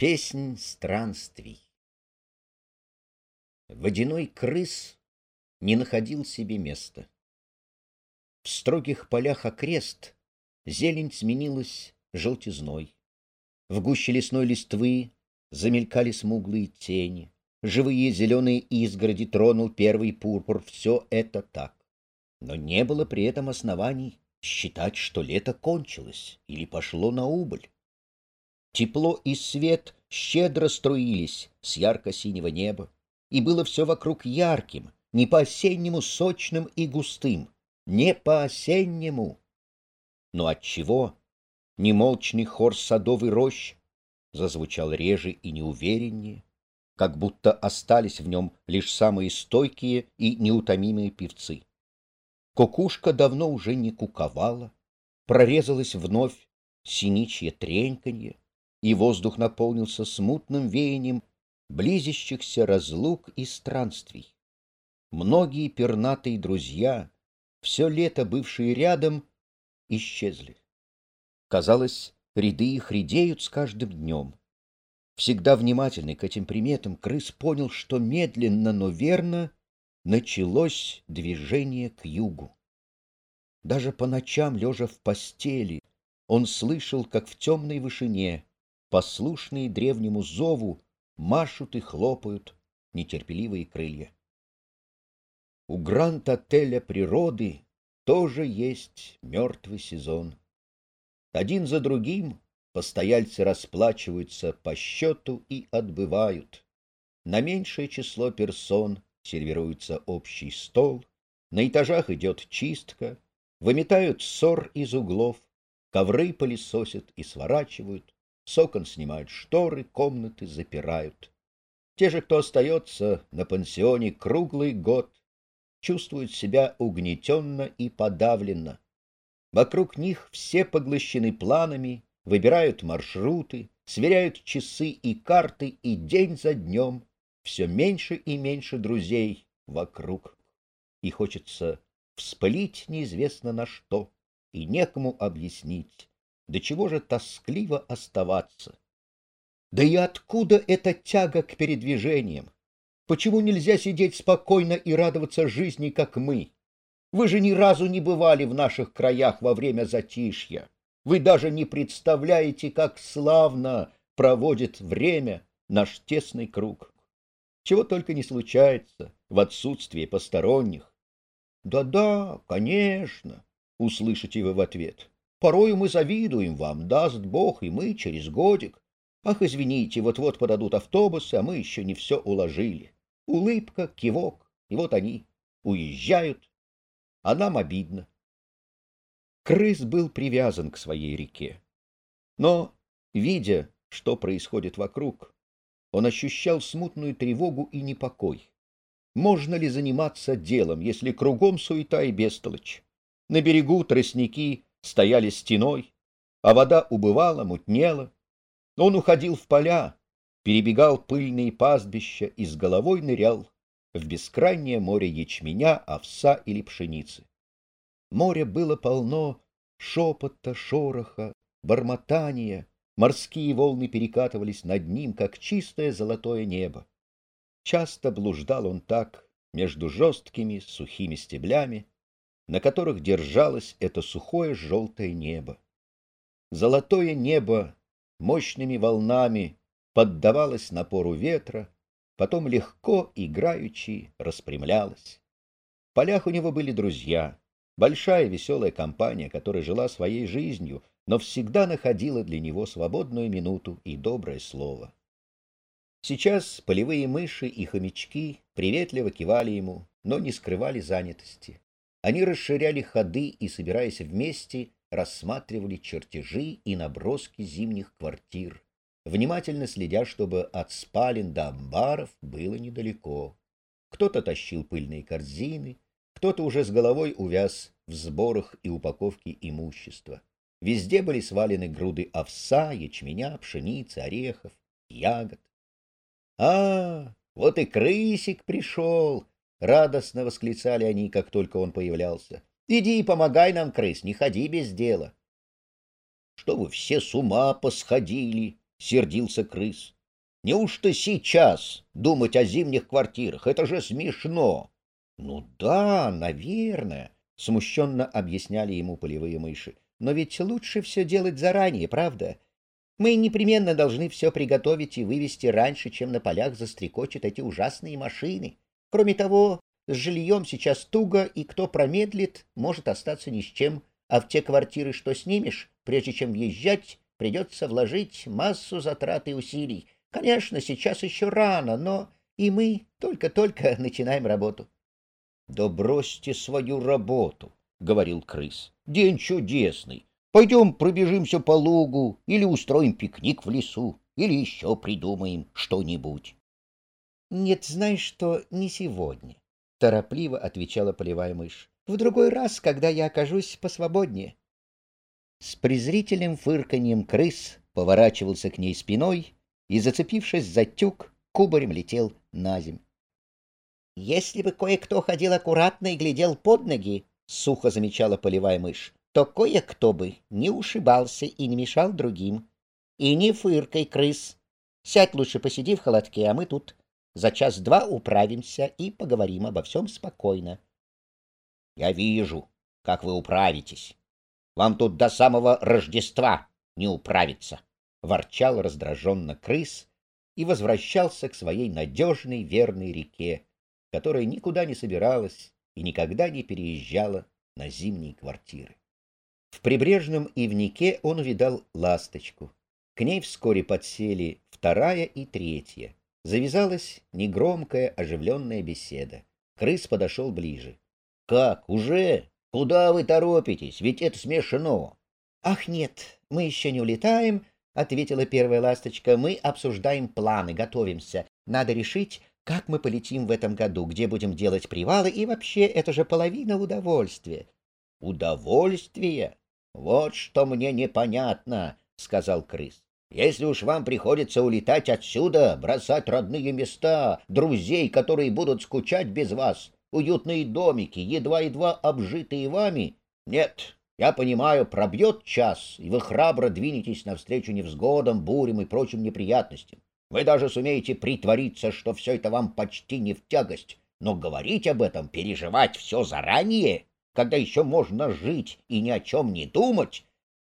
Песнь странствий Водяной крыс не находил себе места. В строгих полях окрест зелень сменилась желтизной. В гуще лесной листвы замелькали смуглые тени. Живые зеленые изгороди тронул первый пурпур. Все это так. Но не было при этом оснований считать, что лето кончилось или пошло на убыль. Тепло и свет щедро струились с ярко-синего неба, и было все вокруг ярким, не по-осеннему сочным и густым, не по-осеннему. Но отчего немолчный хор садовый рощ зазвучал реже и неувереннее, как будто остались в нем лишь самые стойкие и неутомимые певцы. Кукушка давно уже не куковала, прорезалась вновь синичье треньканье, и воздух наполнился смутным веянием близящихся разлук и странствий. Многие пернатые друзья, все лето бывшие рядом, исчезли. Казалось, ряды их редеют с каждым днем. Всегда внимательный к этим приметам, крыс понял, что медленно, но верно началось движение к югу. Даже по ночам, лежа в постели, он слышал, как в темной вышине, послушные древнему зову, машут и хлопают нетерпеливые крылья. У гранд-отеля природы тоже есть мертвый сезон. Один за другим постояльцы расплачиваются по счету и отбывают. На меньшее число персон сервируется общий стол, на этажах идет чистка, выметают ссор из углов, ковры пылесосят и сворачивают, с окон снимают шторы, комнаты запирают. Те же, кто остается на пансионе круглый год, чувствуют себя угнетенно и подавленно. Вокруг них все поглощены планами, выбирают маршруты, сверяют часы и карты, и день за днем все меньше и меньше друзей вокруг. И хочется вспылить неизвестно на что, и некому объяснить, до чего же тоскливо оставаться. Да и откуда эта тяга к передвижениям? Почему нельзя сидеть спокойно и радоваться жизни, как мы? Вы же ни разу не бывали в наших краях во время затишья. Вы даже не представляете, как славно проводит время наш тесный круг. Чего только не случается в отсутствии посторонних. «Да-да, конечно», — услышите вы в ответ. «Порою мы завидуем вам, даст Бог, и мы через годик. Ах, извините, вот-вот подадут автобусы, а мы еще не все уложили. Улыбка, кивок, и вот они уезжают, а нам обидно». Крыс был привязан к своей реке. Но, видя, что происходит вокруг, он ощущал смутную тревогу и непокой. Можно ли заниматься делом, если кругом суета и бестолочь? На берегу тростники стояли стеной, а вода убывала, мутнела. Он уходил в поля, перебегал пыльные пастбища и с головой нырял в бескрайнее море ячменя, овса или пшеницы. Море было полно шепота, шороха, бормотания, морские волны перекатывались над ним, как чистое золотое небо. Часто блуждал он так между жесткими сухими стеблями, на которых держалось это сухое желтое небо. Золотое небо мощными волнами поддавалось напору ветра, потом легко, играючи, распрямлялось. В полях у него были друзья, большая веселая компания, которая жила своей жизнью, но всегда находила для него свободную минуту и доброе слово. Сейчас полевые мыши и хомячки приветливо кивали ему, но не скрывали занятости. Они расширяли ходы и, собираясь вместе, рассматривали чертежи и наброски зимних квартир, внимательно следя, чтобы от спален до амбаров было недалеко. Кто-то тащил пыльные корзины, кто-то уже с головой увяз в сборах и упаковке имущества. Везде были свалены груды овса, ячменя, пшеницы, орехов, ягод. «А, вот и крысик пришел!» — радостно восклицали они, как только он появлялся. «Иди и помогай нам, крыс, не ходи без дела». «Что вы все с ума посходили?» — сердился крыс. «Неужто сейчас думать о зимних квартирах? Это же смешно!» «Ну да, наверное», — смущенно объясняли ему полевые мыши. «Но ведь лучше все делать заранее, правда? Мы непременно должны все приготовить и вывести раньше, чем на полях застрекочут эти ужасные машины. Кроме того, с жильем сейчас туго, и кто промедлит, может остаться ни с чем, а в те квартиры, что снимешь, прежде чем въезжать, придется вложить массу затрат и усилий. Конечно, сейчас еще рано, но и мы только-только начинаем работу. — Да бросьте свою работу, — говорил крыс. — День чудесный. Пойдем пробежимся по лугу или устроим пикник в лесу, или еще придумаем что-нибудь. — Нет, знаешь что, не сегодня, — торопливо отвечала полевая мышь. — В другой раз, когда я окажусь посвободнее. С презрительным фырканьем крыс поворачивался к ней спиной и, зацепившись за тюк, кубарем летел на земь. Если бы кое-кто ходил аккуратно и глядел под ноги, — сухо замечала полевая мышь, — то кое-кто бы не ушибался и не мешал другим. И не фыркой, крыс. Сядь лучше посиди в холодке, а мы тут за час-два управимся и поговорим обо всем спокойно. — Я вижу, как вы управитесь. Вам тут до самого Рождества не управиться, — ворчал раздраженно крыс и возвращался к своей надежной верной реке, которая никуда не собиралась и никогда не переезжала на зимние квартиры. В прибрежном ивнике он увидал ласточку. К ней вскоре подсели вторая и третья. Завязалась негромкая оживленная беседа. Крыс подошел ближе. — Как, уже? Куда вы торопитесь? Ведь это смешно. — Ах, нет, мы еще не улетаем, — ответила первая ласточка. — Мы обсуждаем планы, готовимся. Надо решить, как мы полетим в этом году, где будем делать привалы, и вообще это же половина удовольствия. — Удовольствие? Вот что мне непонятно, — сказал крыс. Если уж вам приходится улетать отсюда, бросать родные места, друзей, которые будут скучать без вас, уютные домики, едва-едва обжитые вами, нет, я понимаю, пробьет час, и вы храбро двинетесь навстречу невзгодам, бурям и прочим неприятностям. Вы даже сумеете притвориться, что все это вам почти не в тягость, но говорить об этом, переживать все заранее, когда еще можно жить и ни о чем не думать...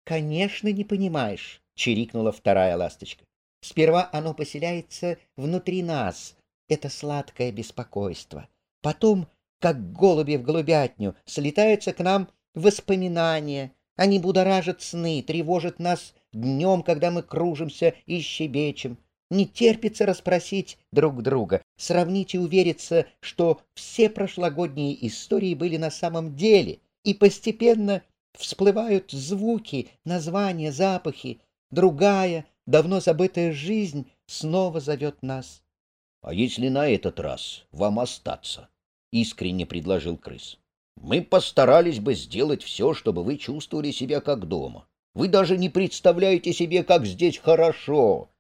— Конечно, не понимаешь, — чирикнула вторая ласточка. — Сперва оно поселяется внутри нас, это сладкое беспокойство. Потом, как голуби в голубятню, слетаются к нам воспоминания. Они будоражат сны, тревожат нас днем, когда мы кружимся и щебечем. Не терпится расспросить друг друга, сравнить и увериться, что все прошлогодние истории были на самом деле, и постепенно всплывают звуки, названия, запахи. Другая, давно забытая жизнь снова зовет нас. — А если на этот раз вам остаться? — искренне предложил крыс. — Мы постарались бы сделать все, чтобы вы чувствовали себя как дома. Вы даже не представляете себе, как здесь хорошо.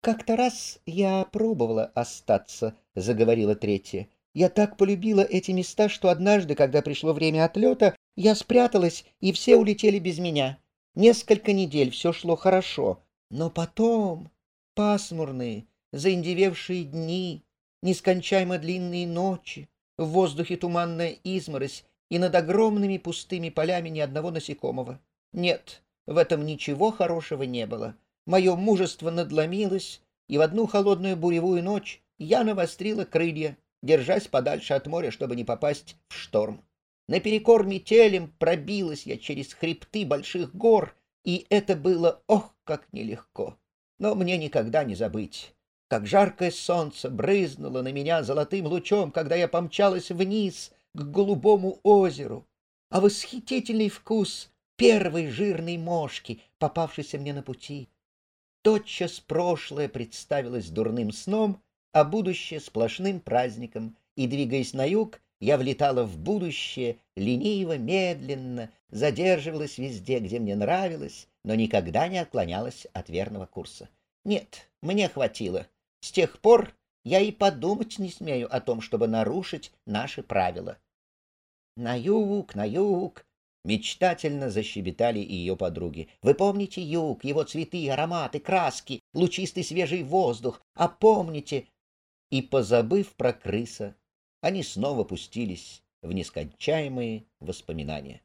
Как-то раз я пробовала остаться, — заговорила третья. Я так полюбила эти места, что однажды, когда пришло время отлета, я спряталась, и все улетели без меня. Несколько недель все шло хорошо, но потом пасмурные, заиндевевшие дни, нескончаемо длинные ночи, в воздухе туманная изморозь и над огромными пустыми полями ни одного насекомого. Нет, в этом ничего хорошего не было. Мое мужество надломилось, и в одну холодную буревую ночь я навострила крылья, держась подальше от моря, чтобы не попасть в шторм. Наперекор метелем пробилась я через хребты больших гор, и это было, ох, как нелегко. Но мне никогда не забыть, как жаркое солнце брызнуло на меня золотым лучом, когда я помчалась вниз к голубому озеру, а восхитительный вкус первой жирной мошки, попавшейся мне на пути. Тотчас прошлое представилось дурным сном, а будущее сплошным праздником, и, двигаясь на юг, я влетала в будущее лениво, медленно, задерживалась везде, где мне нравилось, но никогда не отклонялась от верного курса. Нет, мне хватило. С тех пор я и подумать не смею о том, чтобы нарушить наши правила. На юг, на юг, Мечтательно защебетали ее подруги. «Вы помните юг, его цветы, ароматы, краски, лучистый свежий воздух? А помните...» И, позабыв про крыса, они снова пустились в нескончаемые воспоминания.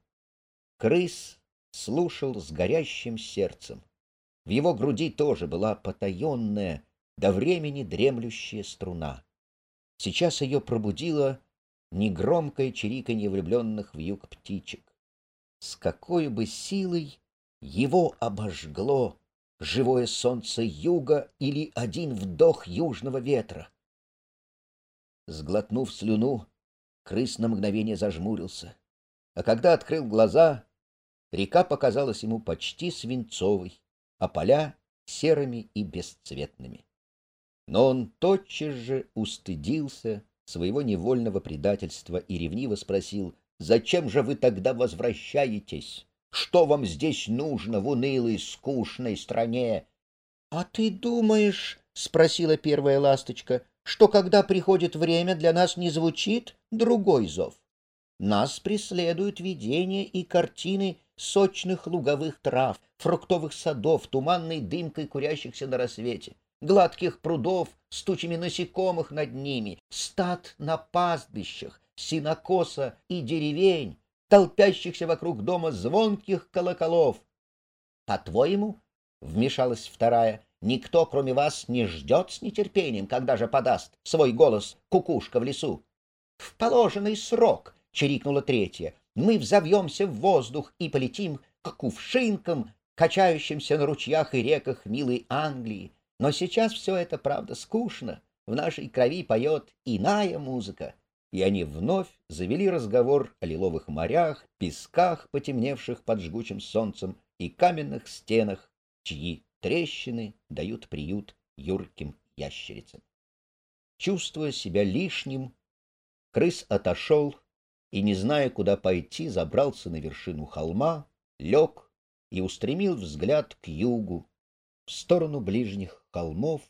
Крыс слушал с горящим сердцем. В его груди тоже была потаенная, до времени дремлющая струна. Сейчас ее пробудило негромкое чириканье влюбленных в юг птичек. С какой бы силой его обожгло живое солнце юга или один вдох южного ветра. Сглотнув слюну, крыс на мгновение зажмурился, а когда открыл глаза, река показалась ему почти свинцовой, а поля — серыми и бесцветными. Но он тотчас же устыдился своего невольного предательства и ревниво спросил, «Зачем же вы тогда возвращаетесь? Что вам здесь нужно в унылой, скучной стране?» «А ты думаешь, — спросила первая ласточка, — что когда приходит время, для нас не звучит другой зов? Нас преследуют видения и картины сочных луговых трав, фруктовых садов, туманной дымкой курящихся на рассвете, гладких прудов с тучами насекомых над ними, стад на пастбищах, синокоса и деревень, толпящихся вокруг дома звонких колоколов. — По-твоему, — вмешалась вторая, — никто, кроме вас, не ждет с нетерпением, когда же подаст свой голос кукушка в лесу? — В положенный срок, — чирикнула третья, мы взовьемся в воздух и полетим к кувшинкам, качающимся на ручьях и реках милой Англии. Но сейчас все это, правда, скучно. В нашей крови поет иная музыка. И они вновь завели разговор о лиловых морях, песках, потемневших под жгучим солнцем, и каменных стенах, чьи трещины дают приют юрким ящерицам. Чувствуя себя лишним, крыс отошел и, не зная, куда пойти, забрался на вершину холма, лег и устремил взгляд к югу, в сторону ближних холмов,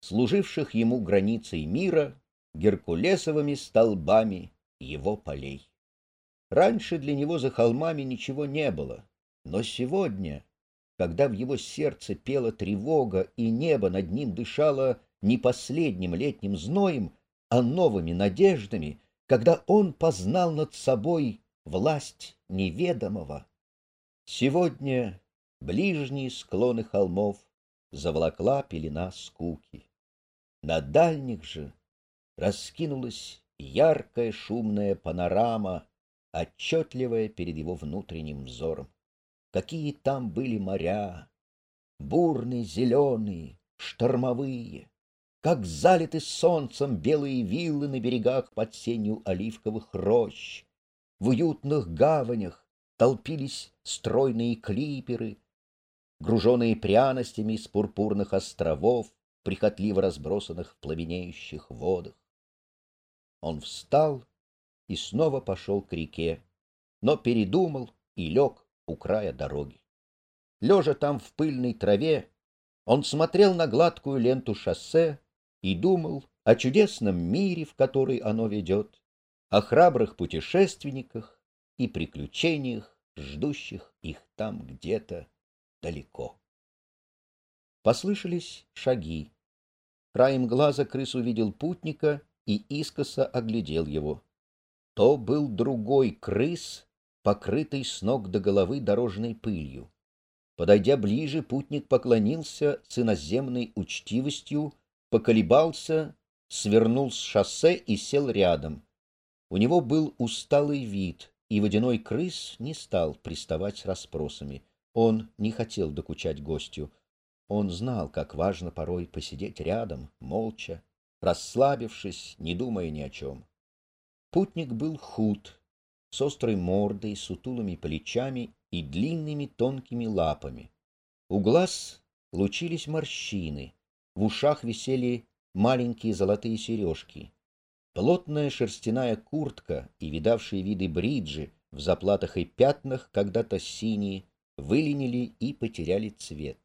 служивших ему границей мира, геркулесовыми столбами его полей. Раньше для него за холмами ничего не было, но сегодня, когда в его сердце пела тревога и небо над ним дышало не последним летним зноем, а новыми надеждами, когда он познал над собой власть неведомого. Сегодня ближние склоны холмов заволокла пелена скуки. На дальних же раскинулась яркая шумная панорама, отчетливая перед его внутренним взором. Какие там были моря! Бурные, зеленые, штормовые, как залиты солнцем белые виллы на берегах под сенью оливковых рощ. В уютных гаванях толпились стройные клиперы, груженные пряностями с пурпурных островов, прихотливо разбросанных в пламенеющих водах. Он встал и снова пошел к реке, но передумал и лег у края дороги. Лежа там в пыльной траве, он смотрел на гладкую ленту шоссе, и думал о чудесном мире, в который оно ведет, о храбрых путешественниках и приключениях, ждущих их там где-то далеко. Послышались шаги. Краем глаза крыс увидел путника и искоса оглядел его. То был другой крыс, покрытый с ног до головы дорожной пылью. Подойдя ближе, путник поклонился с иноземной учтивостью поколебался, свернул с шоссе и сел рядом. У него был усталый вид, и водяной крыс не стал приставать с расспросами. Он не хотел докучать гостю. Он знал, как важно порой посидеть рядом, молча, расслабившись, не думая ни о чем. Путник был худ, с острой мордой, сутулыми плечами и длинными тонкими лапами. У глаз лучились морщины, в ушах висели маленькие золотые сережки. Плотная шерстяная куртка и видавшие виды бриджи в заплатах и пятнах, когда-то синие, выленили и потеряли цвет.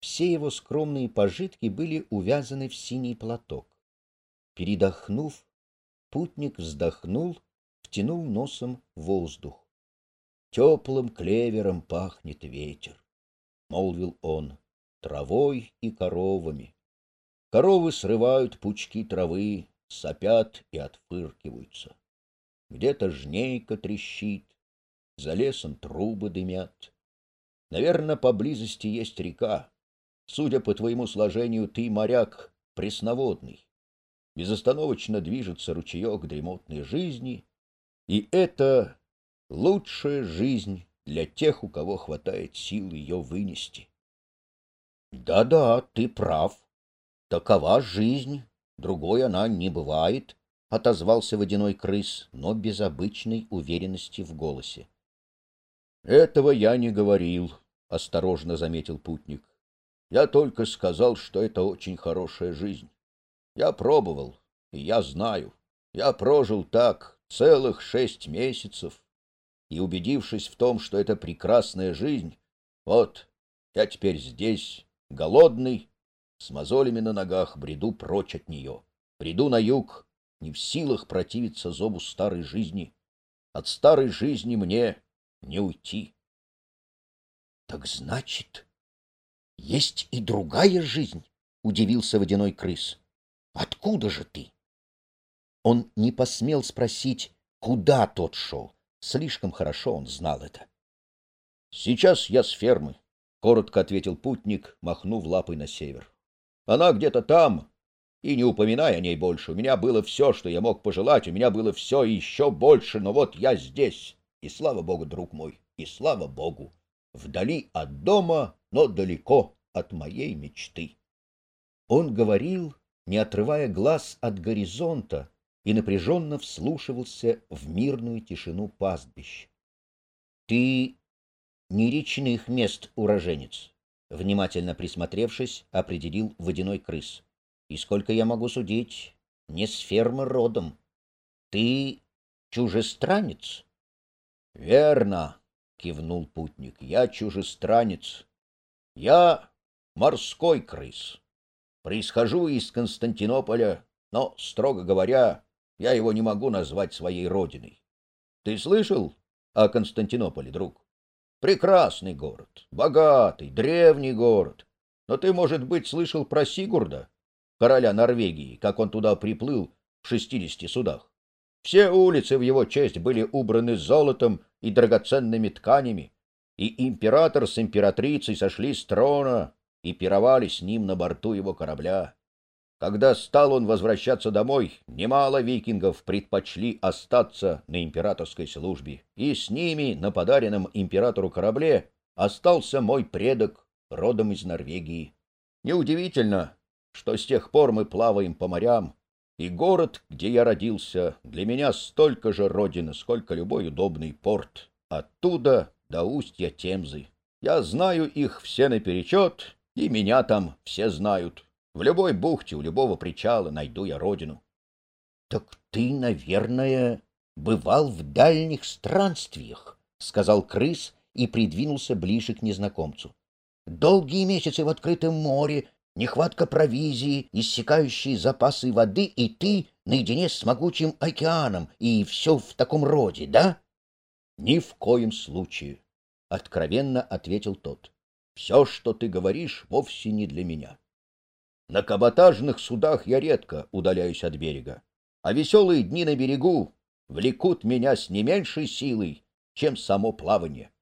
Все его скромные пожитки были увязаны в синий платок. Передохнув, путник вздохнул, втянул носом воздух. теплым клевером пахнет ветер, — молвил он, — травой и коровами. Коровы срывают пучки травы, сопят и отфыркиваются. Где-то жнейка трещит, за лесом трубы дымят. Наверное, поблизости есть река. Судя по твоему сложению, ты моряк пресноводный. Безостановочно движется ручеек дремотной жизни, и это лучшая жизнь для тех, у кого хватает сил ее вынести. Да-да, ты прав. Такова жизнь, другой она не бывает, — отозвался водяной крыс, но без обычной уверенности в голосе. — Этого я не говорил, — осторожно заметил путник. — Я только сказал, что это очень хорошая жизнь. Я пробовал, и я знаю. Я прожил так целых шесть месяцев, и, убедившись в том, что это прекрасная жизнь, вот, я теперь здесь, голодный, с мозолями на ногах, бреду прочь от нее. Бреду на юг, не в силах противиться зову старой жизни. От старой жизни мне не уйти. — Так значит, есть и другая жизнь? — удивился водяной крыс. — Откуда же ты? Он не посмел спросить, куда тот шел. Слишком хорошо он знал это. — Сейчас я с фермы, — коротко ответил путник, махнув лапой на север. — Она где-то там, и не упоминай о ней больше. У меня было все, что я мог пожелать, у меня было все и еще больше, но вот я здесь. И слава богу, друг мой, и слава богу, вдали от дома, но далеко от моей мечты. Он говорил, не отрывая глаз от горизонта, и напряженно вслушивался в мирную тишину пастбищ. — Ты не речных мест уроженец, — внимательно присмотревшись, определил водяной крыс и, сколько я могу судить, не с фермы родом. Ты чужестранец? — Верно, — кивнул путник, — я чужестранец. Я морской крыс. Происхожу из Константинополя, но, строго говоря, я его не могу назвать своей родиной. Ты слышал о Константинополе, друг? Прекрасный город, богатый, древний город. Но ты, может быть, слышал про Сигурда? короля Норвегии, как он туда приплыл в шестидесяти судах. Все улицы в его честь были убраны золотом и драгоценными тканями, и император с императрицей сошли с трона и пировали с ним на борту его корабля. Когда стал он возвращаться домой, немало викингов предпочли остаться на императорской службе, и с ними на подаренном императору корабле остался мой предок, родом из Норвегии. Неудивительно, что с тех пор мы плаваем по морям, и город, где я родился, для меня столько же родина, сколько любой удобный порт. Оттуда до устья Темзы. Я знаю их все наперечет, и меня там все знают. В любой бухте, у любого причала найду я родину. — Так ты, наверное, бывал в дальних странствиях, — сказал крыс и придвинулся ближе к незнакомцу. — Долгие месяцы в открытом море, нехватка провизии, иссякающие запасы воды, и ты наедине с могучим океаном, и все в таком роде, да? — Ни в коем случае, — откровенно ответил тот. — Все, что ты говоришь, вовсе не для меня. На каботажных судах я редко удаляюсь от берега, а веселые дни на берегу влекут меня с не меньшей силой, чем само плавание.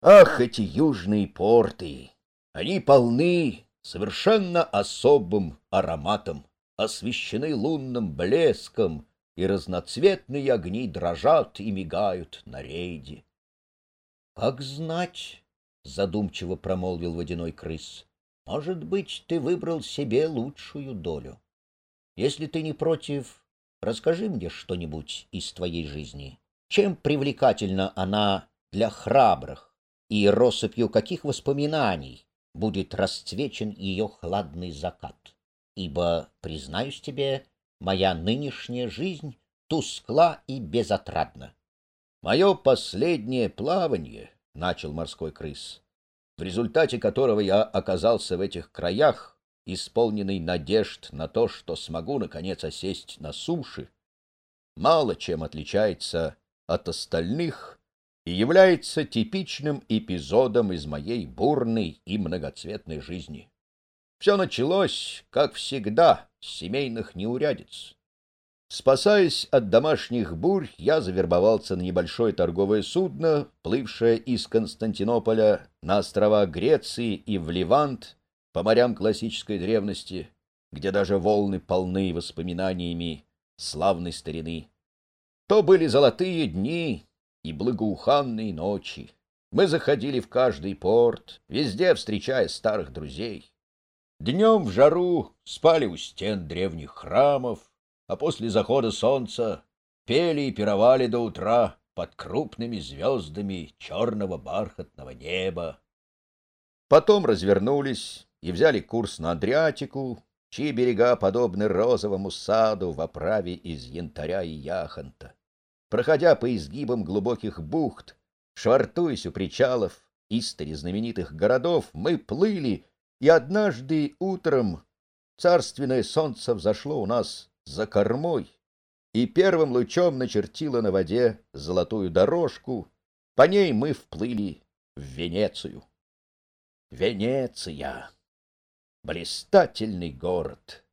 Ах, эти южные порты! Они полны совершенно особым ароматом, освещены лунным блеском, и разноцветные огни дрожат и мигают на рейде. — Как знать, — задумчиво промолвил водяной крыс, — может быть, ты выбрал себе лучшую долю. Если ты не против, расскажи мне что-нибудь из твоей жизни. Чем привлекательна она для храбрых, и россыпью каких воспоминаний будет расцвечен ее хладный закат. Ибо, признаюсь тебе, моя нынешняя жизнь тускла и безотрадна. Мое последнее плавание, — начал морской крыс, в результате которого я оказался в этих краях, исполненный надежд на то, что смогу, наконец, осесть на суше, мало чем отличается от остальных и является типичным эпизодом из моей бурной и многоцветной жизни. Все началось, как всегда, с семейных неурядиц. Спасаясь от домашних бурь, я завербовался на небольшое торговое судно, плывшее из Константинополя на острова Греции и в Ливант по морям классической древности, где даже волны полны воспоминаниями славной старины. То были золотые дни и благоуханные ночи. Мы заходили в каждый порт, везде встречая старых друзей. Днем в жару спали у стен древних храмов, а после захода солнца пели и пировали до утра под крупными звездами черного бархатного неба. Потом развернулись и взяли курс на Адриатику, чьи берега подобны розовому саду в оправе из янтаря и яхонта. Проходя по изгибам глубоких бухт, швартуясь у причалов истори знаменитых городов, мы плыли, и однажды утром царственное солнце взошло у нас за кормой и первым лучом начертила на воде золотую дорожку. По ней мы вплыли в Венецию. Венеция — блистательный город.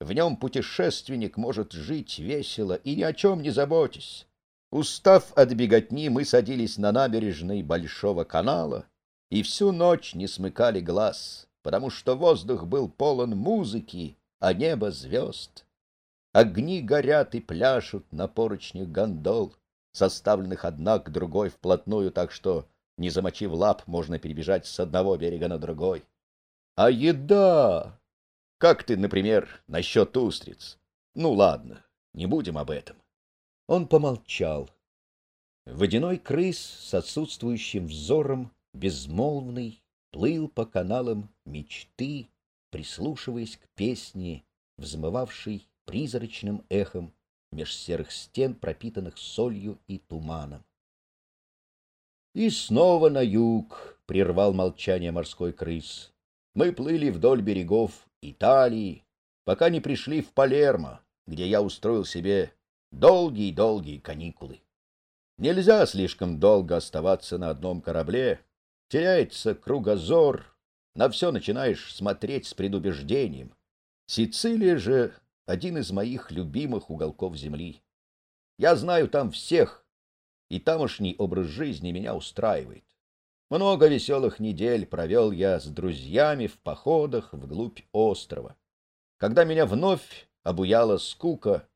В нем путешественник может жить весело и ни о чем не заботясь. Устав от беготни, мы садились на набережной Большого канала и всю ночь не смыкали глаз, потому что воздух был полон музыки, а небо — звезд. Огни горят и пляшут на поручнях гондол, составленных одна к другой вплотную, так что, не замочив лап, можно перебежать с одного берега на другой. А еда! Как ты, например, насчет устриц? Ну, ладно, не будем об этом. Он помолчал. Водяной крыс с отсутствующим взором, безмолвный, плыл по каналам мечты, прислушиваясь к песне, взмывавшей призрачным эхом меж серых стен, пропитанных солью и туманом. И снова на юг прервал молчание морской крыс. Мы плыли вдоль берегов Италии, пока не пришли в Палермо, где я устроил себе долгие-долгие каникулы. Нельзя слишком долго оставаться на одном корабле, теряется кругозор, на все начинаешь смотреть с предубеждением. Сицилия же один из моих любимых уголков земли. Я знаю там всех, и тамошний образ жизни меня устраивает. Много веселых недель провел я с друзьями в походах вглубь острова. Когда меня вновь обуяла скука,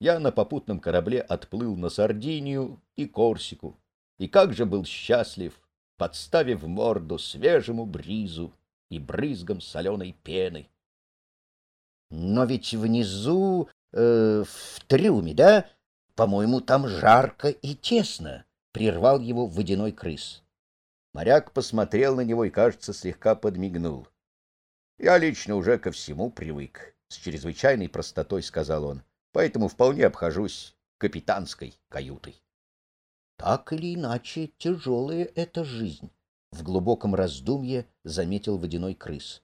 я на попутном корабле отплыл на Сардинию и Корсику, и как же был счастлив, подставив морду свежему бризу и брызгом соленой пены. Но ведь внизу, э, в трюме, да? По-моему, там жарко и тесно, — прервал его водяной крыс. Моряк посмотрел на него и, кажется, слегка подмигнул. — Я лично уже ко всему привык, — с чрезвычайной простотой сказал он, — поэтому вполне обхожусь капитанской каютой. — Так или иначе, тяжелая эта жизнь, — в глубоком раздумье заметил водяной крыс.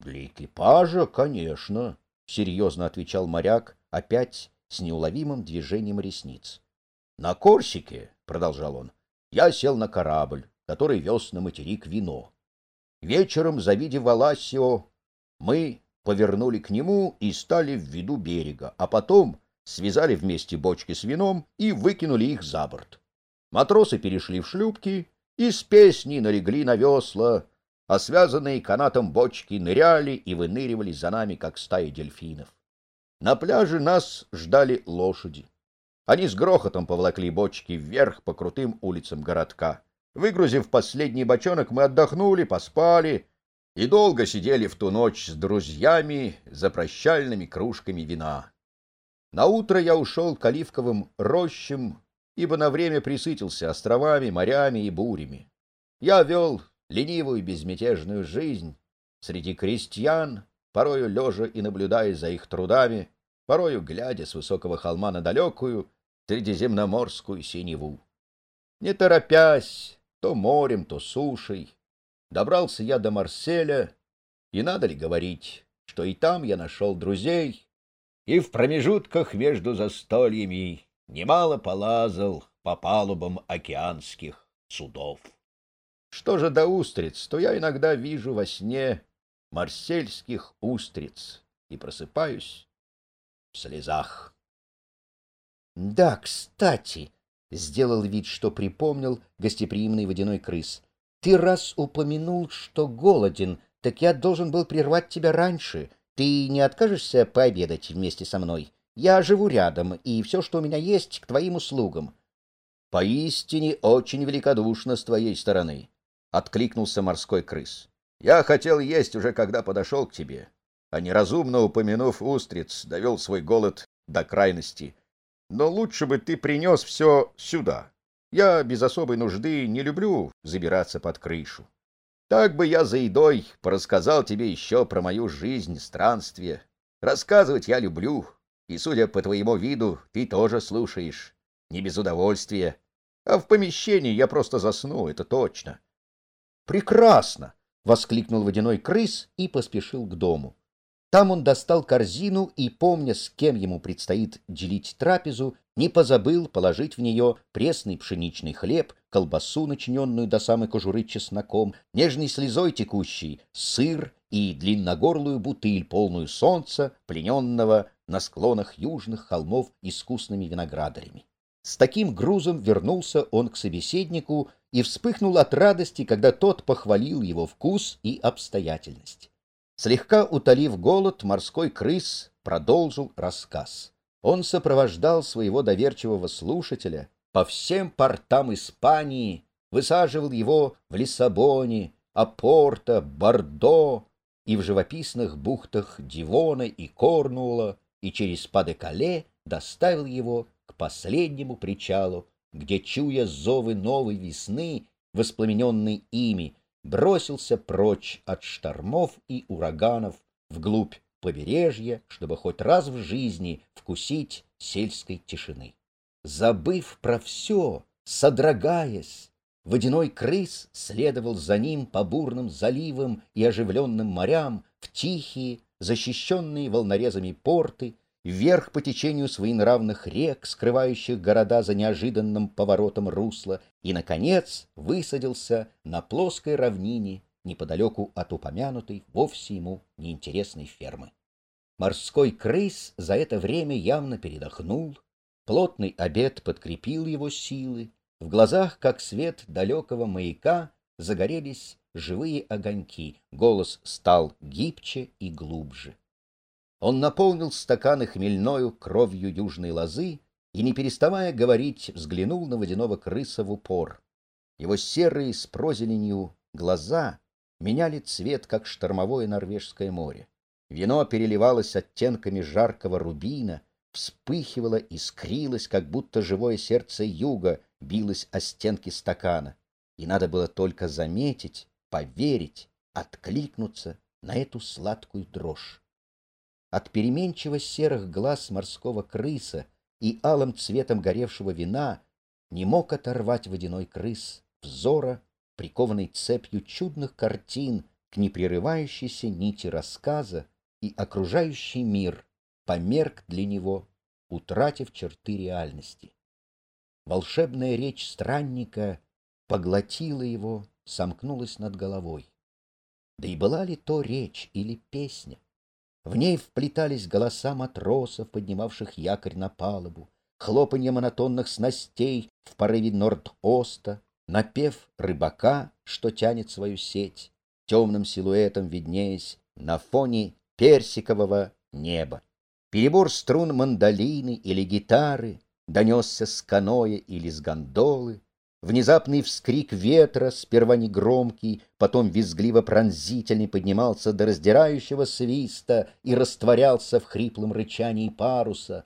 Для экипажа, конечно, серьезно отвечал моряк, опять с неуловимым движением ресниц. На Корсике, продолжал он, я сел на корабль, который вез на материк вино. Вечером, завидев Валасио, мы повернули к нему и стали в виду берега, а потом связали вместе бочки с вином и выкинули их за борт. Матросы перешли в шлюпки и с песней налегли на весла, а связанные канатом бочки ныряли и выныривали за нами, как стаи дельфинов. На пляже нас ждали лошади. Они с грохотом повлакли бочки вверх по крутым улицам городка. Выгрузив последний бочонок, мы отдохнули, поспали и долго сидели в ту ночь с друзьями за прощальными кружками вина. На утро я ушел к оливковым рощам, ибо на время присытился островами, морями и бурями. Я вел ленивую безмятежную жизнь среди крестьян, порою лежа и наблюдая за их трудами, порою глядя с высокого холма на далекую средиземноморскую синеву. Не торопясь, то морем, то сушей, добрался я до Марселя, и надо ли говорить, что и там я нашел друзей, и в промежутках между застольями немало полазал по палубам океанских судов. Что же до устриц, то я иногда вижу во сне марсельских устриц и просыпаюсь в слезах. Да, кстати, сделал вид, что припомнил гостеприимный водяной крыс. Ты раз упомянул, что голоден, так я должен был прервать тебя раньше. Ты не откажешься пообедать вместе со мной? Я живу рядом, и все, что у меня есть, к твоим услугам. — Поистине очень великодушно с твоей стороны, — откликнулся морской крыс. — Я хотел есть уже, когда подошел к тебе, а неразумно упомянув устриц, довел свой голод до крайности. Но лучше бы ты принес все сюда. Я без особой нужды не люблю забираться под крышу. Так бы я за едой порассказал тебе еще про мою жизнь, странствие. Рассказывать я люблю, и, судя по твоему виду, ты тоже слушаешь. Не без удовольствия. А в помещении я просто засну, это точно. «Прекрасно!» — воскликнул водяной крыс и поспешил к дому. Там он достал корзину и, помня, с кем ему предстоит делить трапезу, не позабыл положить в нее пресный пшеничный хлеб, колбасу, начиненную до самой кожуры чесноком, нежной слезой текущий, сыр и длинногорлую бутыль, полную солнца, плененного на склонах южных холмов искусными виноградарями. С таким грузом вернулся он к собеседнику и вспыхнул от радости, когда тот похвалил его вкус и обстоятельность. Слегка утолив голод, морской крыс продолжил рассказ. Он сопровождал своего доверчивого слушателя по всем портам Испании, высаживал его в Лиссабоне, Апорто, Бордо и в живописных бухтах Дивона и Корнуола, и через Падекале доставил его к последнему причалу, где, чуя зовы новой весны, воспламененной ими, бросился прочь от штормов и ураганов вглубь побережья, чтобы хоть раз в жизни вкусить сельской тишины. Забыв про все, содрогаясь, водяной крыс следовал за ним по бурным заливам и оживленным морям в тихие, защищенные волнорезами порты, вверх по течению своенравных рек, скрывающих города за неожиданным поворотом русла, и, наконец, высадился на плоской равнине неподалеку от упомянутой вовсе ему неинтересной фермы. Морской крыс за это время явно передохнул, плотный обед подкрепил его силы, в глазах, как свет далекого маяка, загорелись живые огоньки, голос стал гибче и глубже. Он наполнил стаканы хмельною кровью южной лозы и, не переставая говорить, взглянул на водяного крыса в упор. Его серые с прозеленью глаза меняли цвет, как штормовое норвежское море. Вино переливалось оттенками жаркого рубина, вспыхивало, искрилось, как будто живое сердце юга билось о стенки стакана. И надо было только заметить, поверить, откликнуться на эту сладкую дрожь. От переменчиво серых глаз морского крыса и алым цветом горевшего вина не мог оторвать водяной крыс взора, прикованный цепью чудных картин к непрерывающейся нити рассказа, и окружающий мир померк для него, утратив черты реальности. Волшебная речь странника поглотила его, сомкнулась над головой. Да и была ли то речь или песня? В ней вплетались голоса матросов, поднимавших якорь на палубу, хлопанье монотонных снастей в порыве норд-оста, напев рыбака, что тянет свою сеть, темным силуэтом виднеясь на фоне персикового неба. Перебор струн мандолины или гитары донесся с каноэ или с гондолы, Внезапный вскрик ветра, сперва негромкий, потом визгливо-пронзительный, поднимался до раздирающего свиста и растворялся в хриплом рычании паруса.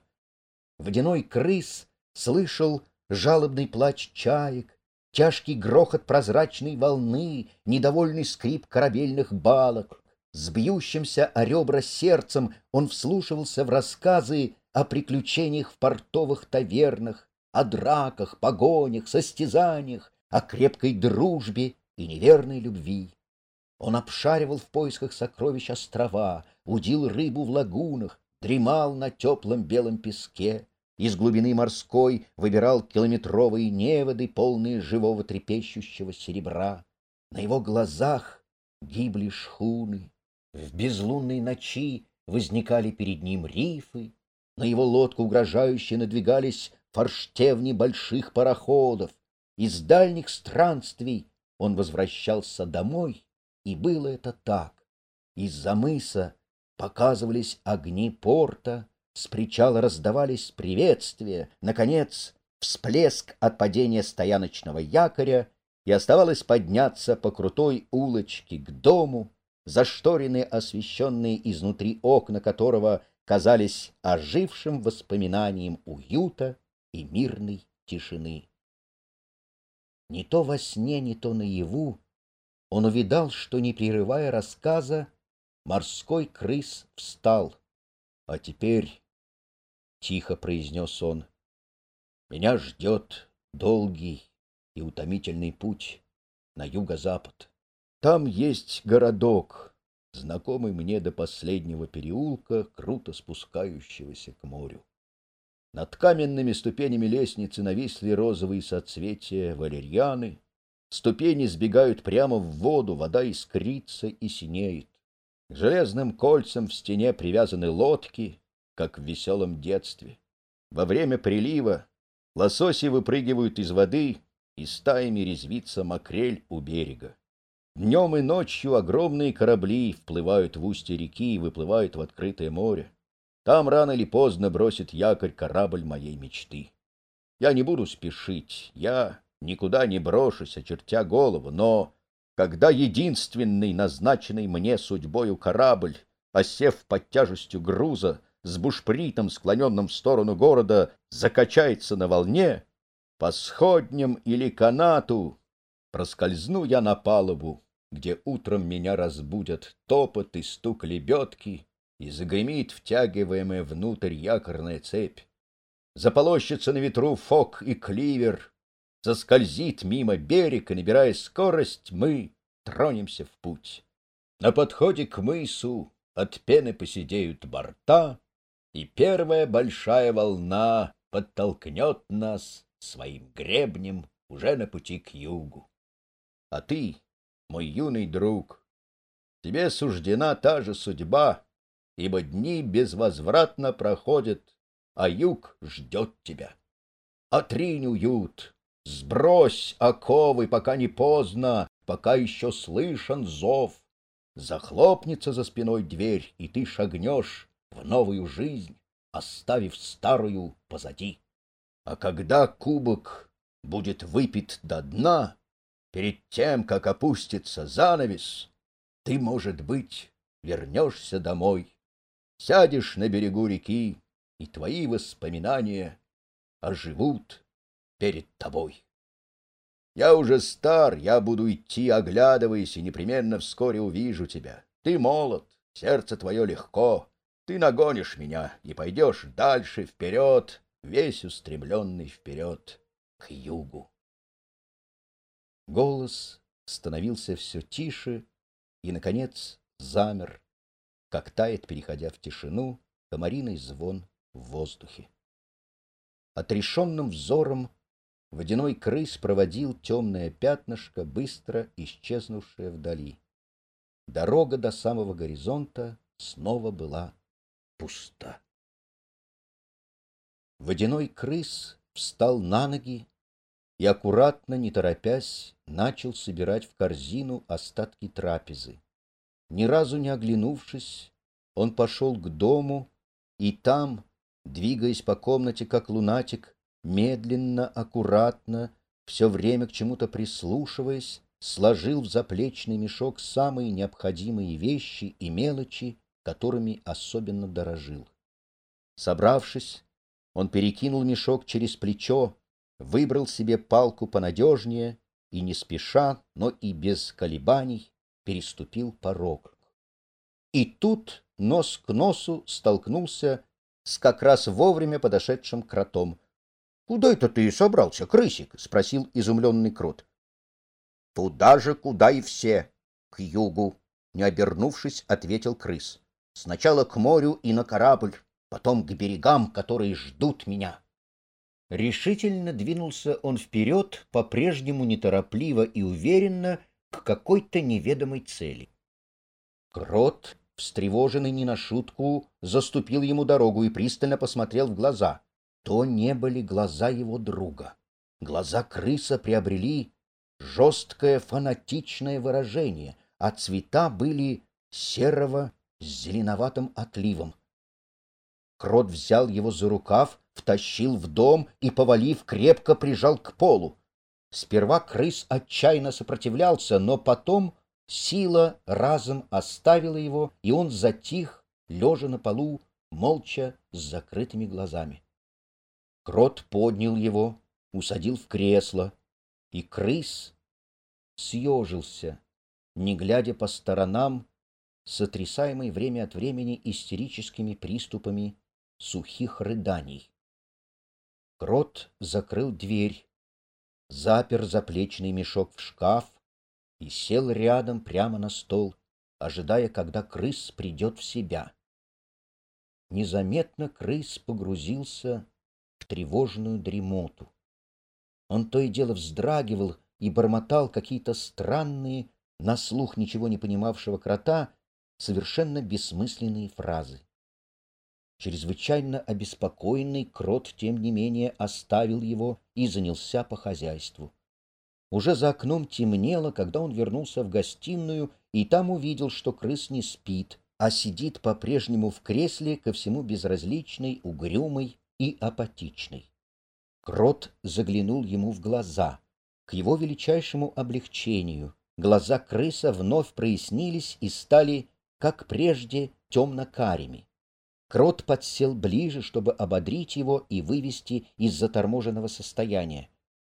Водяной крыс слышал жалобный плач чаек, тяжкий грохот прозрачной волны, недовольный скрип корабельных балок. С бьющимся о ребра сердцем он вслушивался в рассказы о приключениях в портовых тавернах, о драках, погонях, состязаниях, о крепкой дружбе и неверной любви. Он обшаривал в поисках сокровищ острова, удил рыбу в лагунах, дремал на теплом белом песке, из глубины морской выбирал километровые неводы, полные живого трепещущего серебра. На его глазах гибли шхуны. В безлунной ночи возникали перед ним рифы. На его лодку угрожающе надвигались форштевни больших пароходов. Из дальних странствий он возвращался домой, и было это так. Из-за мыса показывались огни порта, с причала раздавались приветствия, наконец, всплеск от падения стояночного якоря, и оставалось подняться по крутой улочке к дому, зашторенные освещенные изнутри окна которого казались ожившим воспоминанием уюта и мирной тишины. Не то во сне, не то наяву он увидал, что, не прерывая рассказа, морской крыс встал. А теперь тихо произнес он. Меня ждет долгий и утомительный путь на юго-запад. Там есть городок, знакомый мне до последнего переулка, круто спускающегося к морю. Над каменными ступенями лестницы нависли розовые соцветия валерьяны. Ступени сбегают прямо в воду, вода искрится и синеет. К железным кольцам в стене привязаны лодки, как в веселом детстве. Во время прилива лососи выпрыгивают из воды, и стаями резвится макрель у берега. Днем и ночью огромные корабли вплывают в устье реки и выплывают в открытое море. Там рано или поздно бросит якорь корабль моей мечты. Я не буду спешить, я никуда не брошусь, очертя голову, но когда единственный назначенный мне судьбою корабль, осев под тяжестью груза, с бушпритом, склоненным в сторону города, закачается на волне, по сходням или канату проскользну я на палубу, где утром меня разбудят топот и стук лебедки, и загремит втягиваемая внутрь якорная цепь. Заполощется на ветру фок и кливер, заскользит мимо берег, и, набирая скорость, мы тронемся в путь. На подходе к мысу от пены посидеют борта, и первая большая волна подтолкнет нас своим гребнем уже на пути к югу. А ты, мой юный друг, тебе суждена та же судьба, ибо дни безвозвратно проходят, а юг ждет тебя. Отринь уют, сбрось оковы, пока не поздно, пока еще слышен зов. Захлопнется за спиной дверь, и ты шагнешь в новую жизнь, оставив старую позади. А когда кубок будет выпит до дна, перед тем, как опустится занавес, ты, может быть, вернешься домой, сядешь на берегу реки, и твои воспоминания оживут перед тобой. Я уже стар, я буду идти, оглядываясь, и непременно вскоре увижу тебя. Ты молод, сердце твое легко, ты нагонишь меня и пойдешь дальше, вперед, весь устремленный вперед, к югу. Голос становился все тише и, наконец, замер, как тает, переходя в тишину, комариный звон в воздухе. Отрешенным взором водяной крыс проводил темное пятнышко, быстро исчезнувшее вдали. Дорога до самого горизонта снова была пуста. Водяной крыс встал на ноги и аккуратно, не торопясь, начал собирать в корзину остатки трапезы. Ни разу не оглянувшись, он пошел к дому, и там, двигаясь по комнате как лунатик, медленно, аккуратно, все время к чему-то прислушиваясь, сложил в заплечный мешок самые необходимые вещи и мелочи, которыми особенно дорожил. Собравшись, он перекинул мешок через плечо, выбрал себе палку понадежнее и не спеша, но и без колебаний переступил порог. И тут нос к носу столкнулся с как раз вовремя подошедшим кротом. — Куда это ты собрался, крысик? — спросил изумленный крот. — Туда же, куда и все, к югу, — не обернувшись, ответил крыс. Сначала к морю и на корабль, потом к берегам, которые ждут меня. Решительно двинулся он вперед, по-прежнему неторопливо и уверенно, к какой-то неведомой цели. Крот, встревоженный не на шутку, заступил ему дорогу и пристально посмотрел в глаза. То не были глаза его друга. Глаза крыса приобрели жесткое фанатичное выражение, а цвета были серого с зеленоватым отливом. Крот взял его за рукав, втащил в дом и, повалив, крепко прижал к полу. Сперва крыс отчаянно сопротивлялся, но потом сила разом оставила его, и он затих, лежа на полу, молча с закрытыми глазами. Крот поднял его, усадил в кресло, и крыс съежился, не глядя по сторонам, сотрясаемый время от времени истерическими приступами сухих рыданий. Крот закрыл дверь, запер заплечный мешок в шкаф и сел рядом прямо на стол, ожидая, когда крыс придет в себя. Незаметно крыс погрузился в тревожную дремоту. Он то и дело вздрагивал и бормотал какие-то странные, на слух ничего не понимавшего крота, совершенно бессмысленные фразы. Чрезвычайно обеспокоенный крот, тем не менее, оставил его и занялся по хозяйству. Уже за окном темнело, когда он вернулся в гостиную, и там увидел, что крыс не спит, а сидит по-прежнему в кресле, ко всему безразличный, угрюмый и апатичный. Крот заглянул ему в глаза. К его величайшему облегчению глаза крыса вновь прояснились и стали, как прежде, темно-карими. Крот подсел ближе, чтобы ободрить его и вывести из заторможенного состояния.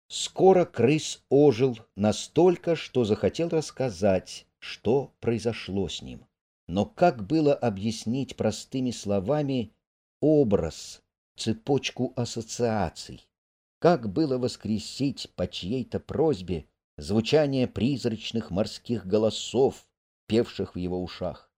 Скоро крыс ожил настолько, что захотел рассказать, что произошло с ним. Но как было объяснить простыми словами образ, цепочку ассоциаций? Как было воскресить по чьей-то просьбе звучание призрачных морских голосов, певших в его ушах?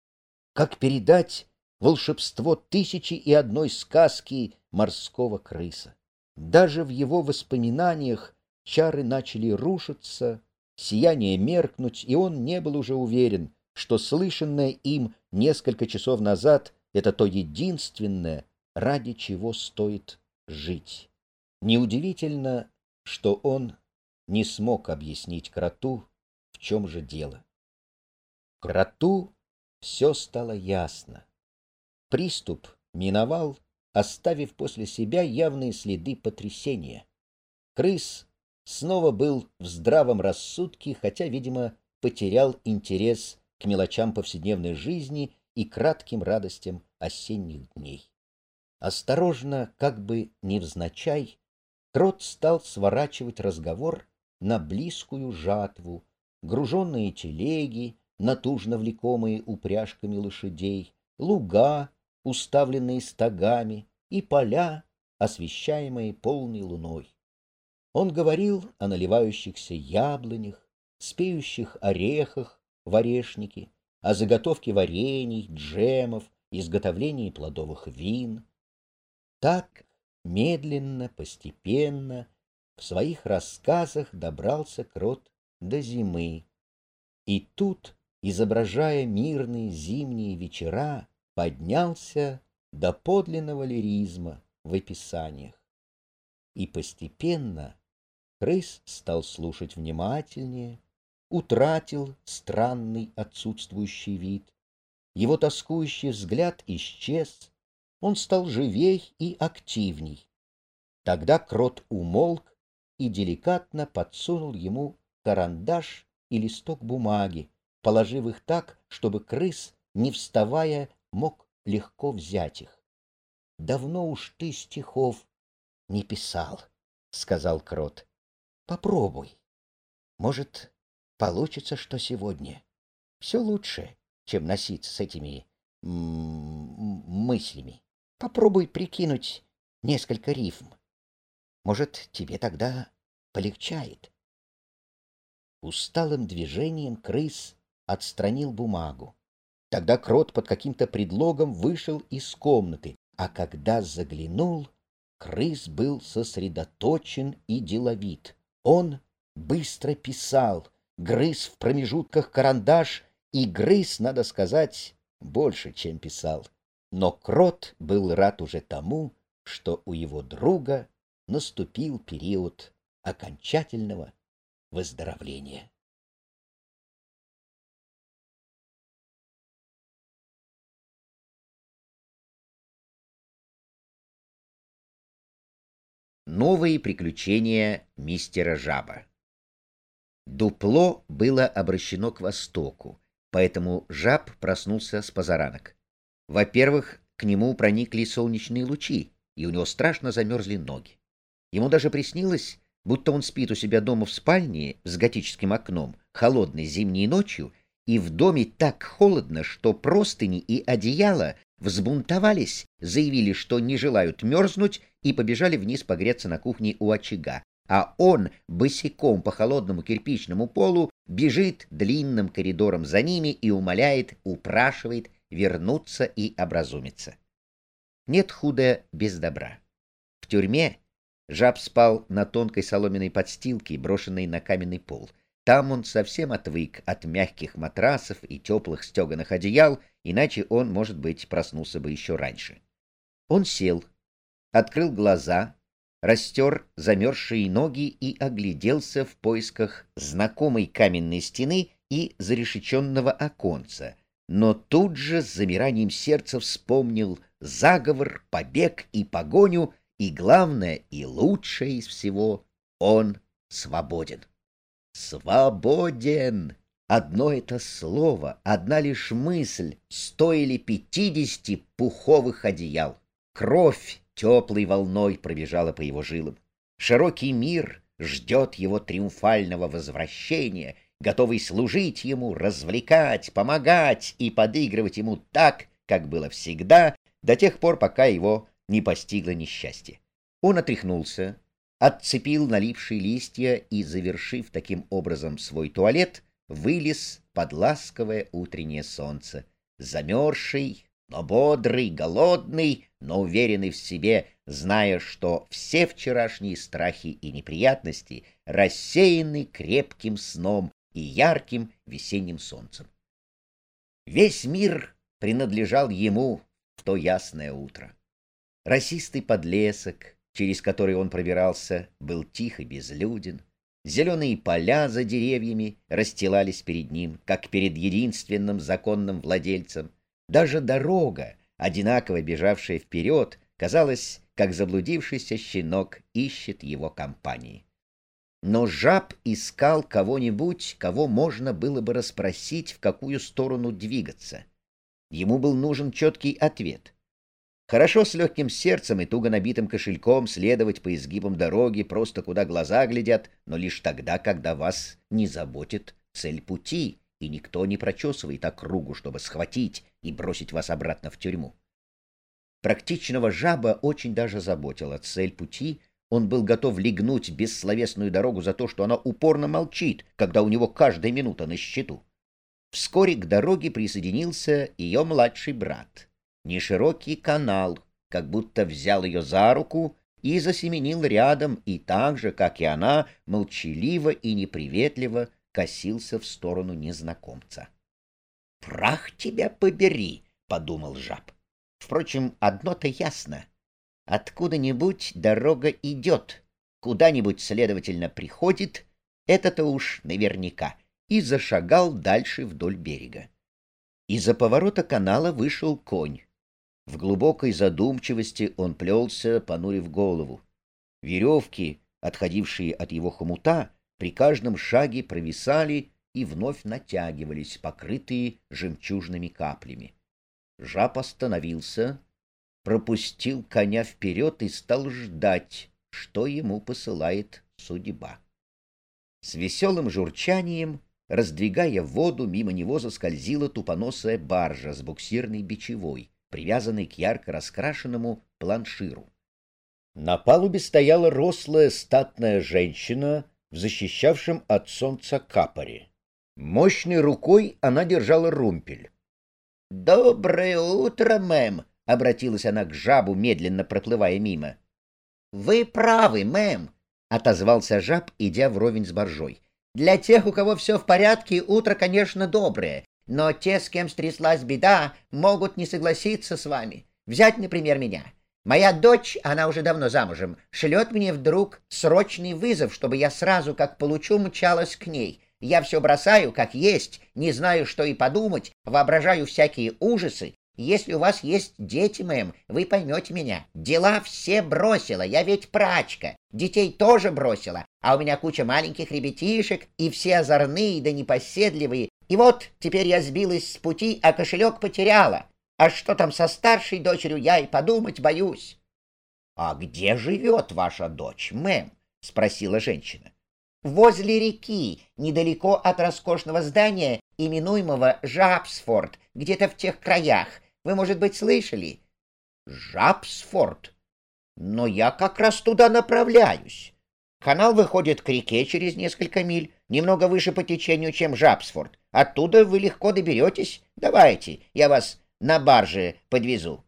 Как передать волшебство тысячи и одной сказки морского крыса? Даже в его воспоминаниях чары начали рушиться, сияние меркнуть, и он не был уже уверен, что слышанное им несколько часов назад — это то единственное, ради чего стоит жить. Неудивительно, что он не смог объяснить кроту, в чем же дело. Кроту все стало ясно. Приступ миновал, оставив после себя явные следы потрясения. Крыс снова был в здравом рассудке, хотя, видимо, потерял интерес к мелочам повседневной жизни и кратким радостям осенних дней. Осторожно, как бы невзначай, Крот стал сворачивать разговор на близкую жатву, груженные телеги, натужно влекомые упряжками лошадей, луга, уставленные стогами, и поля, освещаемые полной луной. Он говорил о наливающихся яблонях, спеющих орехах в орешнике, о заготовке варений, джемов, изготовлении плодовых вин. Так медленно, постепенно в своих рассказах добрался крот до зимы. И тут, изображая мирные зимние вечера, поднялся до подлинного лиризма в описаниях. И постепенно крыс стал слушать внимательнее, утратил странный отсутствующий вид. Его тоскующий взгляд исчез, он стал живей и активней. Тогда крот умолк и деликатно подсунул ему карандаш и листок бумаги, положив их так, чтобы крыс, не вставая, мог легко взять их. — Давно уж ты стихов не писал, — сказал крот. — Попробуй. Может, получится, что сегодня. Все лучше, чем носиться с этими мыслями. Попробуй прикинуть несколько рифм. Может, тебе тогда полегчает. Усталым движением крыс отстранил бумагу. Тогда крот под каким-то предлогом вышел из комнаты, а когда заглянул, Крыс был сосредоточен и деловит. Он быстро писал, грыз в промежутках карандаш и грыз, надо сказать, больше, чем писал. Но Крот был рад уже тому, что у его друга наступил период окончательного выздоровления. Новые приключения мистера Жаба Дупло было обращено к востоку, поэтому жаб проснулся с позаранок. Во-первых, к нему проникли солнечные лучи, и у него страшно замерзли ноги. Ему даже приснилось, будто он спит у себя дома в спальне с готическим окном, холодной зимней ночью, и в доме так холодно, что простыни и одеяло взбунтовались, заявили, что не желают мерзнуть, и побежали вниз погреться на кухне у очага, а он босиком по холодному кирпичному полу бежит длинным коридором за ними и умоляет, упрашивает вернуться и образумиться. Нет худа без добра. В тюрьме жаб спал на тонкой соломенной подстилке, брошенной на каменный пол. Там он совсем отвык от мягких матрасов и теплых стеганых одеял, иначе он, может быть, проснулся бы еще раньше. Он сел, открыл глаза, растер замерзшие ноги и огляделся в поисках знакомой каменной стены и зарешеченного оконца, но тут же с замиранием сердца вспомнил заговор, побег и погоню, и, главное, и лучшее из всего — он свободен. Свободен! Одно это слово, одна лишь мысль стоили пятидесяти пуховых одеял. Кровь теплой волной пробежала по его жилам. Широкий мир ждет его триумфального возвращения, готовый служить ему, развлекать, помогать и подыгрывать ему так, как было всегда, до тех пор, пока его не постигло несчастье. Он отряхнулся, отцепил налипшие листья и, завершив таким образом свой туалет, вылез под ласковое утреннее солнце, замерзший, но бодрый, голодный, но уверенный в себе, зная, что все вчерашние страхи и неприятности рассеяны крепким сном и ярким весенним солнцем. Весь мир принадлежал ему в то ясное утро. Росистый подлесок, через который он пробирался, был тих и безлюден. Зеленые поля за деревьями расстилались перед ним, как перед единственным законным владельцем. Даже дорога, одинаково бежавшая вперед, казалось, как заблудившийся щенок ищет его компании. Но жаб искал кого-нибудь, кого можно было бы расспросить, в какую сторону двигаться. Ему был нужен четкий ответ. Хорошо с легким сердцем и туго набитым кошельком следовать по изгибам дороги просто куда глаза глядят, но лишь тогда, когда вас не заботит цель пути, и никто не прочесывает округу, чтобы схватить и бросить вас обратно в тюрьму. Практичного жаба очень даже заботила цель пути, он был готов легнуть бессловесную дорогу за то, что она упорно молчит, когда у него каждая минута на счету. Вскоре к дороге присоединился ее младший брат. Неширокий канал, как будто взял ее за руку и засеменил рядом, и так же, как и она, молчаливо и неприветливо косился в сторону незнакомца. «Прах тебя побери!» — подумал жаб. Впрочем, одно-то ясно. Откуда-нибудь дорога идет, куда-нибудь, следовательно, приходит, это-то уж наверняка, и зашагал дальше вдоль берега. Из-за поворота канала вышел конь. В глубокой задумчивости он плелся, понурив голову. Веревки, отходившие от его хомута, при каждом шаге провисали и вновь натягивались, покрытые жемчужными каплями. Жаб остановился, пропустил коня вперед и стал ждать, что ему посылает судьба. С веселым журчанием, раздвигая воду, мимо него заскользила тупоносая баржа с буксирной бичевой, привязанной к ярко раскрашенному планширу. На палубе стояла рослая статная женщина в защищавшем от солнца капоре. Мощной рукой она держала румпель. — Доброе утро, мэм! — обратилась она к жабу, медленно проплывая мимо. — Вы правы, мэм, — отозвался жаб, идя вровень с боржой. — Для тех, у кого все в порядке, утро, конечно, доброе, но те, с кем стряслась беда, могут не согласиться с вами. Взять, например, меня. Моя дочь, она уже давно замужем, шлет мне вдруг срочный вызов, чтобы я сразу, как получу, мчалась к ней. Я все бросаю, как есть, не знаю, что и подумать, воображаю всякие ужасы. Если у вас есть дети, мэм, вы поймете меня. Дела все бросила, я ведь прачка. Детей тоже бросила, а у меня куча маленьких ребятишек, и все озорные да непоседливые. И вот теперь я сбилась с пути, а кошелек потеряла. А что там со старшей дочерью, я и подумать боюсь. — А где живет ваша дочь, мэм? — спросила женщина. — Возле реки, недалеко от роскошного здания, именуемого Жабсфорд, где-то в тех краях. Вы, может быть, слышали? — Жабсфорд? Но я как раз туда направляюсь. Канал выходит к реке через несколько миль, немного выше по течению, чем Жабсфорд. Оттуда вы легко доберетесь. Давайте, я вас на барже подвезу.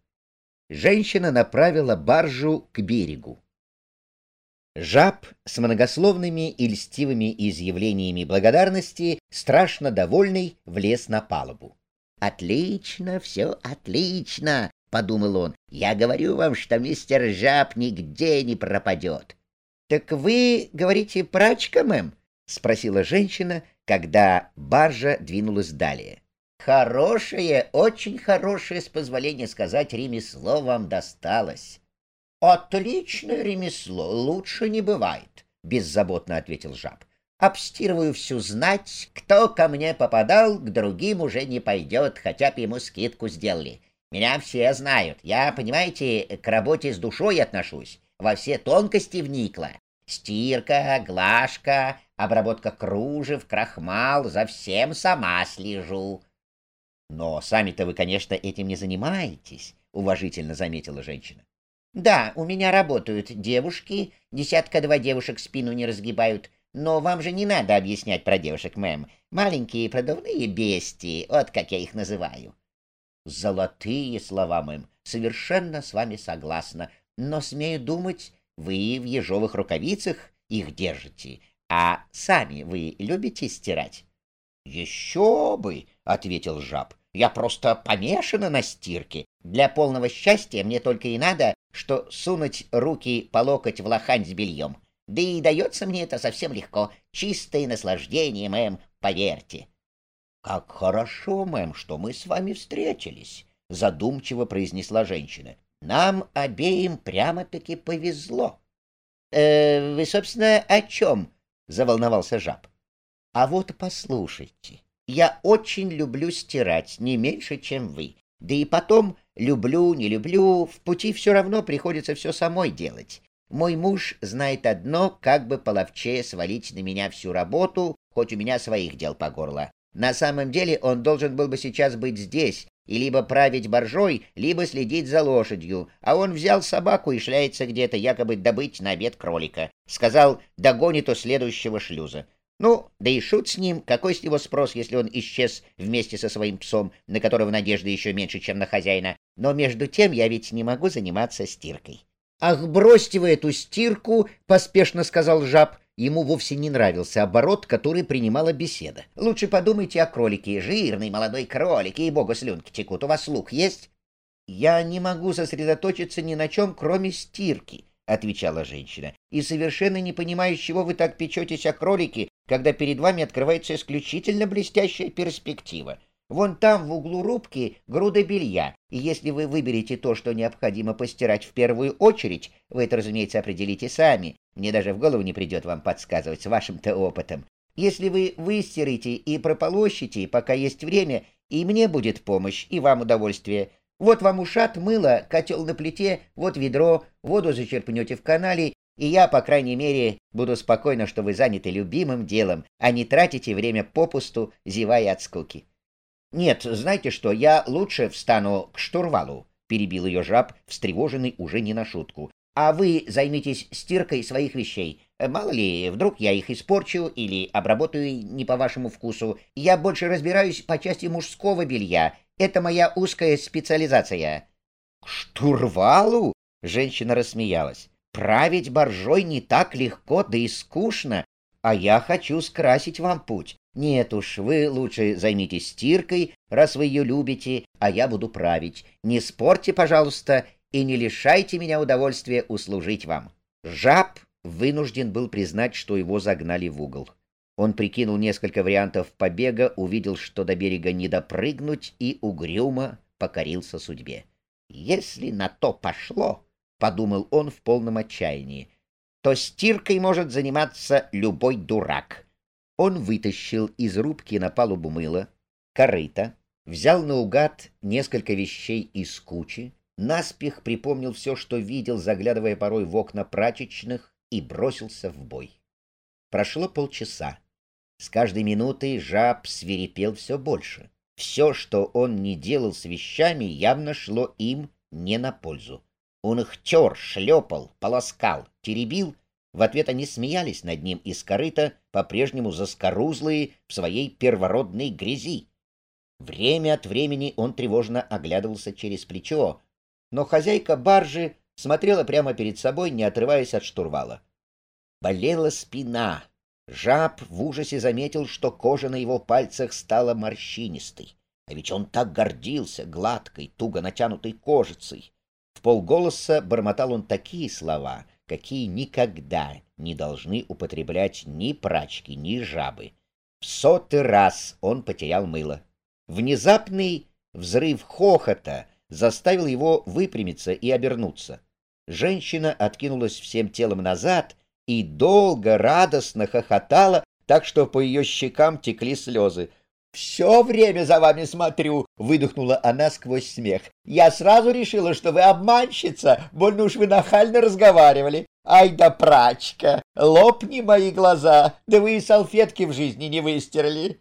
Женщина направила баржу к берегу. Жаб с многословными и льстивыми изъявлениями благодарности, страшно довольный, влез на палубу. «Отлично, все отлично!» — подумал он. «Я говорю вам, что мистер Жаб нигде не пропадет». «Так вы, говорите, прачка, мэм?» — спросила женщина, когда баржа двинулась далее. Хорошее, очень хорошее, с позволения сказать, ремесло вам досталось. Отличное ремесло, лучше не бывает, беззаботно ответил жаб. Обстирываю всю знать, кто ко мне попадал, к другим уже не пойдет, хотя бы ему скидку сделали. Меня все знают, я, понимаете, к работе с душой отношусь, во все тонкости вникла. Стирка, глажка, обработка кружев, крахмал, за всем сама слежу. Но сами-то вы, конечно, этим не занимаетесь, уважительно заметила женщина. Да, у меня работают девушки, десятка-два девушек спину не разгибают, но вам же не надо объяснять про девушек, мэм. Маленькие продувные бестии, вот как я их называю. Золотые слова, мэм, совершенно с вами согласна, но смею думать, вы в ежовых рукавицах их держите, а сами вы любите стирать? — Еще бы, — ответил жаб. Я просто помешана на стирке. Для полного счастья мне только и надо, что сунуть руки по локоть в лохань с бельем. Да и дается мне это совсем легко. Чистое наслаждение, мэм, поверьте. — Как хорошо, мэм, что мы с вами встретились, — задумчиво произнесла женщина. — Нам обеим прямо-таки повезло. «Э, — Вы, собственно, о чем? — заволновался жаб. — А вот послушайте. Я очень люблю стирать, не меньше, чем вы. Да и потом, люблю, не люблю, в пути все равно приходится все самой делать. Мой муж знает одно, как бы половчее свалить на меня всю работу, хоть у меня своих дел по горло. На самом деле он должен был бы сейчас быть здесь, и либо править боржой, либо следить за лошадью, а он взял собаку и шляется где-то, якобы добыть на обед кролика. Сказал, догонит у следующего шлюза. Ну, да и шут с ним, какой с него спрос, если он исчез вместе со своим псом, на которого надежды еще меньше, чем на хозяина. Но между тем я ведь не могу заниматься стиркой. — Ах, бросьте вы эту стирку, — поспешно сказал жаб. Ему вовсе не нравился оборот, который принимала беседа. — Лучше подумайте о кролике. Жирный молодой кролик, и богу слюнки текут. У вас лук есть? — Я не могу сосредоточиться ни на чем, кроме стирки, — отвечала женщина. — И совершенно не понимаю, с чего вы так печетесь о кролике, когда перед вами открывается исключительно блестящая перспектива. Вон там, в углу рубки, груда белья, и если вы выберете то, что необходимо постирать в первую очередь, вы это, разумеется, определите сами, мне даже в голову не придет вам подсказывать с вашим-то опытом. Если вы выстирите и прополощите, пока есть время, и мне будет помощь, и вам удовольствие. Вот вам ушат, мыло, котел на плите, вот ведро, воду зачерпнете в канале и я, по крайней мере, буду спокойна, что вы заняты любимым делом, а не тратите время попусту, зевая от скуки. Нет, знаете что, я лучше встану к штурвалу, перебил ее жаб, встревоженный уже не на шутку. А вы займитесь стиркой своих вещей. Мало ли, вдруг я их испорчу или обработаю не по вашему вкусу. Я больше разбираюсь по части мужского белья. Это моя узкая специализация. — К штурвалу? — женщина рассмеялась. Править боржой не так легко, да и скучно, а я хочу скрасить вам путь. Нет уж, вы лучше займитесь стиркой, раз вы ее любите, а я буду править. Не спорьте, пожалуйста, и не лишайте меня удовольствия услужить вам. Жаб вынужден был признать, что его загнали в угол. Он прикинул несколько вариантов побега, увидел, что до берега не допрыгнуть, и угрюмо покорился судьбе. «Если на то пошло, — подумал он в полном отчаянии, — то стиркой может заниматься любой дурак». Он вытащил из рубки на палубу мыло, корыто, взял наугад несколько вещей из кучи, наспех припомнил все, что видел, заглядывая порой в окна прачечных, и бросился в бой. Прошло полчаса. С каждой минутой жаб свирепел все больше. Все, что он не делал с вещами, явно шло им не на пользу. Он их тер, шлепал, полоскал, теребил. В ответ они смеялись над ним из корыта, по-прежнему заскорузлые в своей первородной грязи. Время от времени он тревожно оглядывался через плечо, но хозяйка баржи смотрела прямо перед собой, не отрываясь от штурвала. Болела спина, Жаб в ужасе заметил, что кожа на его пальцах стала морщинистой. А ведь он так гордился гладкой, туго натянутой кожицей. В полголоса бормотал он такие слова, какие никогда не должны употреблять ни прачки, ни жабы. В сотый раз он потерял мыло. Внезапный взрыв хохота заставил его выпрямиться и обернуться. Женщина откинулась всем телом назад и долго радостно хохотала, так что по ее щекам текли слезы. «Все время за вами смотрю!» — выдохнула она сквозь смех. «Я сразу решила, что вы обманщица, больно уж вы нахально разговаривали. Ай да прачка! Лопни мои глаза! Да вы и салфетки в жизни не выстирали!»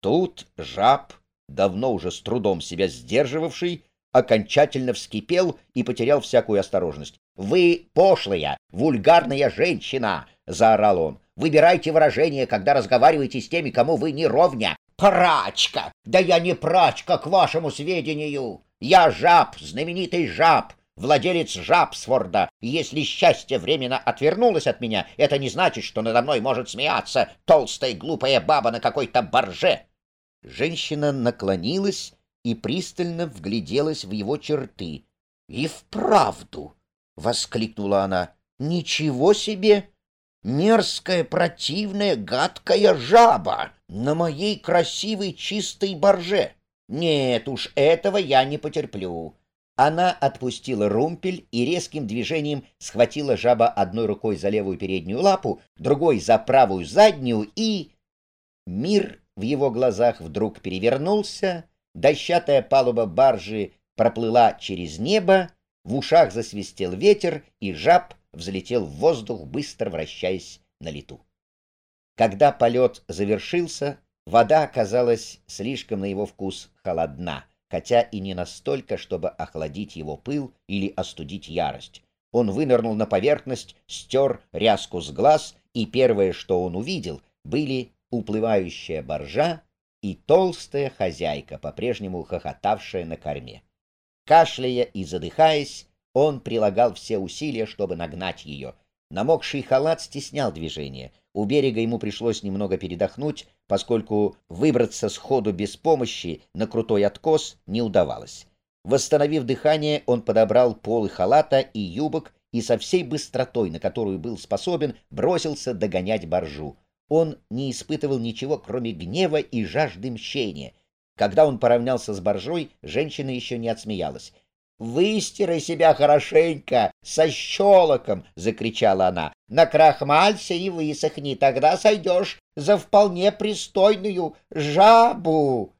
Тут жаб, давно уже с трудом себя сдерживавший, окончательно вскипел и потерял всякую осторожность. «Вы пошлая, вульгарная женщина!» — заорал он. «Выбирайте выражение, когда разговариваете с теми, кому вы не ровня. Прачка! Да я не прачка, к вашему сведению! Я жаб, знаменитый жаб, владелец Жабсфорда, если счастье временно отвернулось от меня, это не значит, что надо мной может смеяться толстая глупая баба на какой-то борже!» Женщина наклонилась и пристально вгляделась в его черты. «И вправду!» — воскликнула она. «Ничего себе! Мерзкая, противная, гадкая жаба на моей красивой чистой борже! Нет уж, этого я не потерплю!» Она отпустила румпель и резким движением схватила жаба одной рукой за левую переднюю лапу, другой за правую заднюю и... Мир в его глазах вдруг перевернулся, Дощатая палуба баржи проплыла через небо, в ушах засвистел ветер, и жаб взлетел в воздух, быстро вращаясь на лету. Когда полет завершился, вода оказалась слишком на его вкус холодна, хотя и не настолько, чтобы охладить его пыл или остудить ярость. Он вынырнул на поверхность, стер ряску с глаз, и первое, что он увидел, были уплывающая боржа и толстая хозяйка, по-прежнему хохотавшая на корме. Кашляя и задыхаясь, он прилагал все усилия, чтобы нагнать ее. Намокший халат стеснял движение. У берега ему пришлось немного передохнуть, поскольку выбраться сходу без помощи на крутой откос не удавалось. Восстановив дыхание, он подобрал полы халата и юбок и со всей быстротой, на которую был способен, бросился догонять боржу он не испытывал ничего, кроме гнева и жажды мщения. Когда он поравнялся с боржой, женщина еще не отсмеялась. «Выстирай себя хорошенько, со щелоком!» — закричала она. «Накрахмалься и высохни, тогда сойдешь за вполне пристойную жабу!»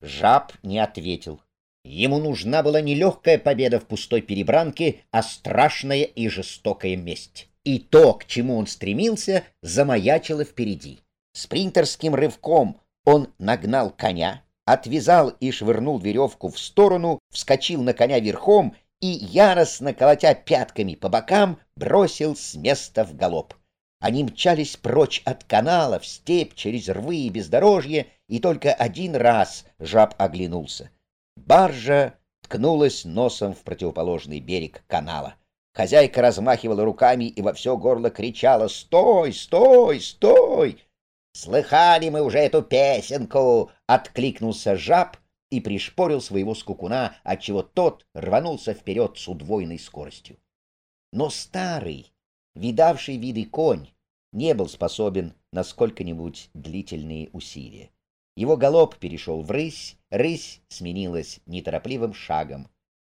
Жаб не ответил. Ему нужна была не легкая победа в пустой перебранке, а страшная и жестокая месть и то, к чему он стремился, замаячило впереди. Спринтерским рывком он нагнал коня, отвязал и швырнул веревку в сторону, вскочил на коня верхом и, яростно колотя пятками по бокам, бросил с места в галоп. Они мчались прочь от канала, в степь, через рвы и бездорожье, и только один раз жаб оглянулся. Баржа ткнулась носом в противоположный берег канала. Хозяйка размахивала руками и во все горло кричала «Стой! Стой! Стой!» «Слыхали мы уже эту песенку!» — откликнулся жаб и пришпорил своего скукуна, отчего тот рванулся вперед с удвоенной скоростью. Но старый, видавший виды конь, не был способен на сколько-нибудь длительные усилия. Его галоп перешел в рысь, рысь сменилась неторопливым шагом.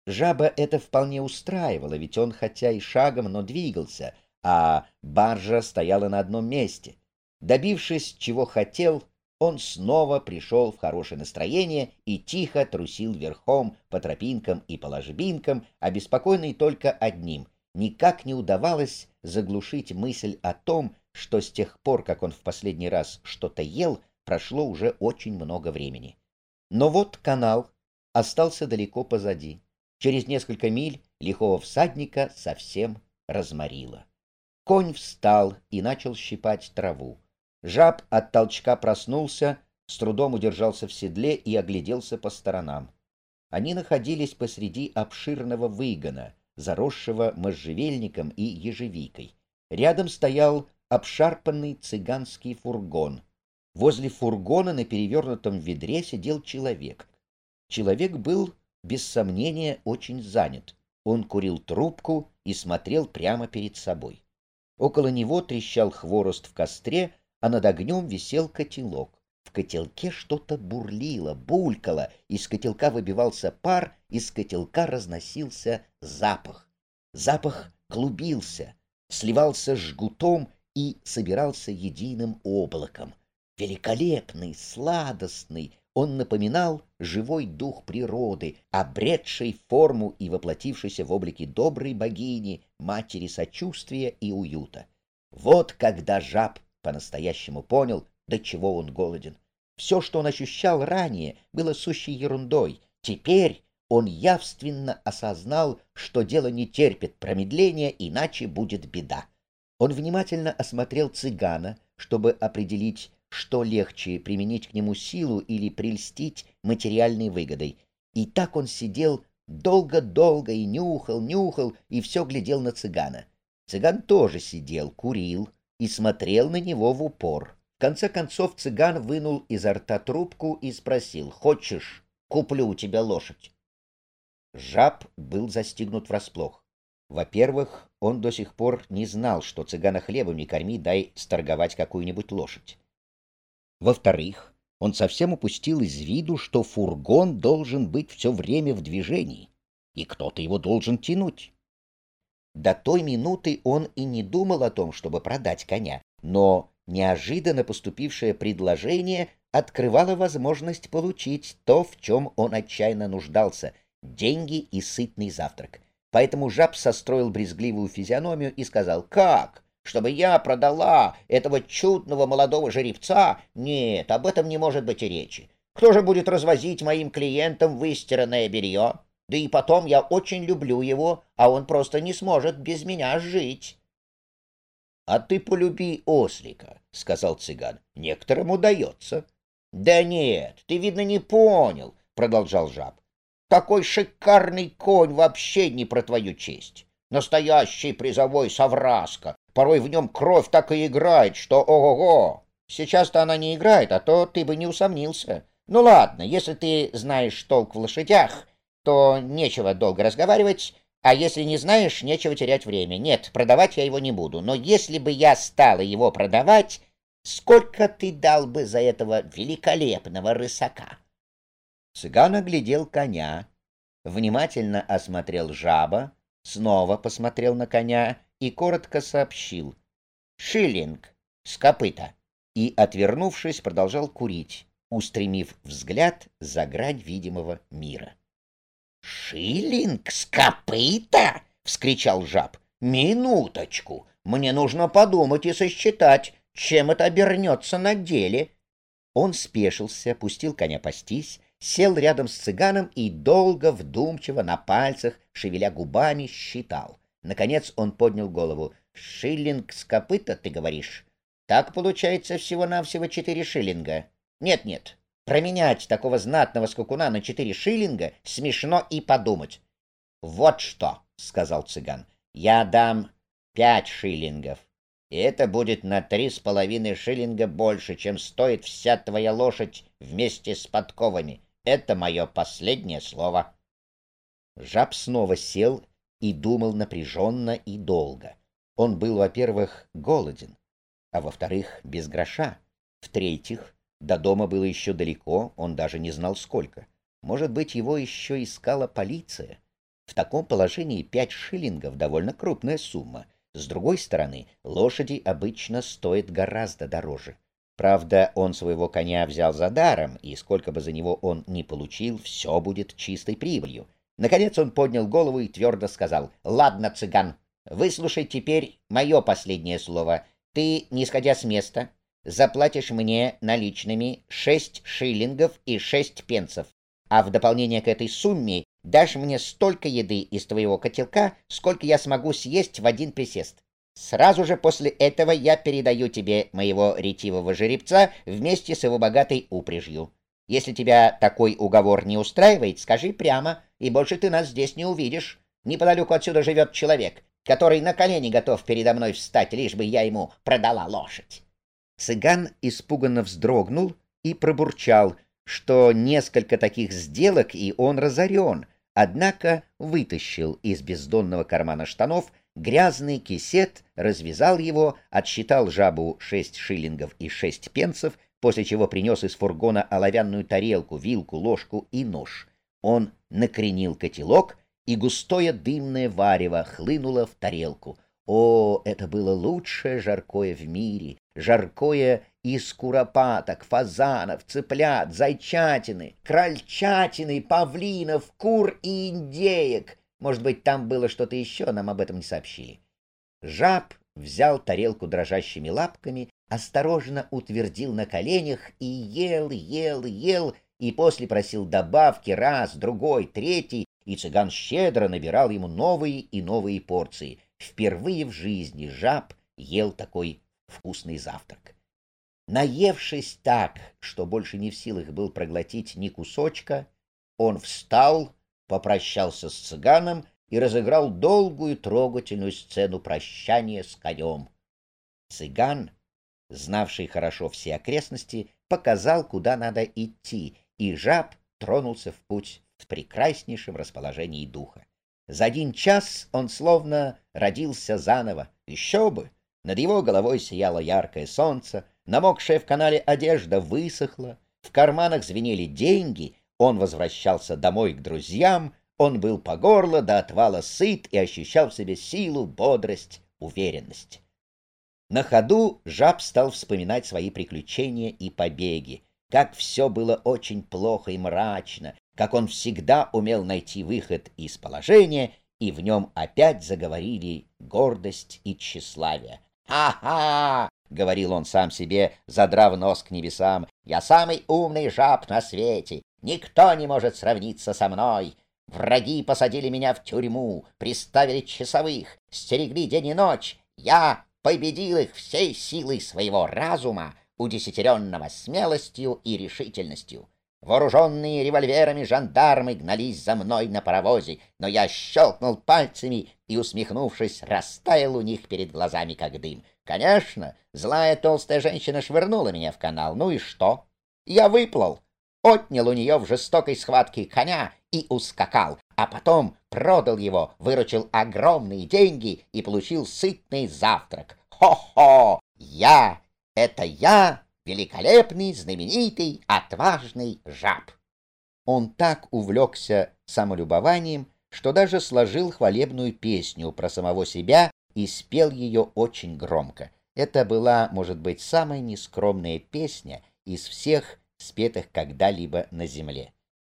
Жаба это вполне устраивало, ведь он хотя и шагом, но двигался, а баржа стояла на одном месте. Добившись, чего хотел, он снова пришел в хорошее настроение и тихо трусил верхом по тропинкам и по ложбинкам, обеспокоенный только одним — никак не удавалось заглушить мысль о том, что с тех пор, как он в последний раз что-то ел, прошло уже очень много времени. Но вот канал остался далеко позади. Через несколько миль лихого всадника совсем разморило. Конь встал и начал щипать траву. Жаб от толчка проснулся, с трудом удержался в седле и огляделся по сторонам. Они находились посреди обширного выгона, заросшего можжевельником и ежевикой. Рядом стоял обшарпанный цыганский фургон — Возле фургона на перевернутом ведре сидел человек. Человек был, без сомнения, очень занят. Он курил трубку и смотрел прямо перед собой. Около него трещал хворост в костре, а над огнем висел котелок. В котелке что-то бурлило, булькало, из котелка выбивался пар, из котелка разносился запах. Запах клубился, сливался жгутом и собирался единым облаком. Великолепный, сладостный, он напоминал живой дух природы, обретший форму и воплотившийся в облике доброй богини, матери сочувствия и уюта. Вот когда жаб по-настоящему понял, до чего он голоден. Все, что он ощущал ранее, было сущей ерундой. Теперь он явственно осознал, что дело не терпит промедления, иначе будет беда. Он внимательно осмотрел цыгана, чтобы определить, что легче применить к нему силу или прельстить материальной выгодой. И так он сидел долго-долго и нюхал, нюхал, и все глядел на цыгана. Цыган тоже сидел, курил и смотрел на него в упор. В конце концов цыган вынул изо рта трубку и спросил, «Хочешь, куплю у тебя лошадь?» Жаб был застигнут врасплох. Во-первых, он до сих пор не знал, что цыгана хлебом не корми, дай сторговать какую-нибудь лошадь. Во-вторых, он совсем упустил из виду, что фургон должен быть все время в движении, и кто-то его должен тянуть. До той минуты он и не думал о том, чтобы продать коня, но неожиданно поступившее предложение открывало возможность получить то, в чем он отчаянно нуждался — деньги и сытный завтрак. Поэтому жаб состроил брезгливую физиономию и сказал «Как? чтобы я продала этого чудного молодого жеребца? Нет, об этом не может быть и речи. Кто же будет развозить моим клиентам выстиранное белье? Да и потом я очень люблю его, а он просто не сможет без меня жить. — А ты полюби ослика, — сказал цыган. — Некоторым удается. — Да нет, ты, видно, не понял, — продолжал жаб. — Такой шикарный конь вообще не про твою честь. Настоящий призовой совраска, Порой в нем кровь так и играет, что ого-го. Сейчас-то она не играет, а то ты бы не усомнился. Ну ладно, если ты знаешь толк в лошадях, то нечего долго разговаривать, а если не знаешь, нечего терять время. Нет, продавать я его не буду, но если бы я стала его продавать, сколько ты дал бы за этого великолепного рысака? Цыган оглядел коня, внимательно осмотрел жаба, снова посмотрел на коня и коротко сообщил «Шиллинг с копыта» и, отвернувшись, продолжал курить, устремив взгляд за грань видимого мира. «Шиллинг с копыта?» — вскричал жаб. «Минуточку! Мне нужно подумать и сосчитать, чем это обернется на деле». Он спешился, пустил коня пастись, сел рядом с цыганом и долго, вдумчиво, на пальцах, шевеля губами, считал. Наконец он поднял голову. «Шиллинг с копыта, ты говоришь? Так получается всего-навсего четыре шиллинга. Нет-нет, променять такого знатного скакуна на четыре шиллинга смешно и подумать». «Вот что», — сказал цыган, Я дам пять шиллингов. И это будет на три с половиной шиллинга больше, чем стоит вся твоя лошадь вместе с подковами. Это мое последнее слово. Жаб снова сел и думал напряженно и долго. Он был, во-первых, голоден, а во-вторых, без гроша. В-третьих, до дома было еще далеко, он даже не знал сколько. Может быть, его еще искала полиция. В таком положении пять шиллингов — довольно крупная сумма. С другой стороны, лошади обычно стоят гораздо дороже. Правда, он своего коня взял за даром, и сколько бы за него он ни получил, все будет чистой прибылью. Наконец он поднял голову и твердо сказал, «Ладно, цыган, выслушай теперь мое последнее слово. Ты, не сходя с места, заплатишь мне наличными шесть шиллингов и шесть пенсов, а в дополнение к этой сумме дашь мне столько еды из твоего котелка, сколько я смогу съесть в один присест. Сразу же после этого я передаю тебе моего ретивого жеребца вместе с его богатой упряжью. Если тебя такой уговор не устраивает, скажи прямо, и больше ты нас здесь не увидишь. Неподалеку отсюда живет человек, который на колени готов передо мной встать, лишь бы я ему продала лошадь. Цыган испуганно вздрогнул и пробурчал, что несколько таких сделок, и он разорен, однако вытащил из бездонного кармана штанов грязный кисет, развязал его, отсчитал жабу шесть шиллингов и шесть пенсов, после чего принес из фургона оловянную тарелку, вилку, ложку и нож. Он накренил котелок, и густое дымное варево хлынуло в тарелку. О, это было лучшее жаркое в мире, жаркое из куропаток, фазанов, цыплят, зайчатины, крольчатины, павлинов, кур и индеек. Может быть, там было что-то еще, нам об этом не сообщили. Жаб взял тарелку дрожащими лапками, осторожно утвердил на коленях и ел, ел, ел, и после просил добавки раз, другой, третий, и цыган щедро набирал ему новые и новые порции. Впервые в жизни жаб ел такой вкусный завтрак. Наевшись так, что больше не в силах был проглотить ни кусочка, он встал, попрощался с цыганом и разыграл долгую трогательную сцену прощания с конем. Цыган, знавший хорошо все окрестности, показал, куда надо идти, и жаб тронулся в путь в прекраснейшем расположении духа. За один час он словно родился заново. Еще бы! Над его головой сияло яркое солнце, намокшая в канале одежда высохла, в карманах звенели деньги, он возвращался домой к друзьям, он был по горло до отвала сыт и ощущал в себе силу, бодрость, уверенность. На ходу жаб стал вспоминать свои приключения и побеги, как все было очень плохо и мрачно, как он всегда умел найти выход из положения, и в нем опять заговорили гордость и тщеславие. «Ха-ха!» — говорил он сам себе, задрав нос к небесам. «Я самый умный жаб на свете! Никто не может сравниться со мной! Враги посадили меня в тюрьму, приставили часовых, стерегли день и ночь. Я победил их всей силой своего разума, удесятеренного смелостью и решительностью. Вооруженные револьверами жандармы гнались за мной на паровозе, но я щелкнул пальцами и, усмехнувшись, растаял у них перед глазами, как дым. Конечно, злая толстая женщина швырнула меня в канал. Ну и что? Я выплыл, отнял у нее в жестокой схватке коня и ускакал, а потом продал его, выручил огромные деньги и получил сытный завтрак. Хо-хо! Я! Это я, великолепный, знаменитый, отважный жаб! Он так увлекся самолюбованием, что даже сложил хвалебную песню про самого себя и спел ее очень громко. Это была, может быть, самая нескромная песня из всех, спетых когда-либо на земле.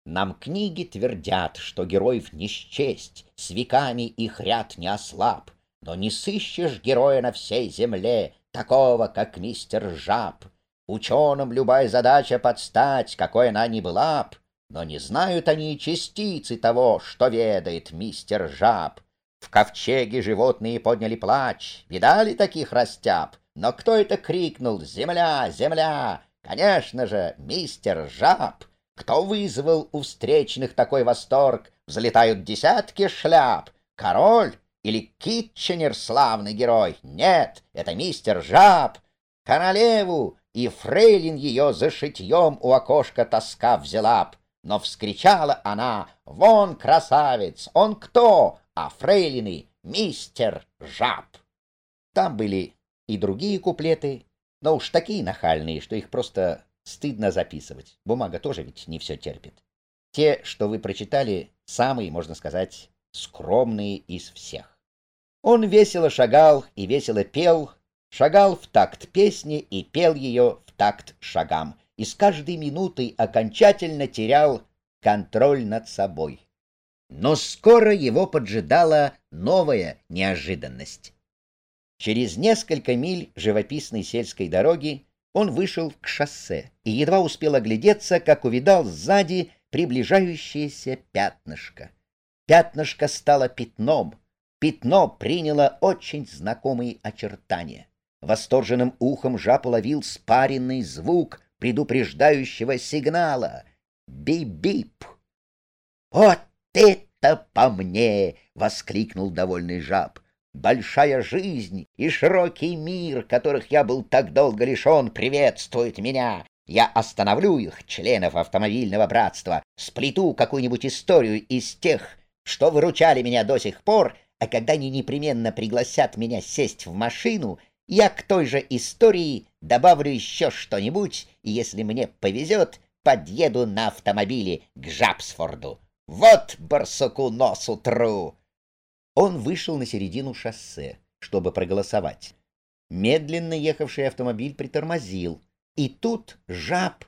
Нам книги твердят, что героев не счесть, с веками их ряд не ослаб, но не сыщешь героя на всей земле, такого, как мистер Жаб. Ученым любая задача подстать, какой она ни была б, но не знают они частицы того, что ведает мистер Жаб. В ковчеге животные подняли плач, видали таких растяб? Но кто это крикнул «Земля! Земля!» Конечно же, мистер Жаб. Кто вызвал у встречных такой восторг? Взлетают десятки шляп. Король Или Китченер славный герой? Нет, это мистер Жаб. Королеву и фрейлин ее за шитьем у окошка тоска взяла б. Но вскричала она, вон красавец, он кто? А фрейлины — мистер Жаб. Там были и другие куплеты, но уж такие нахальные, что их просто стыдно записывать. Бумага тоже ведь не все терпит. Те, что вы прочитали, самые, можно сказать, скромные из всех. Он весело шагал и весело пел, шагал в такт песни и пел ее в такт шагам, и с каждой минутой окончательно терял контроль над собой. Но скоро его поджидала новая неожиданность. Через несколько миль живописной сельской дороги он вышел к шоссе и едва успел оглядеться, как увидал сзади приближающееся пятнышко. Пятнышко стало пятном, пятно приняло очень знакомые очертания. Восторженным ухом жаб уловил спаренный звук предупреждающего сигнала. «Бип-бип!» «Вот это по мне!» — воскликнул довольный жаб. «Большая жизнь и широкий мир, которых я был так долго лишен, приветствует меня. Я остановлю их, членов автомобильного братства, сплету какую-нибудь историю из тех, что выручали меня до сих пор, а когда они непременно пригласят меня сесть в машину, я к той же истории добавлю еще что-нибудь, и если мне повезет, подъеду на автомобиле к Жабсфорду. Вот барсуку нос утру!» Он вышел на середину шоссе, чтобы проголосовать. Медленно ехавший автомобиль притормозил, и тут жаб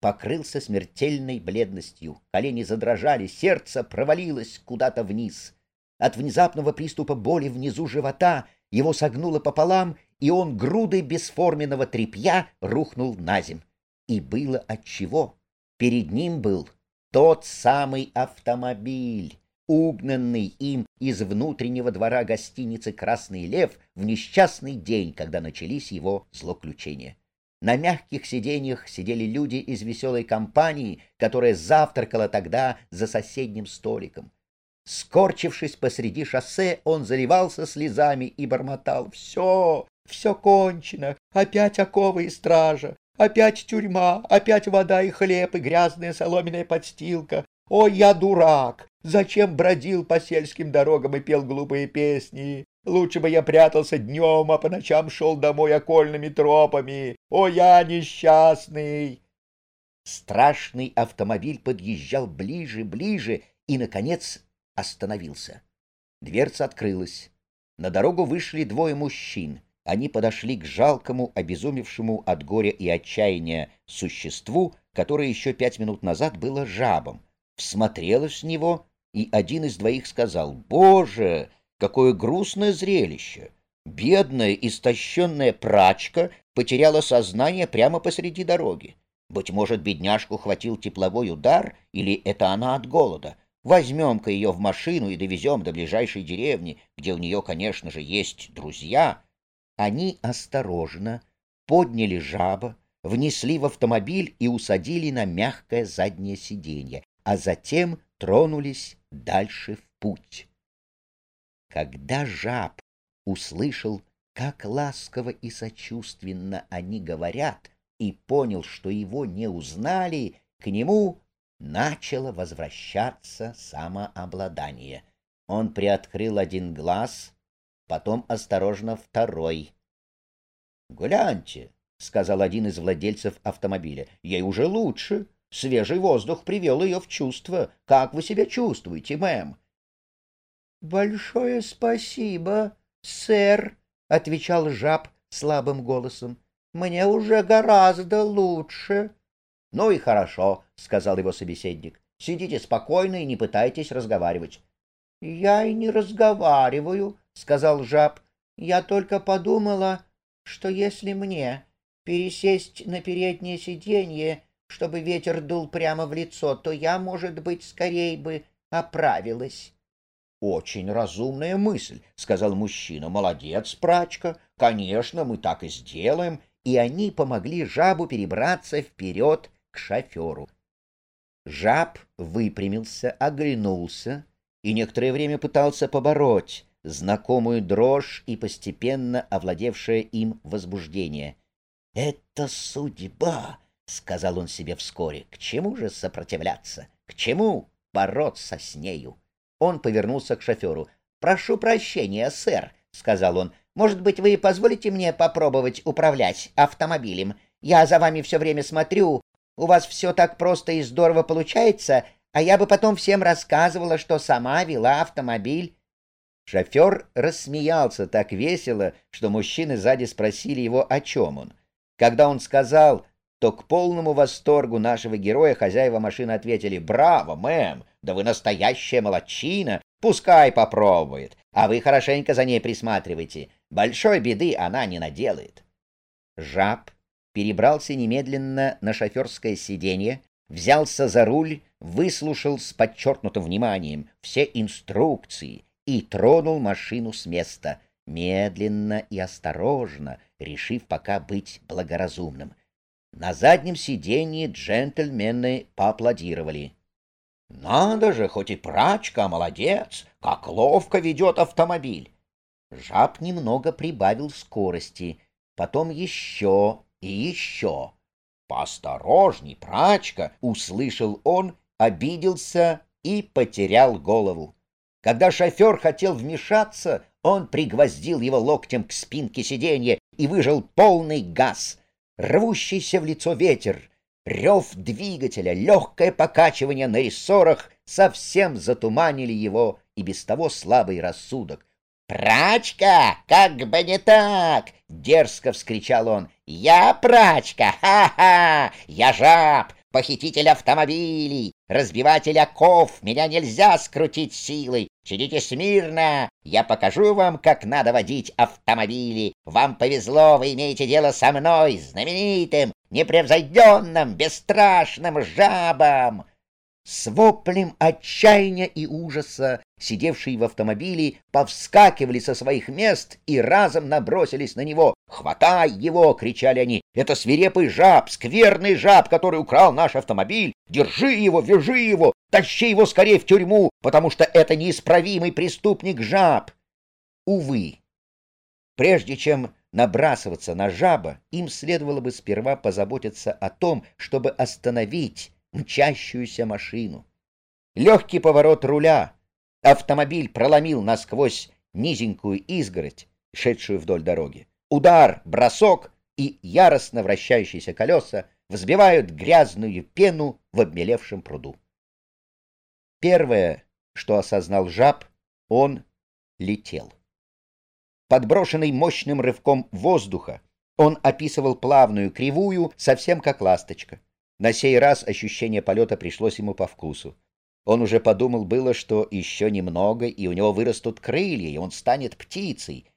покрылся смертельной бледностью. Колени задрожали, сердце провалилось куда-то вниз. От внезапного приступа боли внизу живота его согнуло пополам, и он грудой бесформенного тряпья рухнул на земь. И было отчего. Перед ним был тот самый автомобиль, угнанный им из внутреннего двора гостиницы «Красный лев» в несчастный день, когда начались его злоключения. На мягких сиденьях сидели люди из веселой компании, которая завтракала тогда за соседним столиком. Скорчившись посреди шоссе, он заливался слезами и бормотал. «Все, все кончено, опять оковы и стража, опять тюрьма, опять вода и хлеб и грязная соломенная подстилка. Ой, я дурак! Зачем бродил по сельским дорогам и пел глупые песни? Лучше бы я прятался днем, а по ночам шел домой окольными тропами. О, я несчастный!» Страшный автомобиль подъезжал ближе, ближе и, наконец, остановился. Дверца открылась. На дорогу вышли двое мужчин. Они подошли к жалкому, обезумевшему от горя и отчаяния существу, которое еще пять минут назад было жабом. Всмотрелась в него, и один из двоих сказал, «Боже, Какое грустное зрелище! Бедная, истощенная прачка потеряла сознание прямо посреди дороги. Быть может, бедняжку хватил тепловой удар, или это она от голода. Возьмем-ка ее в машину и довезем до ближайшей деревни, где у нее, конечно же, есть друзья. Они осторожно подняли жаба, внесли в автомобиль и усадили на мягкое заднее сиденье, а затем тронулись дальше в путь. Когда жаб услышал, как ласково и сочувственно они говорят, и понял, что его не узнали, к нему начало возвращаться самообладание. Он приоткрыл один глаз, потом осторожно второй. — Гляньте, — сказал один из владельцев автомобиля, — ей уже лучше. Свежий воздух привел ее в чувство. Как вы себя чувствуете, мэм? Большое спасибо, сэр, отвечал жаб слабым голосом. Мне уже гораздо лучше. Ну и хорошо, сказал его собеседник. Сидите спокойно и не пытайтесь разговаривать. Я и не разговариваю, сказал жаб. Я только подумала, что если мне пересесть на переднее сиденье, чтобы ветер дул прямо в лицо, то я, может быть, скорее бы оправилась. Очень разумная мысль, сказал мужчина. Молодец, прачка. Конечно, мы так и сделаем. И они помогли жабу перебраться вперед к шоферу. Жаб выпрямился, оглянулся и некоторое время пытался побороть знакомую дрожь и постепенно овладевшее им возбуждение. «Это судьба!» — сказал он себе вскоре. «К чему же сопротивляться? К чему бороться с нею?» Он повернулся к шоферу. «Прошу прощения, сэр», — сказал он. «Может быть, вы позволите мне попробовать управлять автомобилем? Я за вами все время смотрю. У вас все так просто и здорово получается, а я бы потом всем рассказывала, что сама вела автомобиль». Шофер рассмеялся так весело, что мужчины сзади спросили его, о чем он. Когда он сказал, то к полному восторгу нашего героя хозяева машины ответили «Браво, мэм! Да вы настоящая молодчина! Пускай попробует, а вы хорошенько за ней присматривайте. Большой беды она не наделает». Жаб перебрался немедленно на шоферское сиденье, взялся за руль, выслушал с подчеркнутым вниманием все инструкции и тронул машину с места, медленно и осторожно, решив пока быть благоразумным. На заднем сиденье джентльмены поаплодировали. «Надо же, хоть и прачка, а молодец! Как ловко ведет автомобиль!» Жаб немного прибавил скорости, потом еще и еще. «Поосторожней, прачка!» — услышал он, обиделся и потерял голову. Когда шофер хотел вмешаться, он пригвоздил его локтем к спинке сиденья и выжил полный газ. Рвущийся в лицо ветер, рев двигателя, легкое покачивание на рессорах совсем затуманили его и без того слабый рассудок. «Прачка! Как бы не так!» — дерзко вскричал он. «Я прачка! Ха-ха! Я жаб! Похититель автомобилей! Разбиватель оков! Меня нельзя скрутить силой! Сидите смирно! Я покажу вам, как надо водить автомобили! Вам повезло, вы имеете дело со мной, знаменитым, непревзойденным, бесстрашным жабом!» С воплем отчаяния и ужаса сидевшие в автомобиле повскакивали со своих мест и разом набросились на него. «Хватай его!» — кричали они. «Это свирепый жаб, скверный жаб, который украл наш автомобиль! Держи его, вяжи его, тащи его скорее в тюрьму, потому что это неисправимый преступник жаб!» Увы, прежде чем набрасываться на жаба, им следовало бы сперва позаботиться о том, чтобы остановить мчащуюся машину. Легкий поворот руля. Автомобиль проломил насквозь низенькую изгородь, шедшую вдоль дороги. Удар, бросок и яростно вращающиеся колеса взбивают грязную пену в обмелевшем пруду. Первое, что осознал жаб, он летел. Подброшенный мощным рывком воздуха, он описывал плавную кривую, совсем как ласточка. На сей раз ощущение полета пришлось ему по вкусу. Он уже подумал было, что еще немного, и у него вырастут крылья, и он станет птицей.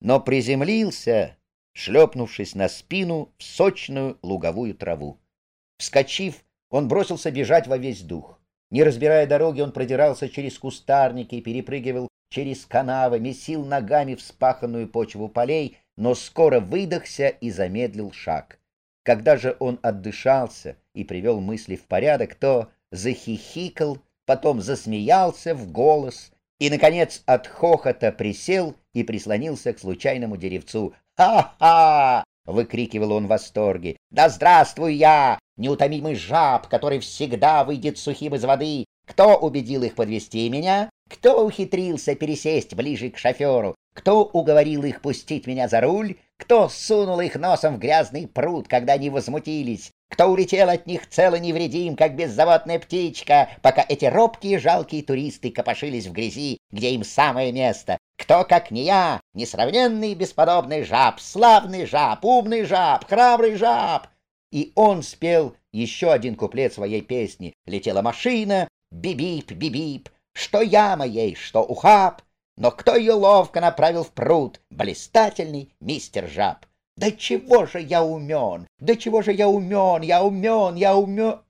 Но приземлился, шлепнувшись на спину в сочную луговую траву. Вскочив, он бросился бежать во весь дух. Не разбирая дороги, он продирался через кустарники, перепрыгивал через канавы, месил ногами вспаханную почву полей, но скоро выдохся и замедлил шаг. Когда же он отдышался и привел мысли в порядок, то захихикал, потом засмеялся в голос и, наконец, от хохота присел и прислонился к случайному деревцу. «Ха-ха!» — выкрикивал он в восторге. «Да здравствуй я, неутомимый жаб, который всегда выйдет сухим из воды! Кто убедил их подвести меня? Кто ухитрился пересесть ближе к шоферу? Кто уговорил их пустить меня за руль? Кто сунул их носом в грязный пруд, когда они возмутились? Кто улетел от них цело невредим, как беззаботная птичка, пока эти робкие жалкие туристы копошились в грязи, где им самое место? Кто, как не я, несравненный бесподобный жаб, славный жаб, умный жаб, храбрый жаб? И он спел еще один куплет своей песни. Летела машина, бибип, бибип, что яма ей, что ухаб, но кто ее ловко направил в пруд? Блистательный мистер Жаб. Да чего же я умен? Да чего же я умен? Я умен, я умен.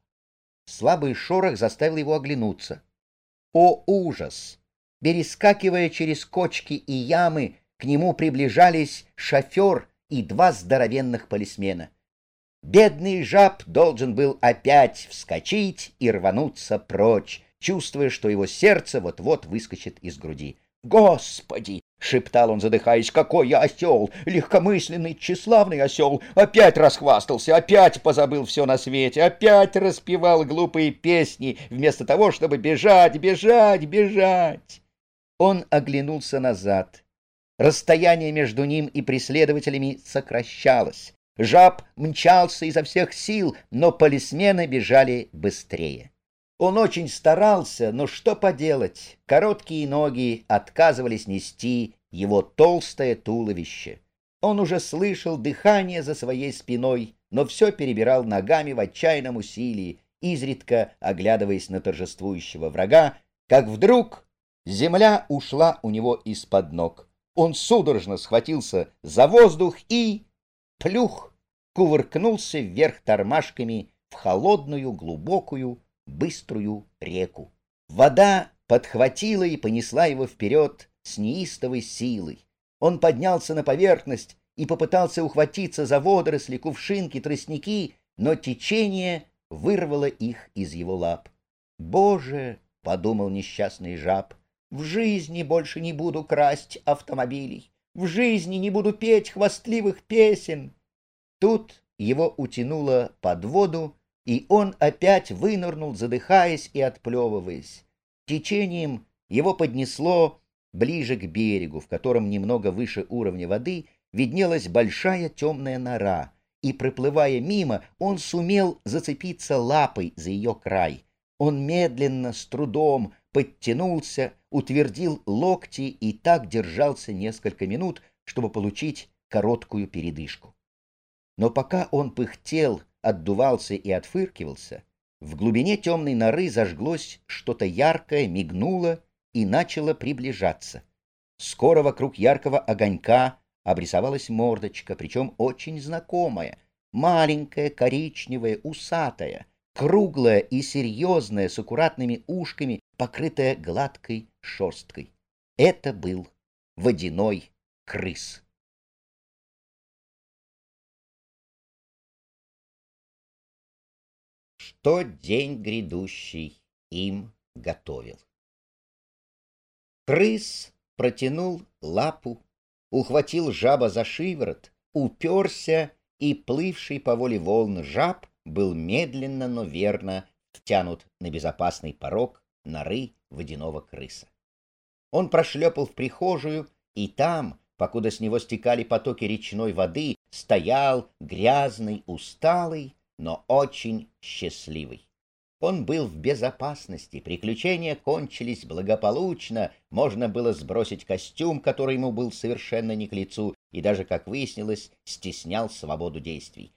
Слабый шорох заставил его оглянуться. О, ужас! Перескакивая через кочки и ямы, к нему приближались шофер и два здоровенных полисмена. Бедный жаб должен был опять вскочить и рвануться прочь, чувствуя, что его сердце вот-вот выскочит из груди. Господи! — шептал он, задыхаясь. «Какой я осел! Легкомысленный, тщеславный осел! Опять расхвастался, опять позабыл все на свете, опять распевал глупые песни, вместо того, чтобы бежать, бежать, бежать!» Он оглянулся назад. Расстояние между ним и преследователями сокращалось. Жаб мчался изо всех сил, но полисмены бежали быстрее. Он очень старался, но что поделать, короткие ноги отказывались нести его толстое туловище. Он уже слышал дыхание за своей спиной, но все перебирал ногами в отчаянном усилии, изредка оглядываясь на торжествующего врага, как вдруг земля ушла у него из-под ног. Он судорожно схватился за воздух и плюх, кувыркнулся вверх тормашками в холодную, глубокую, быструю реку. Вода подхватила и понесла его вперед с неистовой силой. Он поднялся на поверхность и попытался ухватиться за водоросли, кувшинки, тростники, но течение вырвало их из его лап. «Боже!» — подумал несчастный жаб. «В жизни больше не буду красть автомобилей, в жизни не буду петь хвастливых песен, Тут его утянуло под воду, и он опять вынырнул, задыхаясь и отплевываясь. Течением его поднесло ближе к берегу, в котором немного выше уровня воды виднелась большая темная нора, и, проплывая мимо, он сумел зацепиться лапой за ее край. Он медленно, с трудом подтянулся, утвердил локти и так держался несколько минут, чтобы получить короткую передышку. Но пока он пыхтел, отдувался и отфыркивался, в глубине темной норы зажглось что-то яркое, мигнуло и начало приближаться. Скоро вокруг яркого огонька обрисовалась мордочка, причем очень знакомая, маленькая, коричневая, усатая, круглая и серьезная, с аккуратными ушками, покрытая гладкой шерсткой. Это был водяной крыс. Что день грядущий им готовил. Крыс протянул лапу, ухватил жаба за шиворот, уперся, и плывший по воле волн жаб был медленно, но верно втянут на безопасный порог норы водяного крыса. Он прошлепал в прихожую, и там, покуда с него стекали потоки речной воды, стоял грязный, усталый, но очень счастливый. Он был в безопасности, приключения кончились благополучно, можно было сбросить костюм, который ему был совершенно не к лицу, и даже, как выяснилось, стеснял свободу действий.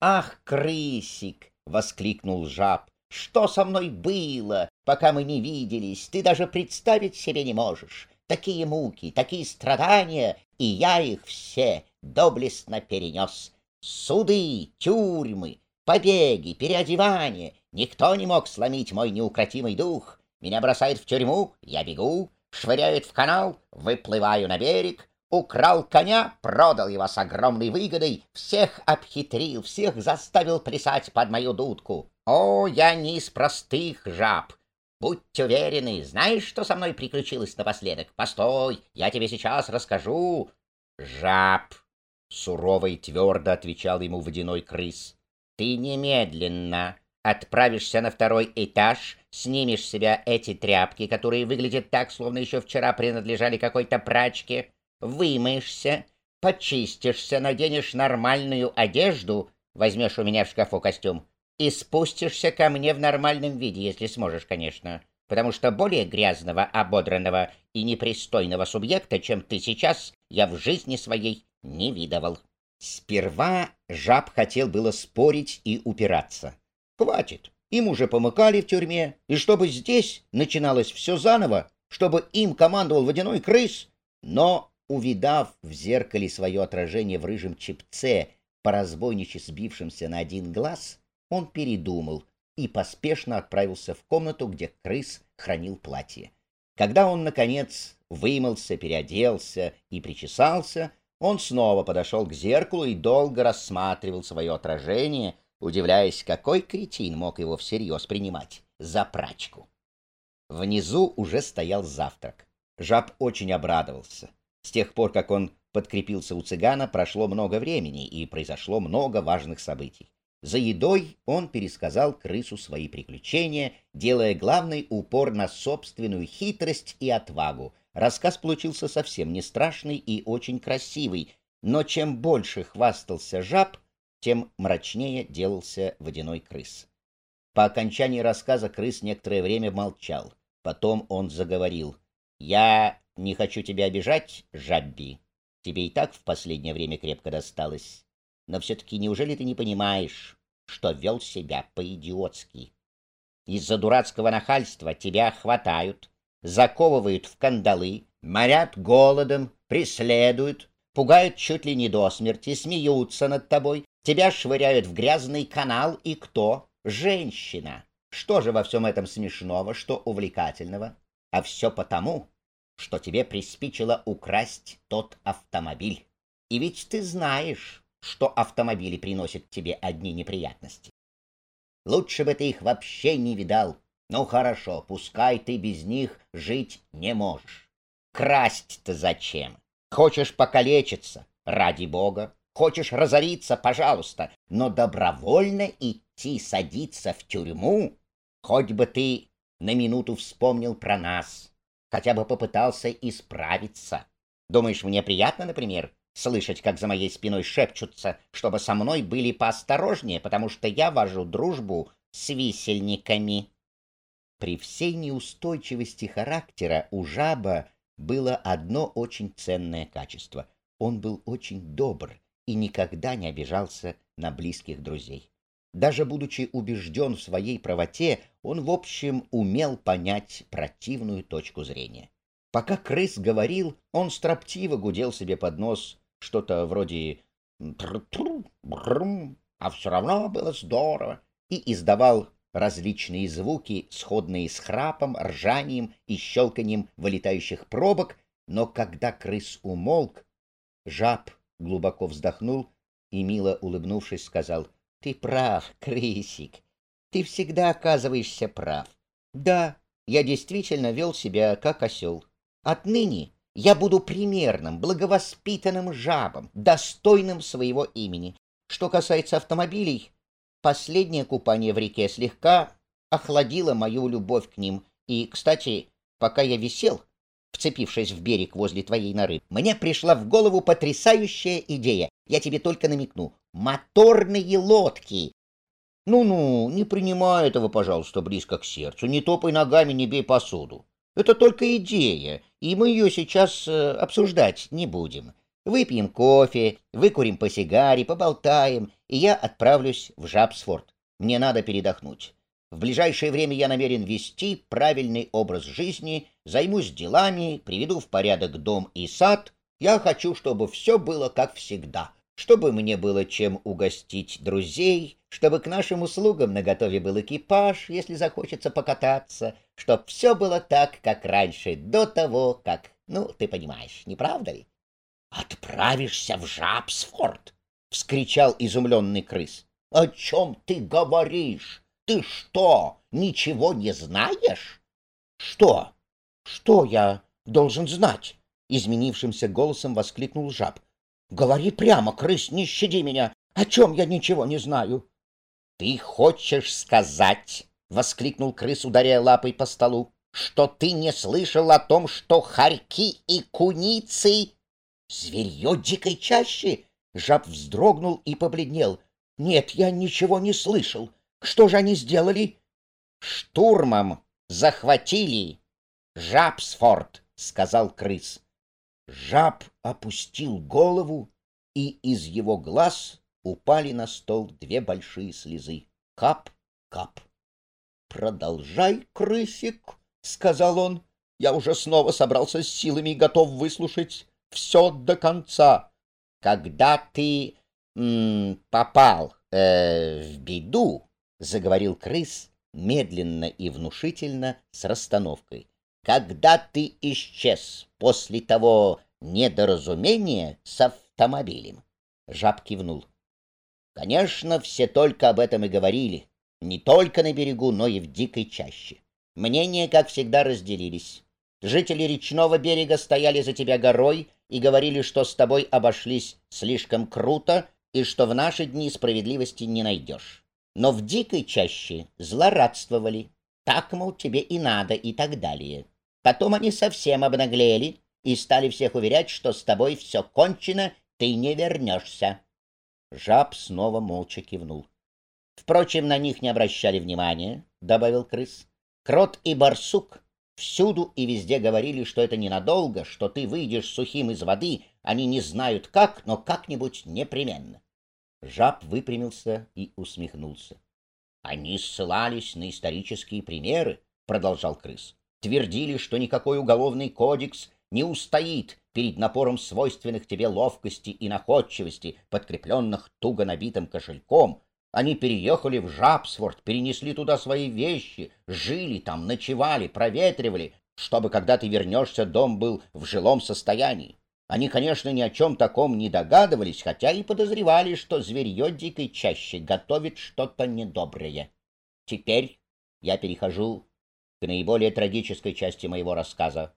«Ах, крысик!» — воскликнул жаб. «Что со мной было, пока мы не виделись, ты даже представить себе не можешь. Такие муки, такие страдания, и я их все доблестно перенес. Суды, тюрьмы, побеги, переодевания. Никто не мог сломить мой неукротимый дух. Меня бросают в тюрьму, я бегу, швыряют в канал, выплываю на берег, украл коня, продал его с огромной выгодой, всех обхитрил, всех заставил плясать под мою дудку. О, я не из простых жаб. Будьте уверены, знаешь, что со мной приключилось напоследок? Постой, я тебе сейчас расскажу. Жаб, сурово и твердо отвечал ему водяной крыс. Ты немедленно отправишься на второй этаж, снимешь с себя эти тряпки, которые выглядят так, словно еще вчера принадлежали какой-то прачке, вымоешься, почистишься, наденешь нормальную одежду, возьмешь у меня в шкафу костюм и спустишься ко мне в нормальном виде, если сможешь, конечно, потому что более грязного, ободранного и непристойного субъекта, чем ты сейчас, я в жизни своей не видывал. Сперва жаб хотел было спорить и упираться. Хватит, им уже помыкали в тюрьме, и чтобы здесь начиналось все заново, чтобы им командовал водяной крыс. Но, увидав в зеркале свое отражение в рыжем чепце, по сбившемся на один глаз, он передумал и поспешно отправился в комнату, где крыс хранил платье. Когда он, наконец, вымылся, переоделся и причесался, он снова подошел к зеркалу и долго рассматривал свое отражение, удивляясь, какой кретин мог его всерьез принимать за прачку. Внизу уже стоял завтрак. Жаб очень обрадовался. С тех пор, как он подкрепился у цыгана, прошло много времени, и произошло много важных событий. За едой он пересказал крысу свои приключения, делая главный упор на собственную хитрость и отвагу. Рассказ получился совсем не страшный и очень красивый, но чем больше хвастался жаб, тем мрачнее делался водяной крыс. По окончании рассказа крыс некоторое время молчал. Потом он заговорил. «Я не хочу тебя обижать, жабби. Тебе и так в последнее время крепко досталось. Но все-таки неужели ты не понимаешь, что вел себя по-идиотски? Из-за дурацкого нахальства тебя хватают, заковывают в кандалы, морят голодом, преследуют, пугают чуть ли не до смерти, смеются над тобой, тебя швыряют в грязный канал, и кто? Женщина. Что же во всем этом смешного, что увлекательного? А все потому, что тебе приспичило украсть тот автомобиль. И ведь ты знаешь, что автомобили приносят тебе одни неприятности. Лучше бы ты их вообще не видал. Ну хорошо, пускай ты без них жить не можешь. Красть-то зачем? Хочешь покалечиться? Ради бога. Хочешь разориться? Пожалуйста. Но добровольно идти садиться в тюрьму? Хоть бы ты на минуту вспомнил про нас, хотя бы попытался исправиться. Думаешь, мне приятно, например, слышать, как за моей спиной шепчутся, чтобы со мной были поосторожнее, потому что я вожу дружбу с висельниками. При всей неустойчивости характера у жаба было одно очень ценное качество. Он был очень добр и никогда не обижался на близких друзей. Даже будучи убежден в своей правоте, он, в общем, умел понять противную точку зрения. Пока крыс говорил, он строптиво гудел себе под нос что-то вроде «брум», а все равно было здорово, и издавал различные звуки, сходные с храпом, ржанием и щелканием вылетающих пробок, но когда крыс умолк, жаб глубоко вздохнул и, мило улыбнувшись, сказал — ты прав, Крысик. Ты всегда оказываешься прав. Да, я действительно вел себя как осел. Отныне я буду примерным, благовоспитанным жабом, достойным своего имени. Что касается автомобилей, последнее купание в реке слегка охладило мою любовь к ним. И, кстати, пока я висел, вцепившись в берег возле твоей норы, мне пришла в голову потрясающая идея. Я тебе только намекну. Моторные лодки. Ну-ну, не принимай этого, пожалуйста, близко к сердцу. Не топай ногами, не бей посуду. Это только идея, и мы ее сейчас э, обсуждать не будем. Выпьем кофе, выкурим по сигаре, поболтаем, и я отправлюсь в Жабсфорд. Мне надо передохнуть. В ближайшее время я намерен вести правильный образ жизни, займусь делами, приведу в порядок дом и сад. Я хочу, чтобы все было как всегда, чтобы мне было чем угостить друзей, чтобы к нашим услугам наготове был экипаж, если захочется покататься, чтоб все было так, как раньше, до того, как... Ну, ты понимаешь, не правда ли? — Отправишься в Жабсфорд! — вскричал изумленный крыс. — О чем ты говоришь? Ты что, ничего не знаешь? Что? Что я должен знать? Изменившимся голосом воскликнул жаб. Говори прямо, крыс, не щади меня. О чем я ничего не знаю? Ты хочешь сказать, воскликнул крыс, ударяя лапой по столу, что ты не слышал о том, что хорьки и куницы зверье дикой чаще? Жаб вздрогнул и побледнел. Нет, я ничего не слышал. Что же они сделали? Штурмом захватили Жабсфорд, сказал крыс. Жаб опустил голову, и из его глаз упали на стол две большие слезы. Кап, кап. Продолжай, крысик, сказал он. Я уже снова собрался с силами и готов выслушать все до конца. Когда ты м, попал э, в беду, заговорил крыс медленно и внушительно с расстановкой. Когда ты исчез после того недоразумения с автомобилем? Жаб кивнул. Конечно, все только об этом и говорили. Не только на берегу, но и в дикой чаще. Мнения, как всегда, разделились. Жители речного берега стояли за тебя горой и говорили, что с тобой обошлись слишком круто и что в наши дни справедливости не найдешь. Но в дикой чаще злорадствовали. Так, мол, тебе и надо, и так далее. Потом они совсем обнаглели и стали всех уверять, что с тобой все кончено, ты не вернешься. Жаб снова молча кивнул. Впрочем, на них не обращали внимания, — добавил крыс. Крот и барсук всюду и везде говорили, что это ненадолго, что ты выйдешь сухим из воды, они не знают как, но как-нибудь непременно. Жаб выпрямился и усмехнулся. Они ссылались на исторические примеры, — продолжал крыс. Твердили, что никакой уголовный кодекс не устоит перед напором свойственных тебе ловкости и находчивости, подкрепленных туго набитым кошельком. Они переехали в Жабсворд, перенесли туда свои вещи, жили там, ночевали, проветривали, чтобы, когда ты вернешься, дом был в жилом состоянии. Они, конечно, ни о чем таком не догадывались, хотя и подозревали, что зверье дикой чаще готовит что-то недоброе. Теперь я перехожу к наиболее трагической части моего рассказа.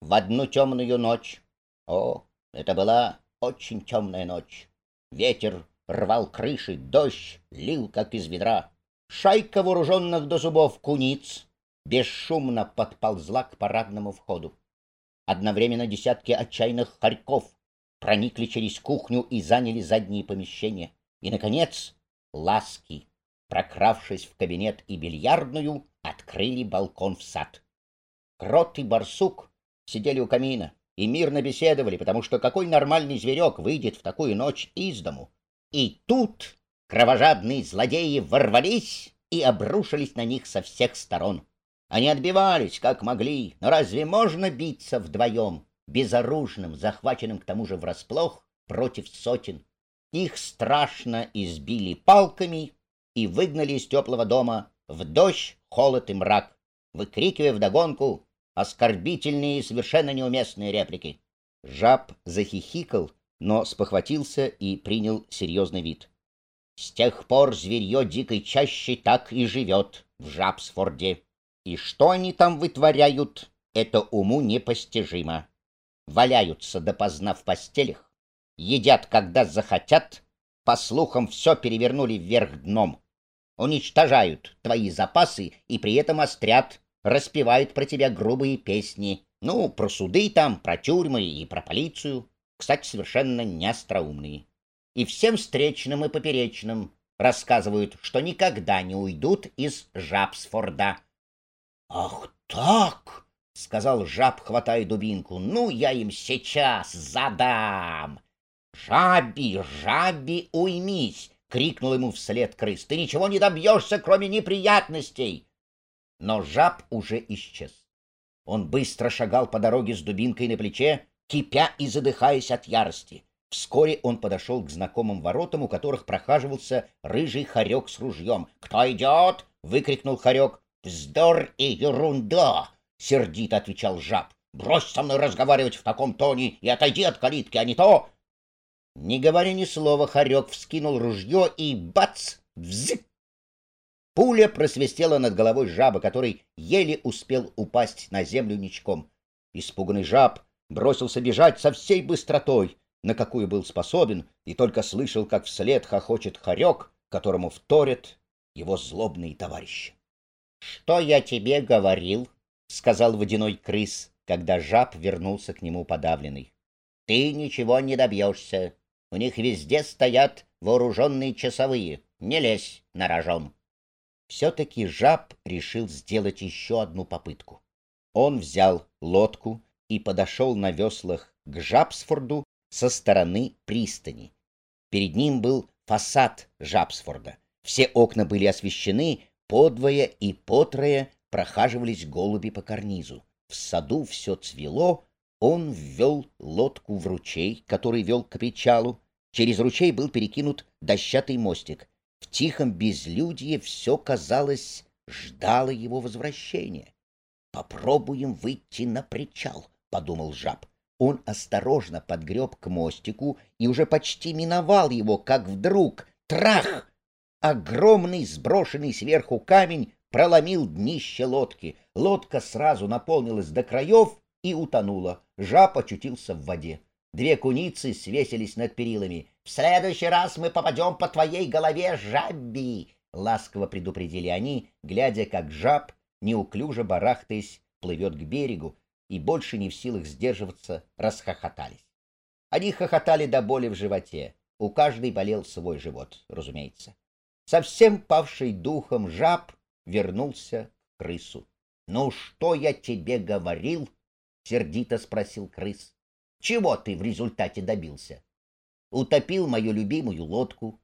В одну темную ночь, о, это была очень темная ночь, ветер рвал крыши, дождь лил, как из ведра. Шайка вооруженных до зубов куниц бесшумно подползла к парадному входу. Одновременно десятки отчаянных хорьков проникли через кухню и заняли задние помещения. И, наконец, ласки, прокравшись в кабинет и бильярдную, открыли балкон в сад. Крот и барсук сидели у камина и мирно беседовали, потому что какой нормальный зверек выйдет в такую ночь из дому? И тут кровожадные злодеи ворвались и обрушились на них со всех сторон. Они отбивались, как могли, но разве можно биться вдвоем, безоружным, захваченным к тому же врасплох, против сотен? Их страшно избили палками и выгнали из теплого дома в дождь, холод и мрак, выкрикивая вдогонку оскорбительные и совершенно неуместные реплики. Жаб захихикал, но спохватился и принял серьезный вид. С тех пор зверье дикой чаще так и живет в Жабсфорде. И что они там вытворяют, это уму непостижимо. Валяются допоздна в постелях, едят, когда захотят, по слухам, все перевернули вверх дном, уничтожают твои запасы и при этом острят, распевают про тебя грубые песни. Ну, про суды там, про тюрьмы и про полицию. Кстати, совершенно неостроумные. И всем встречным и поперечным рассказывают, что никогда не уйдут из Жабсфорда. — Ах так! — сказал жаб, хватая дубинку. — Ну, я им сейчас задам! — Жаби, жаби, уймись! — крикнул ему вслед крыс. — Ты ничего не добьешься, кроме неприятностей! Но жаб уже исчез. Он быстро шагал по дороге с дубинкой на плече, кипя и задыхаясь от ярости. Вскоре он подошел к знакомым воротам, у которых прохаживался рыжий хорек с ружьем. «Кто идет?» — выкрикнул хорек. «Вздор и ерунда!» — сердито отвечал жаб. «Брось со мной разговаривать в таком тоне и отойди от калитки, а не то не говоря ни слова, хорек вскинул ружье и бац! Взык! Пуля просвистела над головой жаба, который еле успел упасть на землю ничком. Испуганный жаб бросился бежать со всей быстротой, на какую был способен, и только слышал, как вслед хохочет хорек, которому вторят его злобные товарищи. — Что я тебе говорил? — сказал водяной крыс, когда жаб вернулся к нему подавленный. — Ты ничего не добьешься. У них везде стоят вооруженные часовые. Не лезь на рожон. Все-таки жаб решил сделать еще одну попытку. Он взял лодку и подошел на веслах к Жабсфорду со стороны пристани. Перед ним был фасад Жабсфорда. Все окна были освещены, подвое и потрое прохаживались голуби по карнизу. В саду все цвело, он ввел лодку в ручей, который вел к причалу. Через ручей был перекинут дощатый мостик. В тихом безлюдье все, казалось, ждало его возвращения. «Попробуем выйти на причал», — подумал жаб. Он осторожно подгреб к мостику и уже почти миновал его, как вдруг — трах! Огромный сброшенный сверху камень проломил днище лодки. Лодка сразу наполнилась до краев и утонула. Жаб очутился в воде. Две куницы свесились над перилами. «В следующий раз мы попадем по твоей голове, жаби!» — ласково предупредили они, глядя, как жаб, неуклюже барахтаясь, плывет к берегу, и больше не в силах сдерживаться, расхохотались. Они хохотали до боли в животе. У каждой болел свой живот, разумеется. Совсем павший духом жаб вернулся к крысу. — Ну что я тебе говорил? — сердито спросил крыс. — Чего ты в результате добился? Утопил мою любимую лодку,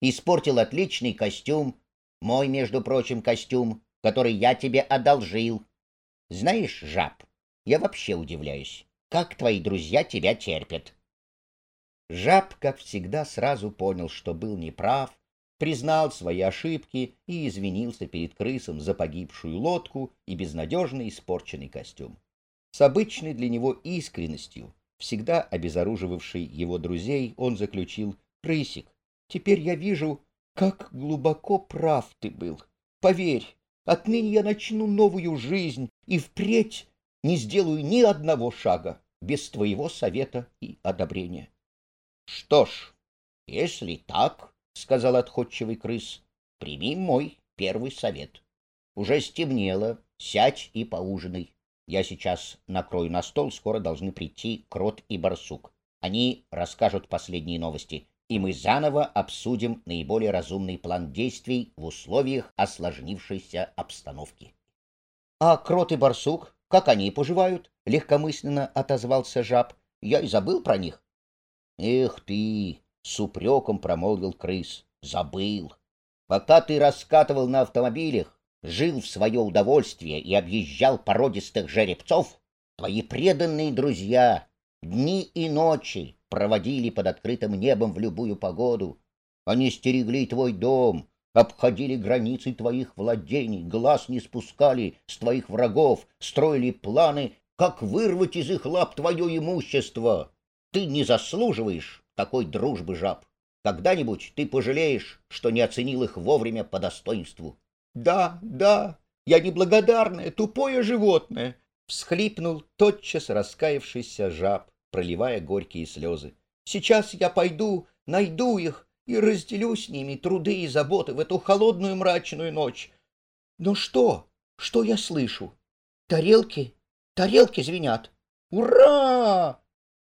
испортил отличный костюм, мой, между прочим, костюм, который я тебе одолжил. Знаешь, жаб, я вообще удивляюсь, как твои друзья тебя терпят. Жаб, как всегда, сразу понял, что был неправ, признал свои ошибки и извинился перед крысом за погибшую лодку и безнадежно испорченный костюм. С обычной для него искренностью, всегда обезоруживавшей его друзей, он заключил «Крысик, теперь я вижу, как глубоко прав ты был. Поверь, отныне я начну новую жизнь и впредь не сделаю ни одного шага без твоего совета и одобрения». «Что ж, если так, — сказал отходчивый крыс, — прими мой первый совет. Уже стемнело, сядь и поужинай. Я сейчас накрою на стол, скоро должны прийти крот и барсук. Они расскажут последние новости, и мы заново обсудим наиболее разумный план действий в условиях осложнившейся обстановки. — А крот и барсук, как они поживают? — легкомысленно отозвался жаб. — Я и забыл про них. — Эх ты! — с упреком промолвил крыс. — Забыл. Пока ты раскатывал на автомобилях, жил в свое удовольствие и объезжал породистых жеребцов, твои преданные друзья дни и ночи проводили под открытым небом в любую погоду. Они стерегли твой дом, обходили границы твоих владений, глаз не спускали с твоих врагов, строили планы, как вырвать из их лап твое имущество. Ты не заслуживаешь такой дружбы жаб. Когда-нибудь ты пожалеешь, что не оценил их вовремя по достоинству. — Да, да, я неблагодарное, тупое животное! — всхлипнул тотчас раскаявшийся жаб, проливая горькие слезы. — Сейчас я пойду, найду их и разделю с ними труды и заботы в эту холодную мрачную ночь. Но что? Что я слышу? Тарелки, тарелки звенят. Ура!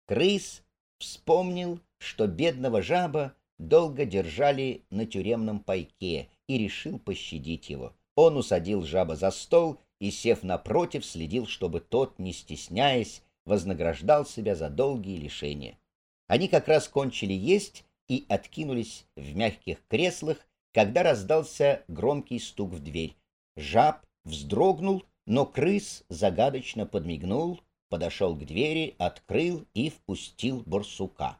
Крыс вспомнил что бедного жаба долго держали на тюремном пайке и решил пощадить его. Он усадил жаба за стол и, сев напротив, следил, чтобы тот, не стесняясь, вознаграждал себя за долгие лишения. Они как раз кончили есть и откинулись в мягких креслах, когда раздался громкий стук в дверь. Жаб вздрогнул, но крыс загадочно подмигнул, подошел к двери, открыл и впустил барсука.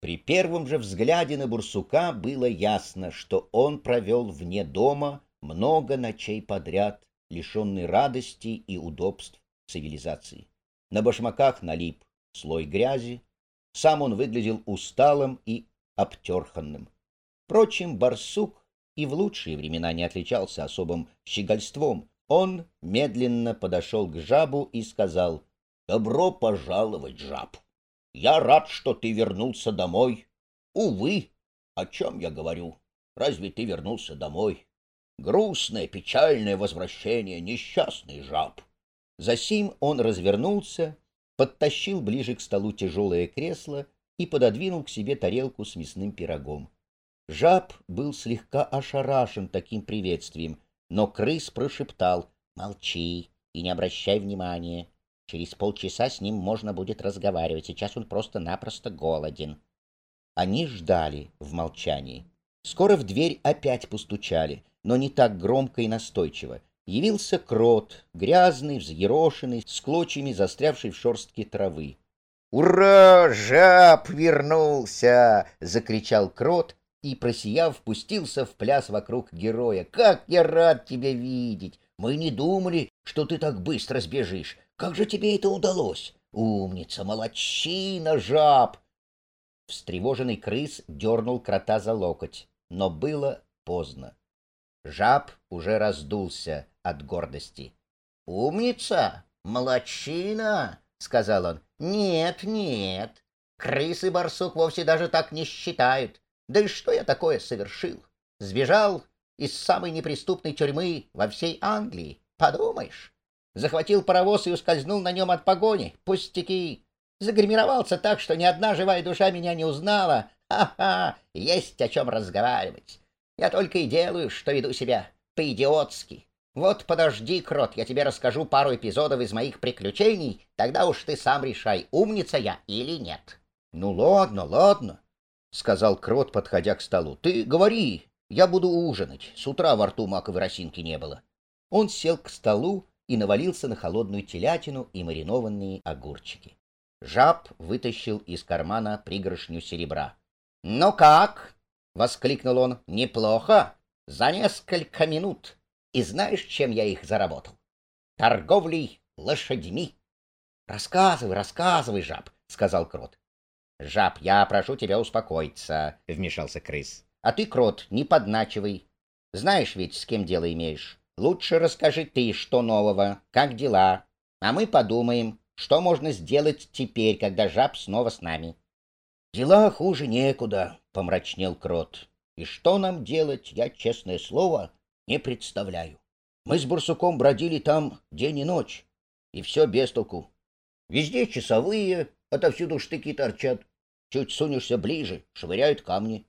При первом же взгляде на Бурсука было ясно, что он провел вне дома много ночей подряд, лишенный радости и удобств цивилизации. На башмаках налип слой грязи, сам он выглядел усталым и обтерханным. Впрочем, барсук и в лучшие времена не отличался особым щегольством. Он медленно подошел к жабу и сказал «Добро пожаловать, жаб!» Я рад, что ты вернулся домой. Увы, о чем я говорю? Разве ты вернулся домой? Грустное, печальное возвращение, несчастный жаб. Засим он развернулся, подтащил ближе к столу тяжелое кресло и пододвинул к себе тарелку с мясным пирогом. Жаб был слегка ошарашен таким приветствием, но крыс прошептал «Молчи и не обращай внимания. Через полчаса с ним можно будет разговаривать. Сейчас он просто-напросто голоден. Они ждали в молчании. Скоро в дверь опять постучали, но не так громко и настойчиво. Явился крот, грязный, взъерошенный, с клочьями застрявшей в шорстке травы. «Ура! Жаб вернулся!» — закричал крот и, просияв, впустился в пляс вокруг героя. «Как я рад тебя видеть! Мы не думали, что ты так быстро сбежишь. Как же тебе это удалось? Умница, молодчина, жаб!» Встревоженный крыс дернул крота за локоть, но было поздно. Жаб уже раздулся от гордости. «Умница! «Молодчина!» — сказал он. «Нет, нет, крысы барсук вовсе даже так не считают. Да и что я такое совершил? Сбежал из самой неприступной тюрьмы во всей Англии. Подумаешь, захватил паровоз и ускользнул на нем от погони. Пустяки. Загримировался так, что ни одна живая душа меня не узнала. Ха-ха, есть о чем разговаривать. Я только и делаю, что веду себя по-идиотски. Вот подожди, Крот, я тебе расскажу пару эпизодов из моих приключений, тогда уж ты сам решай, умница я или нет. — Ну ладно, ладно, — сказал Крот, подходя к столу. — Ты говори, я буду ужинать. С утра во рту маковой росинки не было. Он сел к столу и навалился на холодную телятину и маринованные огурчики. Жаб вытащил из кармана пригоршню серебра. — Ну как? — воскликнул он. — Неплохо. За несколько минут. И знаешь, чем я их заработал? Торговлей лошадьми. — Рассказывай, рассказывай, жаб, — сказал Крот. — Жаб, я прошу тебя успокоиться, — вмешался крыс. — А ты, Крот, не подначивай. Знаешь ведь, с кем дело имеешь. Лучше расскажи ты, что нового, как дела, а мы подумаем, что можно сделать теперь, когда жаб снова с нами. — Дела хуже некуда, — помрачнел Крот. — И что нам делать, я, честное слово, не представляю. Мы с Барсуком бродили там день и ночь, и все без толку. Везде часовые, отовсюду штыки торчат. Чуть сунешься ближе, швыряют камни.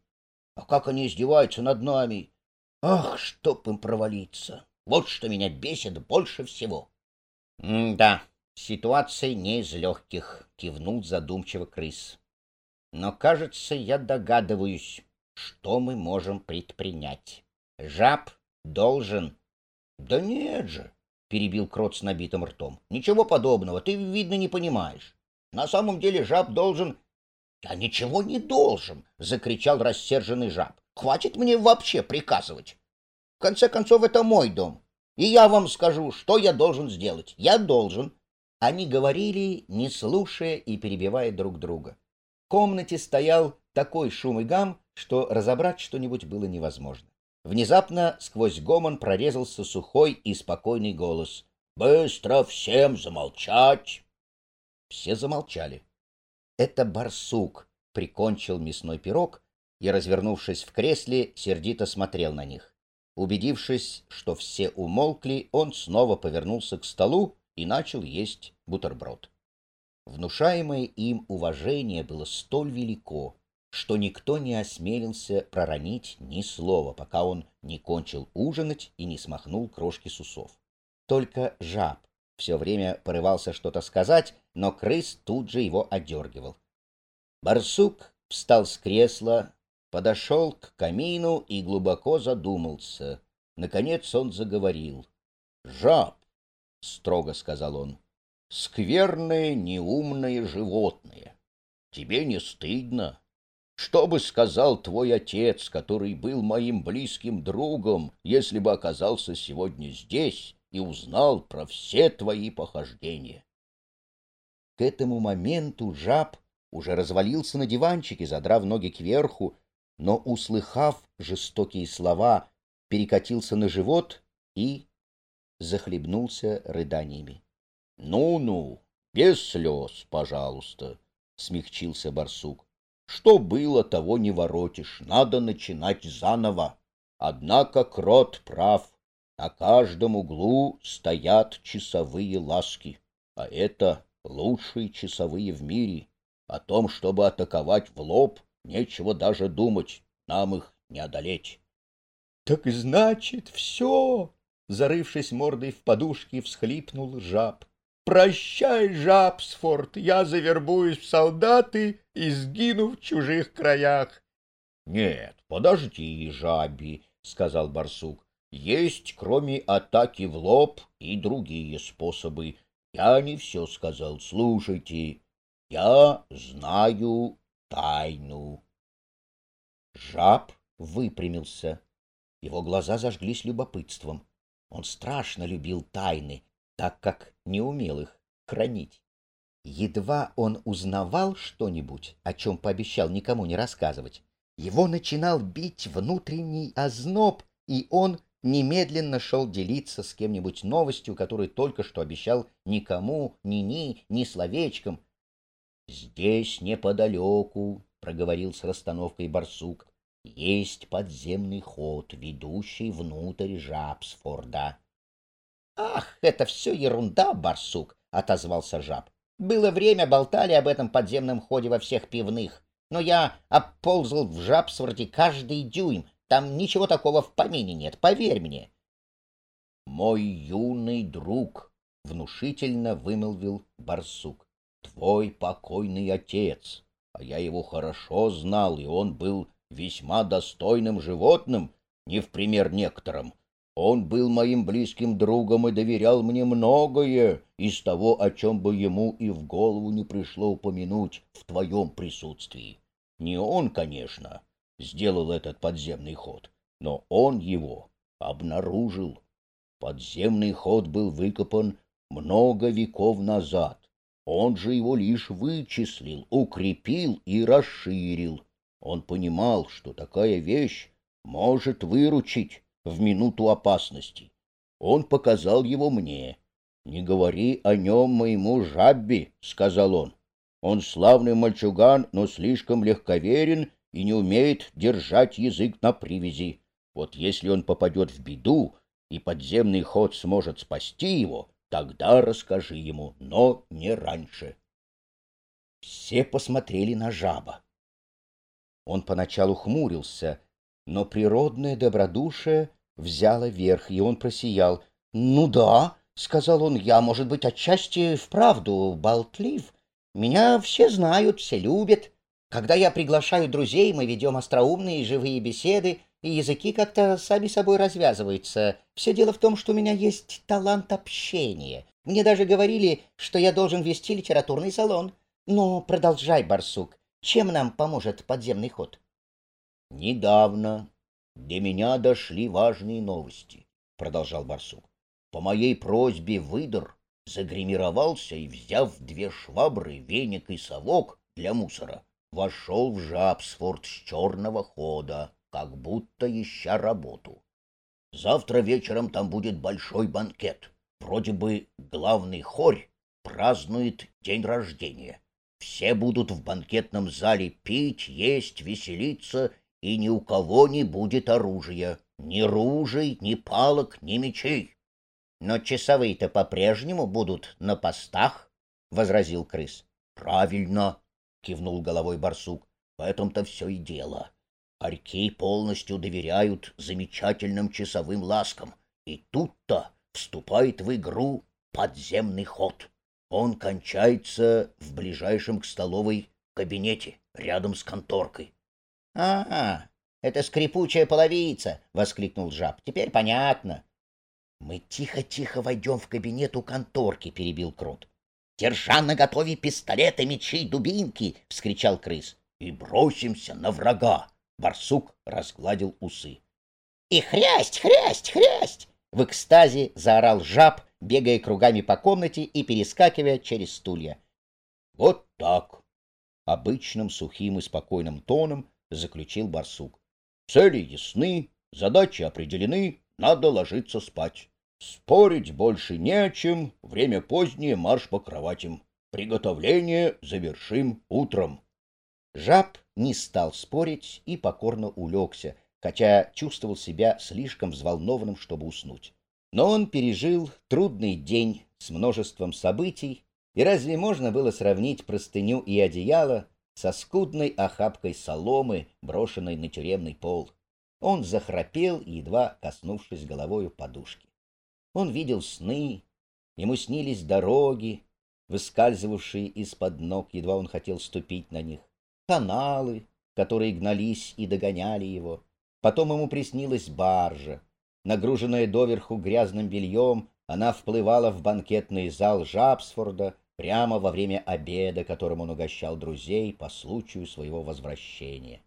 А как они издеваются над нами! Ах, чтоб им провалиться! Вот что меня бесит больше всего. — Да, ситуация не из легких, — кивнул задумчиво крыс. — Но, кажется, я догадываюсь, что мы можем предпринять. Жаб должен... — Да нет же, — перебил крот с набитым ртом. — Ничего подобного, ты, видно, не понимаешь. На самом деле жаб должен... — Я ничего не должен, — закричал рассерженный жаб. — Хватит мне вообще приказывать. В конце концов, это мой дом. И я вам скажу, что я должен сделать. Я должен. Они говорили, не слушая и перебивая друг друга. В комнате стоял такой шум и гам, что разобрать что-нибудь было невозможно. Внезапно сквозь гомон прорезался сухой и спокойный голос. «Быстро всем замолчать!» Все замолчали. Это барсук прикончил мясной пирог и, развернувшись в кресле, сердито смотрел на них. Убедившись, что все умолкли, он снова повернулся к столу и начал есть бутерброд. Внушаемое им уважение было столь велико, что никто не осмелился проронить ни слова, пока он не кончил ужинать и не смахнул крошки с усов. Только жаб все время порывался что-то сказать, но крыс тут же его одергивал. Барсук встал с кресла, подошел к камину и глубоко задумался. Наконец он заговорил. — Жаб, — строго сказал он, — скверное, неумное животное. Тебе не стыдно? Что бы сказал твой отец, который был моим близким другом, если бы оказался сегодня здесь и узнал про все твои похождения? К этому моменту жаб уже развалился на диванчике, задрав ноги кверху, но, услыхав жестокие слова, перекатился на живот и захлебнулся рыданиями. «Ну — Ну-ну, без слез, пожалуйста, — смягчился барсук. — Что было, того не воротишь, надо начинать заново. Однако крот прав, на каждом углу стоят часовые ласки, а это лучшие часовые в мире. О том, чтобы атаковать в лоб, Нечего даже думать, нам их не одолеть. — Так значит, все! — зарывшись мордой в подушки, всхлипнул жаб. — Прощай, Жабсфорд, я завербуюсь в солдаты и сгину в чужих краях. — Нет, подожди, жаби, — сказал барсук. — Есть, кроме атаки в лоб, и другие способы. Я не все сказал, слушайте. Я знаю тайну. Жаб выпрямился. Его глаза зажглись любопытством. Он страшно любил тайны, так как не умел их хранить. Едва он узнавал что-нибудь, о чем пообещал никому не рассказывать, его начинал бить внутренний озноб, и он немедленно шел делиться с кем-нибудь новостью, которую только что обещал никому, ни-ни, ни словечком. — Здесь неподалеку, — проговорил с расстановкой барсук, — есть подземный ход, ведущий внутрь Жабсфорда. — Ах, это все ерунда, барсук, — отозвался жаб. — Было время, болтали об этом подземном ходе во всех пивных, но я обползал в Жабсфорде каждый дюйм, там ничего такого в помине нет, поверь мне. — Мой юный друг, — внушительно вымолвил барсук, — твой покойный отец, а я его хорошо знал, и он был весьма достойным животным, не в пример некоторым. Он был моим близким другом и доверял мне многое из того, о чем бы ему и в голову не пришло упомянуть в твоем присутствии. Не он, конечно, сделал этот подземный ход, но он его обнаружил. Подземный ход был выкопан много веков назад. Он же его лишь вычислил, укрепил и расширил. Он понимал, что такая вещь может выручить в минуту опасности. Он показал его мне. «Не говори о нем моему жабби», — сказал он. «Он славный мальчуган, но слишком легковерен и не умеет держать язык на привязи. Вот если он попадет в беду, и подземный ход сможет спасти его, тогда расскажи ему, но не раньше. Все посмотрели на жаба. Он поначалу хмурился, но природное добродушие взяло верх, и он просиял. — Ну да, — сказал он, — я, может быть, отчасти вправду болтлив. Меня все знают, все любят. Когда я приглашаю друзей, мы ведем остроумные живые беседы, и языки как-то сами собой развязываются. Все дело в том, что у меня есть талант общения. Мне даже говорили, что я должен вести литературный салон. Но продолжай, барсук. Чем нам поможет подземный ход? Недавно до меня дошли важные новости, продолжал барсук. По моей просьбе выдор загримировался и, взяв две швабры, веник и совок для мусора, вошел в Жабсфорд с черного хода, как будто ища работу. Завтра вечером там будет большой банкет. Вроде бы главный хорь празднует день рождения. Все будут в банкетном зале пить, есть, веселиться, и ни у кого не будет оружия. Ни ружей, ни палок, ни мечей. — Но часовые-то по-прежнему будут на постах, — возразил крыс. — Правильно, — кивнул головой барсук. — В этом-то все и дело. Арьки полностью доверяют замечательным часовым ласкам, и тут-то вступает в игру подземный ход. Он кончается в ближайшем к столовой кабинете, рядом с конторкой. — А, это скрипучая половица! — воскликнул жаб. — Теперь понятно. — Мы тихо-тихо войдем в кабинет у конторки, — перебил Крот. — Держа наготове пистолеты, мечи, дубинки! — вскричал крыс. — И бросимся на врага! — барсук разгладил усы. — И хрясть, хрясть, хрясть! В экстазе заорал жаб, бегая кругами по комнате и перескакивая через стулья. «Вот так!» — обычным сухим и спокойным тоном заключил барсук. «Цели ясны, задачи определены, надо ложиться спать. Спорить больше не о чем, время позднее, марш по кроватям. Приготовление завершим утром». Жаб не стал спорить и покорно улегся, хотя чувствовал себя слишком взволнованным, чтобы уснуть. Но он пережил трудный день с множеством событий, и разве можно было сравнить простыню и одеяло со скудной охапкой соломы, брошенной на тюремный пол? Он захрапел, едва коснувшись головою подушки. Он видел сны, ему снились дороги, выскальзывавшие из-под ног, едва он хотел ступить на них, каналы, которые гнались и догоняли его, Потом ему приснилась баржа. Нагруженная доверху грязным бельем, она вплывала в банкетный зал Жабсфорда прямо во время обеда, которым он угощал друзей по случаю своего возвращения.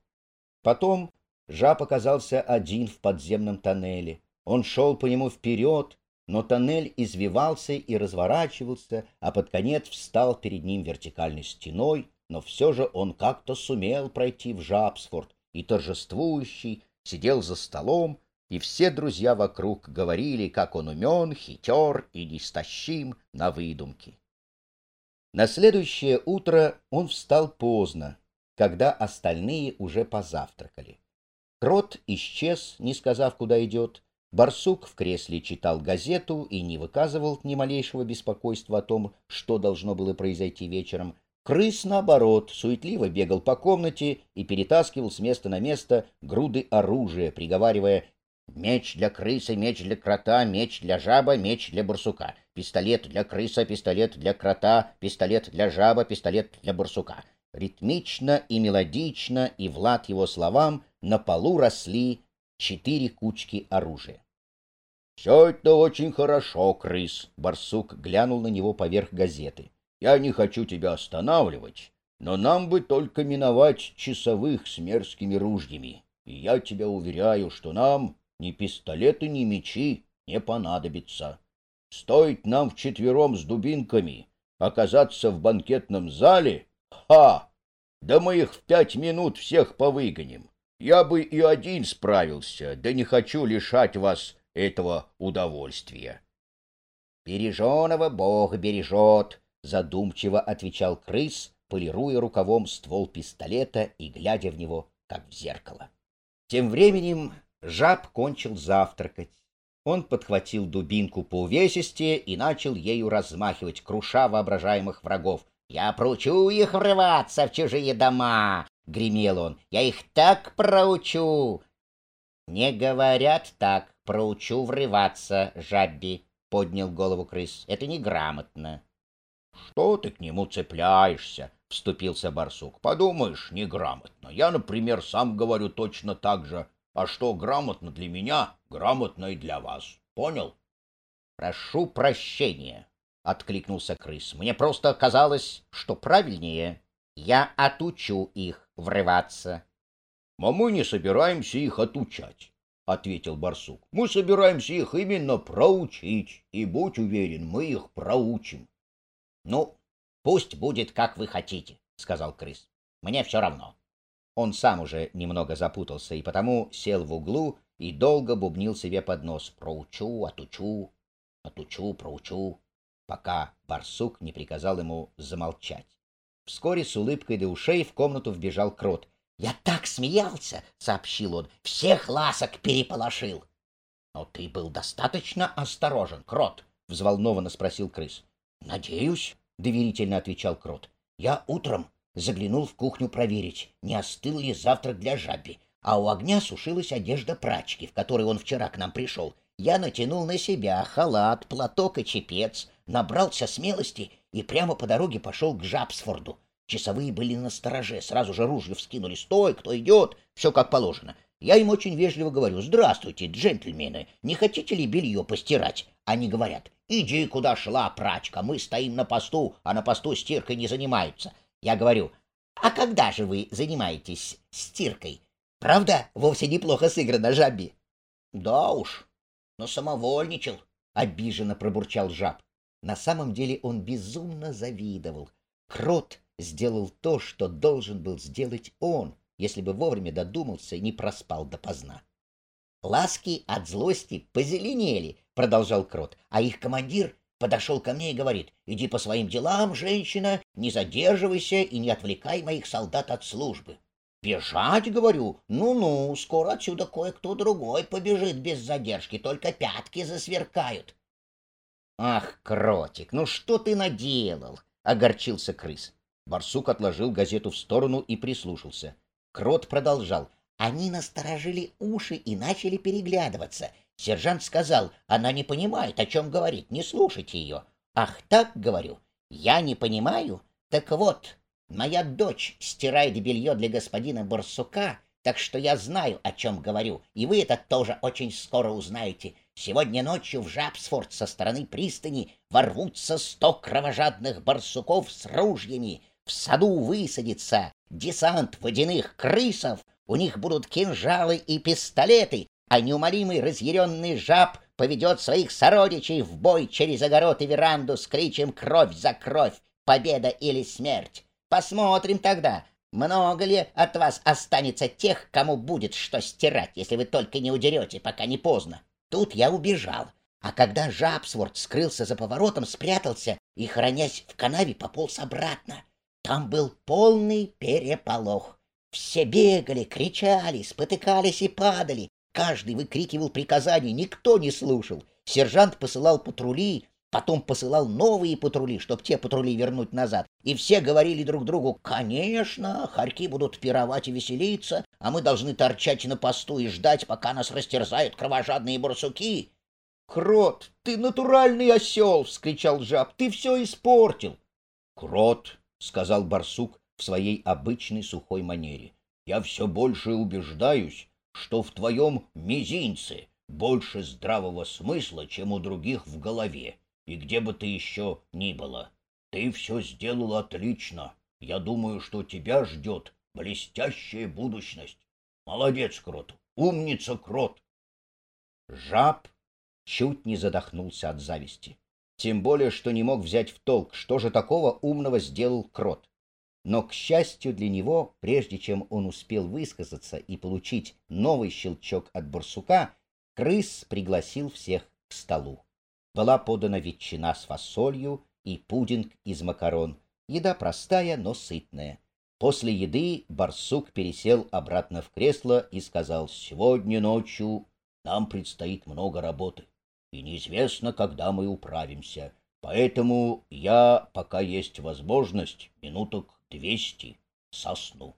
Потом Жаб оказался один в подземном тоннеле. Он шел по нему вперед, но тоннель извивался и разворачивался, а под конец встал перед ним вертикальной стеной, но все же он как-то сумел пройти в Жабсфорд и торжествующий, сидел за столом и все друзья вокруг говорили, как он умен, хитер и неистощим на выдумки. На следующее утро он встал поздно, когда остальные уже позавтракали. Крот исчез, не сказав, куда идет. Барсук в кресле читал газету и не выказывал ни малейшего беспокойства о том, что должно было произойти вечером. Крыс, наоборот, суетливо бегал по комнате и перетаскивал с места на место груды оружия, приговаривая Меч для крысы, меч для крота, меч для жаба, меч для барсука. Пистолет для крыса, пистолет для крота, пистолет для жаба, пистолет для барсука. Ритмично и мелодично, и в лад его словам, на полу росли четыре кучки оружия. — Все это очень хорошо, крыс, — барсук глянул на него поверх газеты. — Я не хочу тебя останавливать, но нам бы только миновать часовых с мерзкими ружьями. И я тебя уверяю, что нам ни пистолеты, ни мечи не понадобится. Стоит нам вчетвером с дубинками оказаться в банкетном зале, ха! Да мы их в пять минут всех повыгоним. Я бы и один справился, да не хочу лишать вас этого удовольствия. Береженого Бог бережет, задумчиво отвечал крыс, полируя рукавом ствол пистолета и глядя в него, как в зеркало. Тем временем Жаб кончил завтракать. Он подхватил дубинку по увесисте и начал ею размахивать, круша воображаемых врагов. «Я проучу их врываться в чужие дома!» — гремел он. «Я их так проучу!» «Не говорят так, проучу врываться, жабби!» — поднял голову крыс. «Это неграмотно». «Что ты к нему цепляешься?» — вступился барсук. «Подумаешь, неграмотно. Я, например, сам говорю точно так же. А что грамотно для меня, грамотно и для вас. Понял? Прошу прощения, откликнулся крыс. Мне просто казалось, что правильнее. Я отучу их врываться. А мы не собираемся их отучать, ответил барсук. Мы собираемся их именно проучить, и будь уверен, мы их проучим. Ну, пусть будет как вы хотите, сказал крыс. Мне все равно. Он сам уже немного запутался и потому сел в углу и долго бубнил себе под нос «проучу, отучу, отучу, проучу», пока барсук не приказал ему замолчать. Вскоре с улыбкой до ушей в комнату вбежал крот. «Я так смеялся!» — сообщил он. «Всех ласок переполошил!» «Но ты был достаточно осторожен, крот!» — взволнованно спросил крыс. «Надеюсь», — доверительно отвечал крот. «Я утром Заглянул в кухню проверить, не остыл ли завтрак для жаби, а у огня сушилась одежда прачки, в которой он вчера к нам пришел. Я натянул на себя халат, платок и чепец, набрался смелости и прямо по дороге пошел к Жабсфорду. Часовые были на стороже, сразу же ружья вскинули. «Стой, кто идет?» Все как положено. Я им очень вежливо говорю, «Здравствуйте, джентльмены, не хотите ли белье постирать?» Они говорят, «Иди, куда шла прачка, мы стоим на посту, а на посту стиркой не занимаются. Я говорю, а когда же вы занимаетесь стиркой? Правда, вовсе неплохо сыграно, жаби? Да уж, но самовольничал, обиженно пробурчал жаб. На самом деле он безумно завидовал. Крот сделал то, что должен был сделать он, если бы вовремя додумался и не проспал допоздна. Ласки от злости позеленели, продолжал Крот, а их командир подошел ко мне и говорит, иди по своим делам, женщина, не задерживайся и не отвлекай моих солдат от службы. Бежать, говорю, ну-ну, скоро отсюда кое-кто другой побежит без задержки, только пятки засверкают. Ах, кротик, ну что ты наделал? Огорчился крыс. Барсук отложил газету в сторону и прислушался. Крот продолжал. Они насторожили уши и начали переглядываться. Сержант сказал, она не понимает, о чем говорит, не слушайте ее. Ах так, говорю, я не понимаю? Так вот, моя дочь стирает белье для господина Барсука, так что я знаю, о чем говорю, и вы это тоже очень скоро узнаете. Сегодня ночью в Жабсфорд со стороны пристани ворвутся сто кровожадных барсуков с ружьями. В саду высадится десант водяных крысов, у них будут кинжалы и пистолеты, а неумолимый разъяренный жаб поведет своих сородичей в бой через огород и веранду с кричем «Кровь за кровь! Победа или смерть!» Посмотрим тогда, много ли от вас останется тех, кому будет что стирать, если вы только не удерете, пока не поздно? Тут я убежал. А когда Жабсворт скрылся за поворотом, спрятался и, хранясь в канаве, пополз обратно. Там был полный переполох. Все бегали, кричали, спотыкались и падали. Каждый выкрикивал приказания, никто не слушал. Сержант посылал патрули, Потом посылал новые патрули, чтоб те патрули вернуть назад. И все говорили друг другу, конечно, хорьки будут пировать и веселиться, а мы должны торчать на посту и ждать, пока нас растерзают кровожадные барсуки. — Крот, ты натуральный осел! — вскричал жаб. — Ты все испортил! — Крот, — сказал барсук в своей обычной сухой манере, — я все больше убеждаюсь, что в твоем мизинце больше здравого смысла, чем у других в голове. И где бы ты еще ни была, ты все сделала отлично. Я думаю, что тебя ждет блестящая будущность. Молодец, Крот, умница, Крот. Жаб чуть не задохнулся от зависти. Тем более, что не мог взять в толк, что же такого умного сделал Крот. Но, к счастью для него, прежде чем он успел высказаться и получить новый щелчок от барсука, крыс пригласил всех к столу была подана ветчина с фасолью и пудинг из макарон. Еда простая, но сытная. После еды барсук пересел обратно в кресло и сказал, «Сегодня ночью нам предстоит много работы, и неизвестно, когда мы управимся. Поэтому я, пока есть возможность, минуток двести сосну».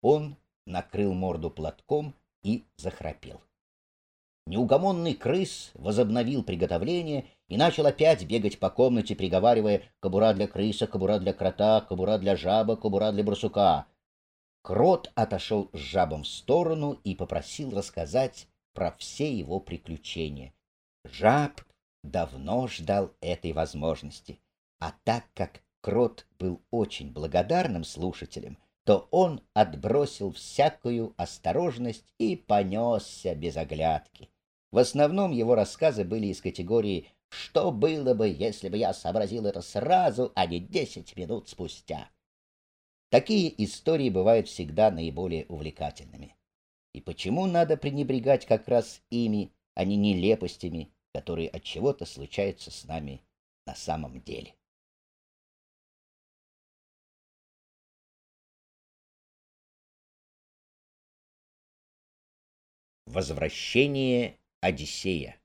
Он накрыл морду платком и захрапел. Неугомонный крыс возобновил приготовление и начал опять бегать по комнате, приговаривая «кобура для крыса, кобура для крота, кобура для жаба, кобура для барсука». Крот отошел с жабом в сторону и попросил рассказать про все его приключения. Жаб давно ждал этой возможности, а так как Крот был очень благодарным слушателем, то он отбросил всякую осторожность и понесся без оглядки. В основном его рассказы были из категории «Что было бы, если бы я сообразил это сразу, а не десять минут спустя?» Такие истории бывают всегда наиболее увлекательными. И почему надо пренебрегать как раз ими, а не нелепостями, которые от чего-то случаются с нами на самом деле? Возвращение Одиссея.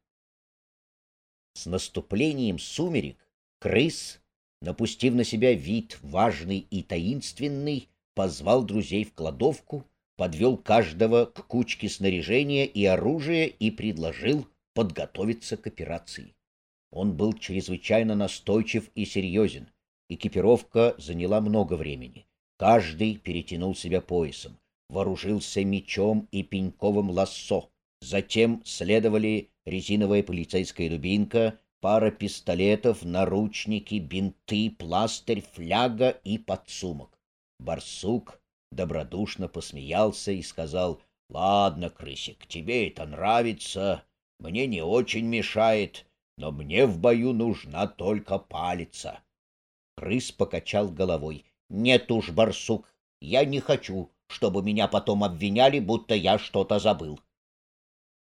С наступлением сумерек крыс, напустив на себя вид важный и таинственный, позвал друзей в кладовку, подвел каждого к кучке снаряжения и оружия и предложил подготовиться к операции. Он был чрезвычайно настойчив и серьезен. Экипировка заняла много времени. Каждый перетянул себя поясом, вооружился мечом и пеньковым лассо, Затем следовали резиновая полицейская дубинка, пара пистолетов, наручники, бинты, пластырь, фляга и подсумок. Барсук добродушно посмеялся и сказал, «Ладно, крысик, тебе это нравится, мне не очень мешает, но мне в бою нужна только палица». Крыс покачал головой. «Нет уж, барсук, я не хочу, чтобы меня потом обвиняли, будто я что-то забыл.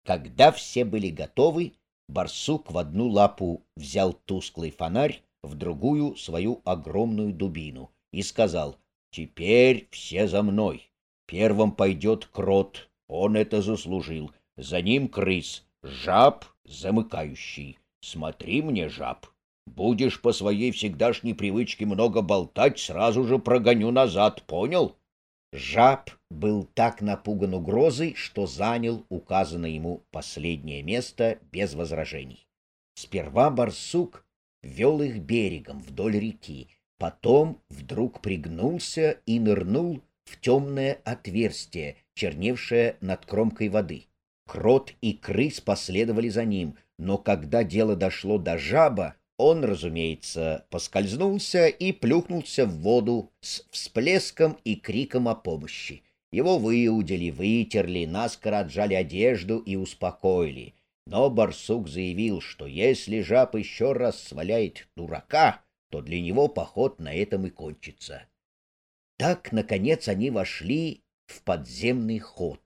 Когда все были готовы, барсук в одну лапу взял тусклый фонарь, в другую — свою огромную дубину и сказал, «Теперь все за мной. Первым пойдет крот, он это заслужил. За ним крыс, жаб замыкающий. Смотри мне, жаб. Будешь по своей всегдашней привычке много болтать, сразу же прогоню назад, понял?» Жаб был так напуган угрозой, что занял указанное ему последнее место без возражений. Сперва барсук вел их берегом вдоль реки, потом вдруг пригнулся и нырнул в темное отверстие, черневшее над кромкой воды. Крот и крыс последовали за ним, но когда дело дошло до жаба, он, разумеется, поскользнулся и плюхнулся в воду с всплеском и криком о помощи. Его выудили, вытерли, наскоро отжали одежду и успокоили. Но барсук заявил, что если жаб еще раз сваляет дурака, то для него поход на этом и кончится. Так, наконец, они вошли в подземный ход,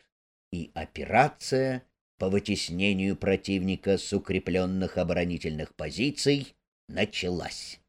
и операция по вытеснению противника с укрепленных оборонительных позиций началась.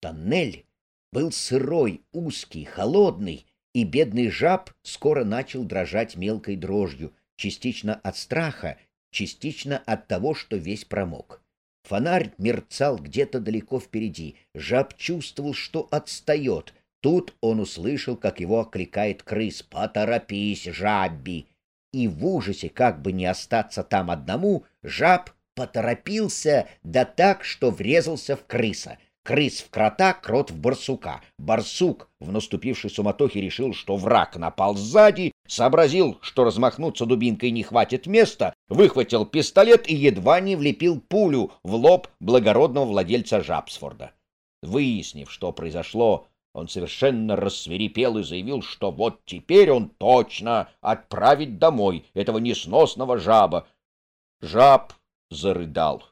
Тоннель был сырой, узкий, холодный, и бедный жаб скоро начал дрожать мелкой дрожью, частично от страха, частично от того, что весь промок. Фонарь мерцал где-то далеко впереди. Жаб чувствовал, что отстает. Тут он услышал, как его окликает крыс. «Поторопись, жабби!» И в ужасе, как бы не остаться там одному, жаб поторопился, да так, что врезался в крыса. Крыс в крота, крот в барсука. Барсук в наступившей суматохе решил, что враг напал сзади, сообразил, что размахнуться дубинкой не хватит места, выхватил пистолет и едва не влепил пулю в лоб благородного владельца Жабсфорда. Выяснив, что произошло, он совершенно рассверепел и заявил, что вот теперь он точно отправит домой этого несносного жаба. Жаб зарыдал.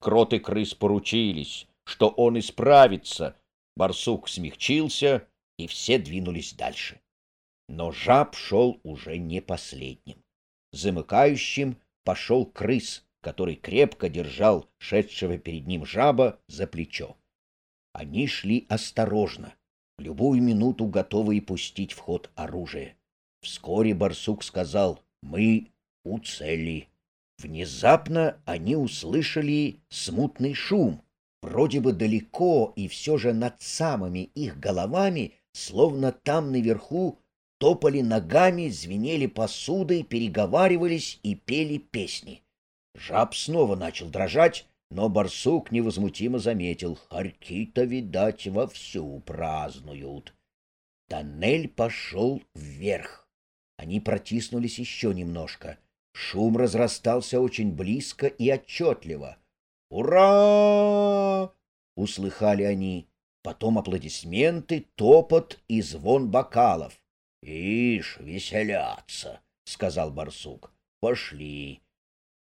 Крот и крыс поручились что он исправится. Барсук смягчился, и все двинулись дальше. Но жаб шел уже не последним. Замыкающим пошел крыс, который крепко держал шедшего перед ним жаба за плечо. Они шли осторожно, в любую минуту готовые пустить в ход оружие. Вскоре барсук сказал «Мы у цели». Внезапно они услышали смутный шум, вроде бы далеко и все же над самыми их головами, словно там наверху, топали ногами, звенели посудой, переговаривались и пели песни. Жаб снова начал дрожать, но барсук невозмутимо заметил, хорьки-то, видать, вовсю празднуют. Тоннель пошел вверх. Они протиснулись еще немножко. Шум разрастался очень близко и отчетливо — «Ура!» — услыхали они. Потом аплодисменты, топот и звон бокалов. «Ишь, веселятся!» — сказал барсук. «Пошли!»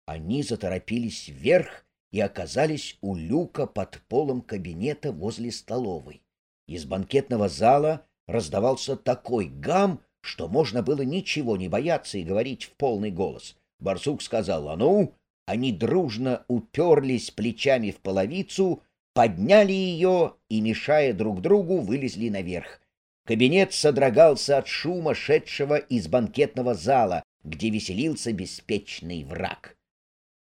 Они заторопились вверх и оказались у люка под полом кабинета возле столовой. Из банкетного зала раздавался такой гам, что можно было ничего не бояться и говорить в полный голос. Барсук сказал, «А ну, они дружно уперлись плечами в половицу, подняли ее и, мешая друг другу, вылезли наверх. Кабинет содрогался от шума, шедшего из банкетного зала, где веселился беспечный враг.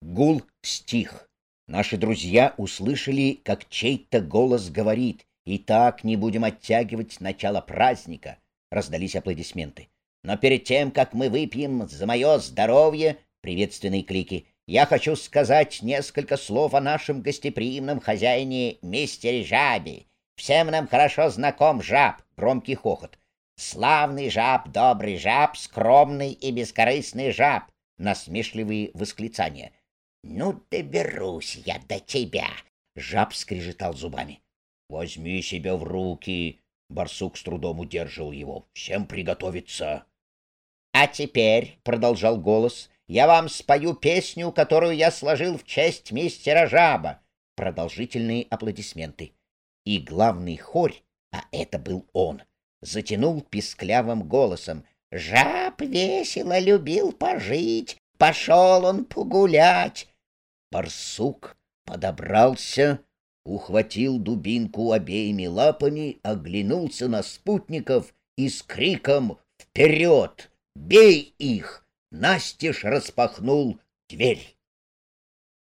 Гул стих. Наши друзья услышали, как чей-то голос говорит «Итак, не будем оттягивать начало праздника», — раздались аплодисменты. «Но перед тем, как мы выпьем за мое здоровье», — приветственные клики, я хочу сказать несколько слов о нашем гостеприимном хозяине мистере Жабе. Всем нам хорошо знаком жаб, громкий хохот. Славный жаб, добрый жаб, скромный и бескорыстный жаб, насмешливые восклицания. Ну, доберусь я до тебя, жаб скрежетал зубами. Возьми себя в руки, барсук с трудом удерживал его. Всем приготовиться. А теперь, продолжал голос, я вам спою песню, которую я сложил в честь мистера Жаба. Продолжительные аплодисменты. И главный хорь, а это был он, затянул писклявым голосом. Жаб весело любил пожить, пошел он погулять. Барсук подобрался, ухватил дубинку обеими лапами, оглянулся на спутников и с криком «Вперед! Бей их!» Настежь распахнул дверь.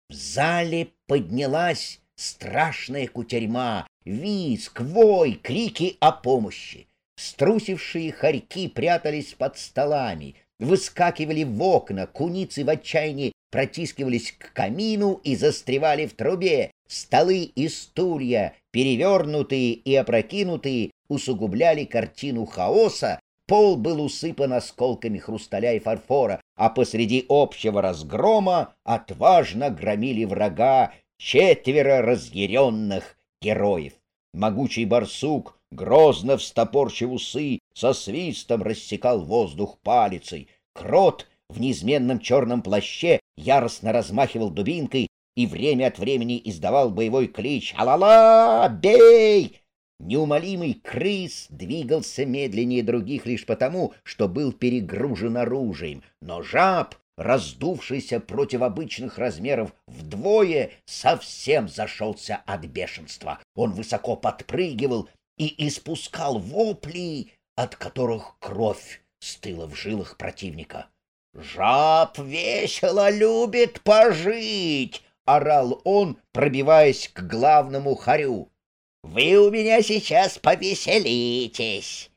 В зале поднялась страшная кутерьма, визг, вой, крики о помощи. Струсившие хорьки прятались под столами, выскакивали в окна, куницы в отчаянии протискивались к камину и застревали в трубе. Столы и стулья, перевернутые и опрокинутые, усугубляли картину хаоса, Пол был усыпан осколками хрусталя и фарфора, а посреди общего разгрома отважно громили врага четверо разъяренных героев. Могучий барсук, грозно встопорчив усы, со свистом рассекал воздух палицей. Крот в неизменном черном плаще яростно размахивал дубинкой и время от времени издавал боевой клич «Алала! Бей!» Неумолимый крыс двигался медленнее других лишь потому, что был перегружен оружием, но жаб, раздувшийся против обычных размеров вдвое, совсем зашелся от бешенства. Он высоко подпрыгивал и испускал вопли, от которых кровь стыла в жилах противника. «Жаб весело любит пожить!» — орал он, пробиваясь к главному харю. «Вы у меня сейчас повеселитесь!»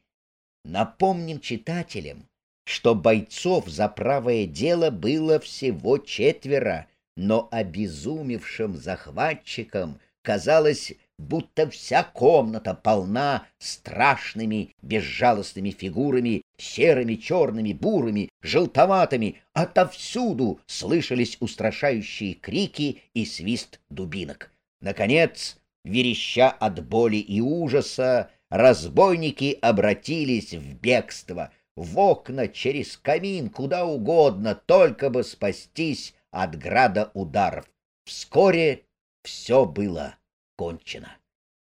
Напомним читателям, что бойцов за правое дело было всего четверо, но обезумевшим захватчикам казалось, будто вся комната полна страшными безжалостными фигурами, серыми, черными, бурыми, желтоватыми. Отовсюду слышались устрашающие крики и свист дубинок. Наконец, вереща от боли и ужаса, разбойники обратились в бегство, в окна, через камин, куда угодно, только бы спастись от града ударов. Вскоре все было кончено.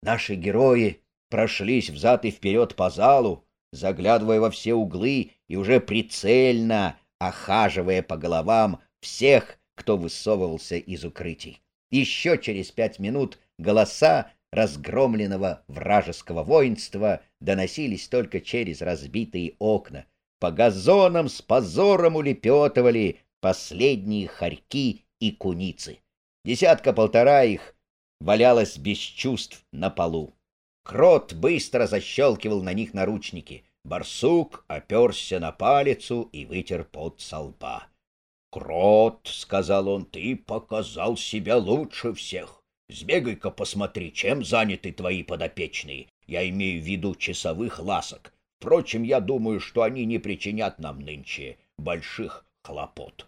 Наши герои прошлись взад и вперед по залу, заглядывая во все углы и уже прицельно охаживая по головам всех, кто высовывался из укрытий. Еще через пять минут голоса разгромленного вражеского воинства доносились только через разбитые окна. По газонам с позором улепетывали последние хорьки и куницы. Десятка-полтора их валялась без чувств на полу. Крот быстро защелкивал на них наручники. Барсук оперся на палицу и вытер пот со лба. — Крот, — сказал он, — ты показал себя лучше всех. Сбегай-ка посмотри, чем заняты твои подопечные. Я имею в виду часовых ласок. Впрочем, я думаю, что они не причинят нам нынче больших хлопот.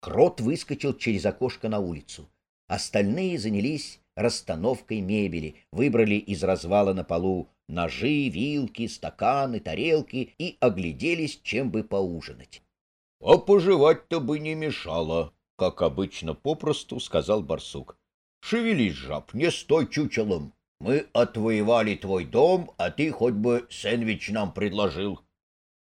Крот выскочил через окошко на улицу. Остальные занялись расстановкой мебели, выбрали из развала на полу ножи, вилки, стаканы, тарелки и огляделись, чем бы поужинать. — А пожевать-то бы не мешало, — как обычно попросту сказал барсук. — Шевелись, жаб, не стой чучелом. Мы отвоевали твой дом, а ты хоть бы сэндвич нам предложил.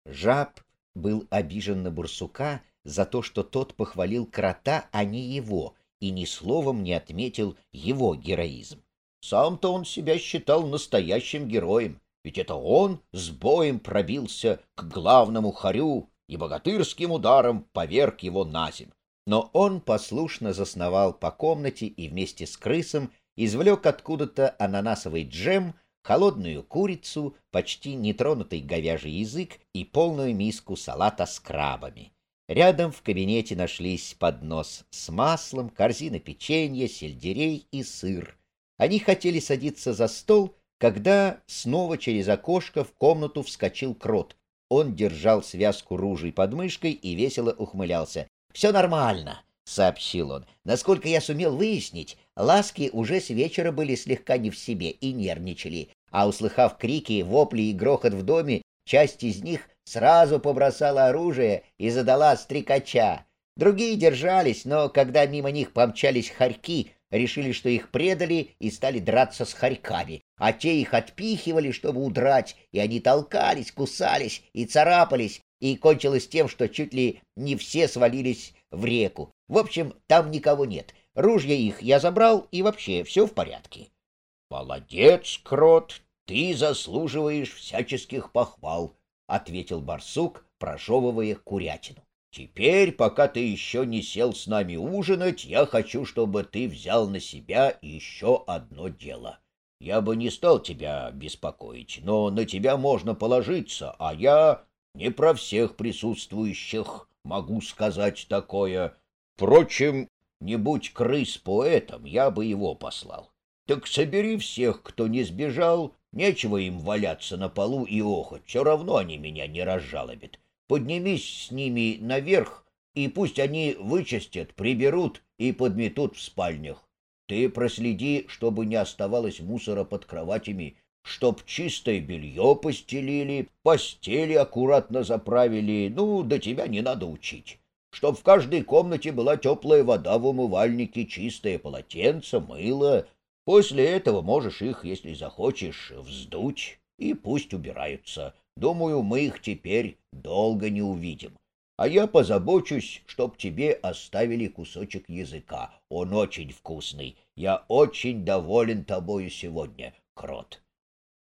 Жаб был обижен на барсука за то, что тот похвалил крота, а не его, и ни словом не отметил его героизм. Сам-то он себя считал настоящим героем, ведь это он с боем пробился к главному хорю и богатырским ударом поверг его на земь. Но он послушно засновал по комнате и вместе с крысом извлек откуда-то ананасовый джем, холодную курицу, почти нетронутый говяжий язык и полную миску салата с крабами. Рядом в кабинете нашлись поднос с маслом, корзина печенья, сельдерей и сыр. Они хотели садиться за стол, когда снова через окошко в комнату вскочил крот. Он держал связку ружей под мышкой и весело ухмылялся. — Все нормально, — сообщил он. — Насколько я сумел выяснить, ласки уже с вечера были слегка не в себе и нервничали, а, услыхав крики, вопли и грохот в доме, часть из них сразу побросала оружие и задала стрекача. Другие держались, но когда мимо них помчались хорьки, решили, что их предали и стали драться с хорьками, а те их отпихивали, чтобы удрать, и они толкались, кусались и царапались, и кончилось тем, что чуть ли не все свалились в реку. В общем, там никого нет. Ружья их я забрал, и вообще все в порядке. — Молодец, Крот, ты заслуживаешь всяческих похвал, ответил барсук, прожевывая курятину. Теперь, пока ты еще не сел с нами ужинать, я хочу, чтобы ты взял на себя еще одно дело. Я бы не стал тебя беспокоить, но на тебя можно положиться, а я не про всех присутствующих могу сказать такое. Впрочем, не будь крыс поэтом, я бы его послал. Так собери всех, кто не сбежал, Нечего им валяться на полу и охоть, все равно они меня не разжалобят. Поднимись с ними наверх, и пусть они вычистят, приберут и подметут в спальнях. Ты проследи, чтобы не оставалось мусора под кроватями, чтоб чистое белье постелили, постели аккуратно заправили, ну, до тебя не надо учить. Чтоб в каждой комнате была теплая вода в умывальнике, чистое полотенце, мыло, После этого можешь их, если захочешь, вздуть, и пусть убираются. Думаю, мы их теперь долго не увидим. А я позабочусь, чтоб тебе оставили кусочек языка. Он очень вкусный. Я очень доволен тобою сегодня, Крот.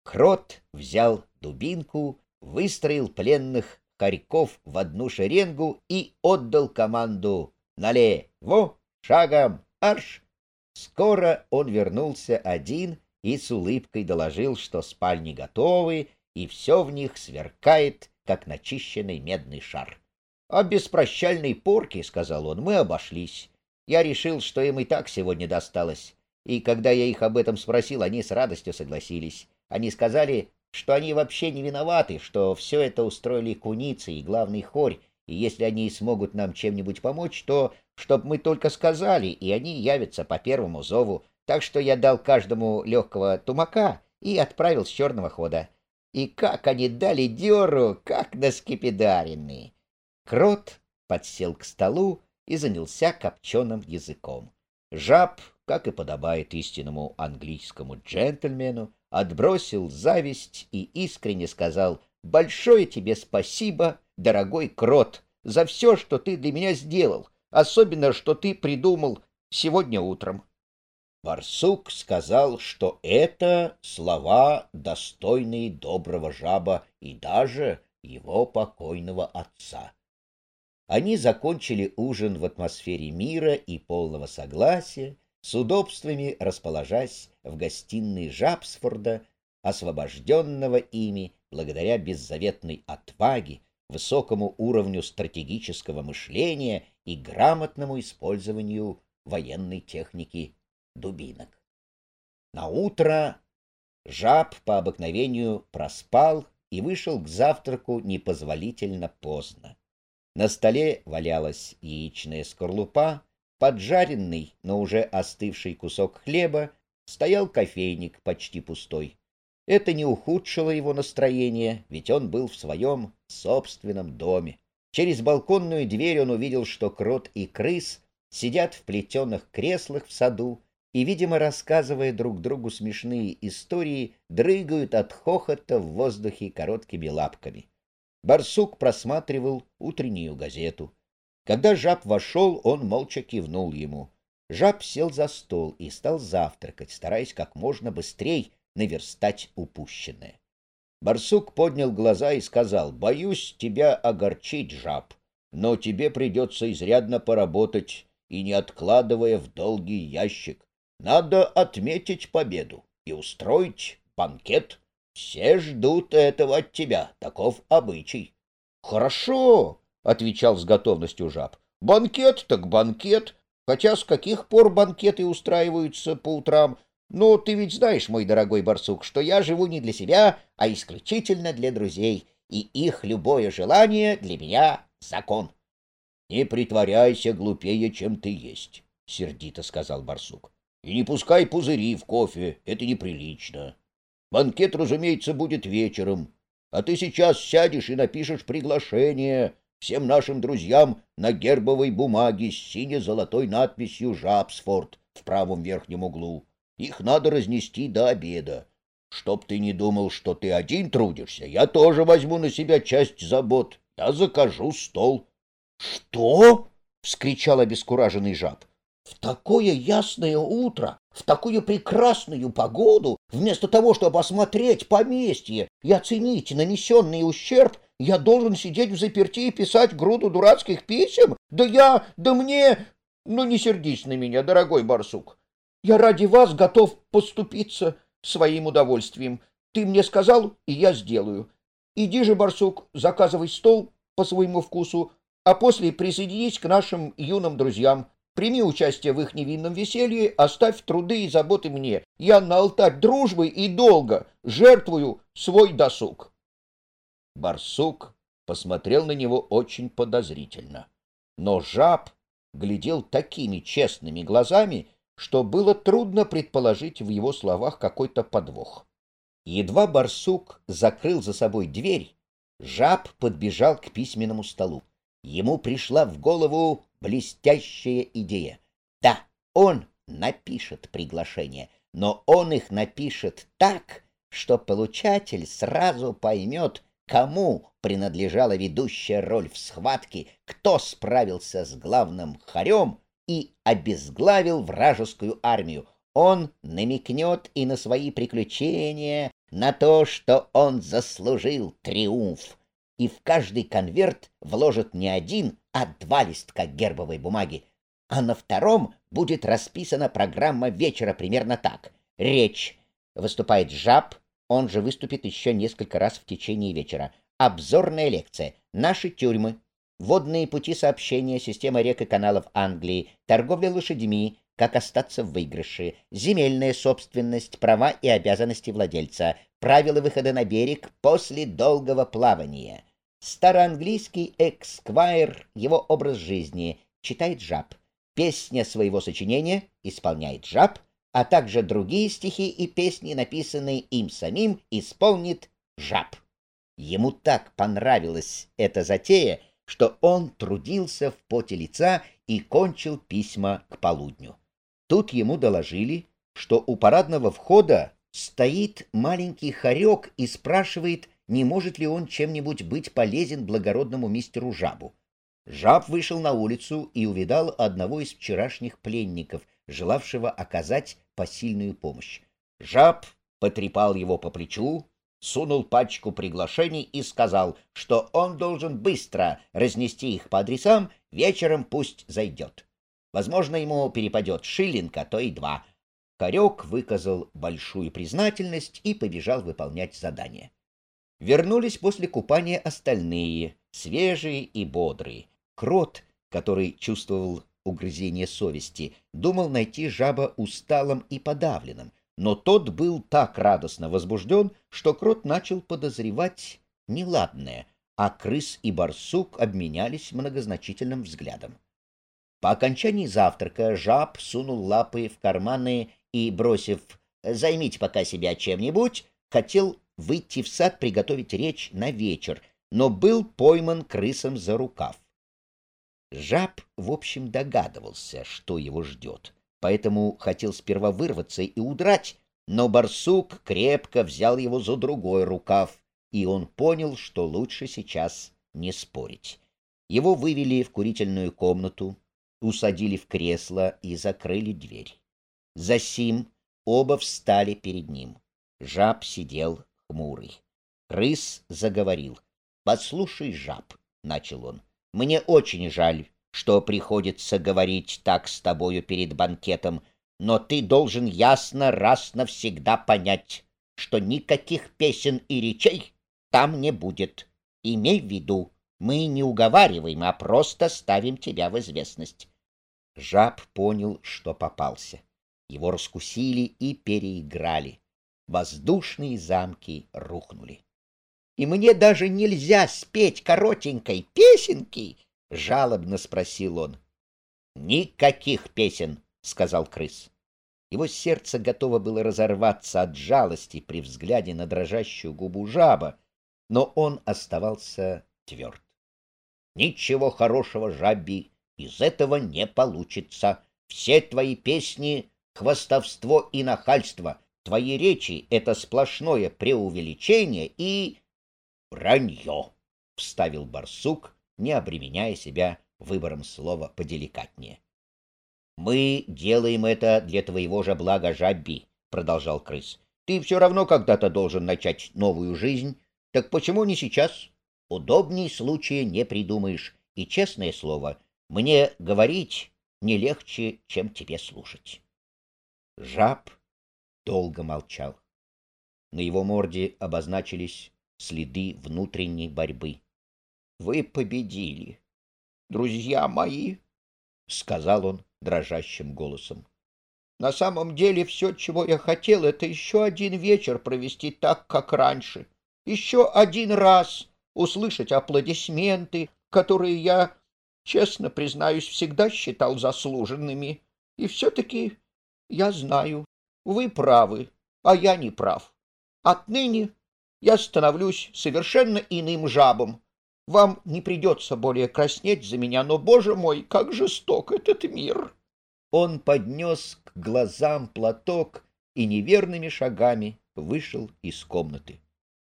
Крот взял дубинку, выстроил пленных хорьков в одну шеренгу и отдал команду «Налево! Шагом! Арш!» Скоро он вернулся один и с улыбкой доложил, что спальни готовы, и все в них сверкает, как начищенный медный шар. «А без прощальной порки, — сказал он, — мы обошлись. Я решил, что им и так сегодня досталось. И когда я их об этом спросил, они с радостью согласились. Они сказали, что они вообще не виноваты, что все это устроили куницы и главный хорь, и если они смогут нам чем-нибудь помочь, то чтоб мы только сказали, и они явятся по первому зову. Так что я дал каждому легкого тумака и отправил с черного хода. И как они дали дёру, как наскепидаренные! Крот подсел к столу и занялся копченым языком. Жаб, как и подобает истинному английскому джентльмену, отбросил зависть и искренне сказал «Большое тебе спасибо, дорогой крот, за все, что ты для меня сделал, особенно, что ты придумал сегодня утром». Барсук сказал, что это слова, достойные доброго жаба и даже его покойного отца. Они закончили ужин в атмосфере мира и полного согласия, с удобствами расположась в гостиной Жабсфорда, освобожденного ими благодаря беззаветной отваге, высокому уровню стратегического мышления и грамотному использованию военной техники дубинок. На утро жаб по обыкновению проспал и вышел к завтраку непозволительно поздно. На столе валялась яичная скорлупа, поджаренный, но уже остывший кусок хлеба, стоял кофейник почти пустой. Это не ухудшило его настроение, ведь он был в своем собственном доме. Через балконную дверь он увидел, что крот и крыс сидят в плетеных креслах в саду и, видимо, рассказывая друг другу смешные истории, дрыгают от хохота в воздухе короткими лапками. Барсук просматривал утреннюю газету. Когда жаб вошел, он молча кивнул ему. Жаб сел за стол и стал завтракать, стараясь как можно быстрее наверстать упущенное. Барсук поднял глаза и сказал, «Боюсь тебя огорчить, жаб, но тебе придется изрядно поработать и не откладывая в долгий ящик. Надо отметить победу и устроить банкет. Все ждут этого от тебя, таков обычай. — Хорошо, — отвечал с готовностью жаб. — Банкет так банкет. Хотя с каких пор банкеты устраиваются по утрам? Но ты ведь знаешь, мой дорогой барсук, что я живу не для себя, а исключительно для друзей, и их любое желание для меня — закон. — Не притворяйся глупее, чем ты есть, — сердито сказал барсук. — И не пускай пузыри в кофе, это неприлично. Банкет, разумеется, будет вечером, а ты сейчас сядешь и напишешь приглашение всем нашим друзьям на гербовой бумаге с сине-золотой надписью «Жабсфорд» в правом верхнем углу. Их надо разнести до обеда. Чтоб ты не думал, что ты один трудишься, я тоже возьму на себя часть забот. Я закажу стол. — Что? — вскричал обескураженный жаб. В такое ясное утро, в такую прекрасную погоду, вместо того, чтобы осмотреть поместье и оценить нанесенный ущерб, я должен сидеть в заперти и писать груду дурацких писем? Да я, да мне... Ну, не сердись на меня, дорогой барсук. Я ради вас готов поступиться своим удовольствием. Ты мне сказал, и я сделаю. Иди же, барсук, заказывай стол по своему вкусу, а после присоединись к нашим юным друзьям. Прими участие в их невинном веселье, оставь труды и заботы мне. Я на алтарь дружбы и долго жертвую свой досуг. Барсук посмотрел на него очень подозрительно. Но жаб глядел такими честными глазами, что было трудно предположить в его словах какой-то подвох. Едва барсук закрыл за собой дверь, жаб подбежал к письменному столу. Ему пришла в голову блестящая идея. Да, он напишет приглашение, но он их напишет так, что получатель сразу поймет, кому принадлежала ведущая роль в схватке, кто справился с главным хорем и обезглавил вражескую армию. Он намекнет и на свои приключения, на то, что он заслужил триумф, и в каждый конверт вложит не один, а два листка гербовой бумаги, а на втором будет расписана программа вечера примерно так. Речь. Выступает жаб, он же выступит еще несколько раз в течение вечера. Обзорная лекция. Наши тюрьмы. Водные пути сообщения, система рек и каналов Англии, торговля лошадьми, как остаться в выигрыше, земельная собственность, права и обязанности владельца, правила выхода на берег после долгого плавания. Староанглийский эксквайр, его образ жизни, читает жаб. Песня своего сочинения исполняет жаб, а также другие стихи и песни, написанные им самим, исполнит жаб. Ему так понравилась эта затея, что он трудился в поте лица и кончил письма к полудню. Тут ему доложили, что у парадного входа стоит маленький хорек и спрашивает, не может ли он чем-нибудь быть полезен благородному мистеру Жабу. Жаб вышел на улицу и увидал одного из вчерашних пленников, желавшего оказать посильную помощь. Жаб потрепал его по плечу, сунул пачку приглашений и сказал, что он должен быстро разнести их по адресам, вечером пусть зайдет. Возможно, ему перепадет шиллинг, а то и два. Корек выказал большую признательность и побежал выполнять задание. Вернулись после купания остальные, свежие и бодрые. Крот, который чувствовал угрызение совести, думал найти жаба усталым и подавленным, но тот был так радостно возбужден, что Крот начал подозревать неладное, а крыс и барсук обменялись многозначительным взглядом. По окончании завтрака жаб сунул лапы в карманы и, бросив «займите пока себя чем-нибудь», хотел выйти в сад приготовить речь на вечер, но был пойман крысом за рукав. Жаб, в общем, догадывался, что его ждет, поэтому хотел сперва вырваться и удрать, но барсук крепко взял его за другой рукав, и он понял, что лучше сейчас не спорить. Его вывели в курительную комнату, усадили в кресло и закрыли дверь. Засим оба встали перед ним. Жаб сидел хмурый. Крыс заговорил. — Послушай, жаб, — начал он, мне очень жаль, что приходится говорить так с тобою перед банкетом, но ты должен ясно раз навсегда понять, что никаких песен и речей там не будет. Имей в виду, мы не уговариваем, а просто ставим тебя в известность. Жаб понял, что попался. Его раскусили и переиграли. Воздушные замки рухнули и мне даже нельзя спеть коротенькой песенки? — жалобно спросил он. — Никаких песен, — сказал крыс. Его сердце готово было разорваться от жалости при взгляде на дрожащую губу жаба, но он оставался тверд. — Ничего хорошего, жаби, из этого не получится. Все твои песни — хвастовство и нахальство, твои речи — это сплошное преувеличение и Вранье, — вставил барсук, не обременяя себя выбором слова поделикатнее. — Мы делаем это для твоего же блага, Жабби, — продолжал крыс. — Ты все равно когда-то должен начать новую жизнь, так почему не сейчас? Удобней случая не придумаешь, и, честное слово, мне говорить не легче, чем тебе слушать. Жаб долго молчал. На его морде обозначились следы внутренней борьбы. — Вы победили, друзья мои, — сказал он дрожащим голосом. — На самом деле все, чего я хотел, это еще один вечер провести так, как раньше. Еще один раз услышать аплодисменты, которые я, честно признаюсь, всегда считал заслуженными. И все-таки я знаю, вы правы, а я не прав. Отныне я становлюсь совершенно иным жабом. Вам не придется более краснеть за меня, но, боже мой, как жесток этот мир!» Он поднес к глазам платок и неверными шагами вышел из комнаты.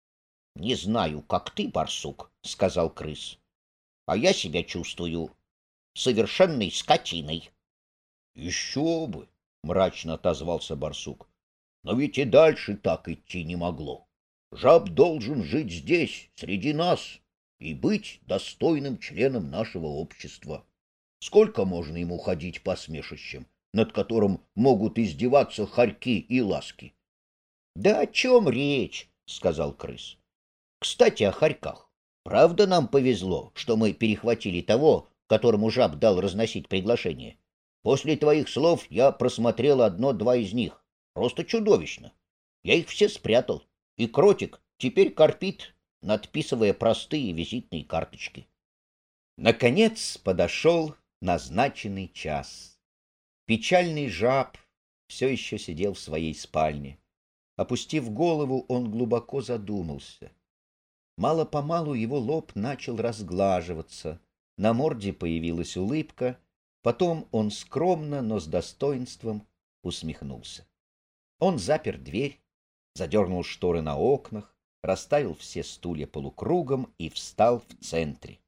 — Не знаю, как ты, барсук, — сказал крыс, — а я себя чувствую совершенной скотиной. — Еще бы, — мрачно отозвался барсук, — но ведь и дальше так идти не могло. Жаб должен жить здесь, среди нас, и быть достойным членом нашего общества. Сколько можно ему ходить по смешищам, над которым могут издеваться хорьки и ласки? — Да о чем речь? — сказал крыс. — Кстати, о хорьках. Правда нам повезло, что мы перехватили того, которому жаб дал разносить приглашение? После твоих слов я просмотрел одно-два из них. Просто чудовищно. Я их все спрятал. И кротик теперь корпит, надписывая простые визитные карточки. Наконец подошел назначенный час. Печальный жаб все еще сидел в своей спальне. Опустив голову, он глубоко задумался. Мало-помалу его лоб начал разглаживаться, на морде появилась улыбка, потом он скромно, но с достоинством усмехнулся. Он запер дверь, задернул шторы на окнах, расставил все стулья полукругом и встал в центре.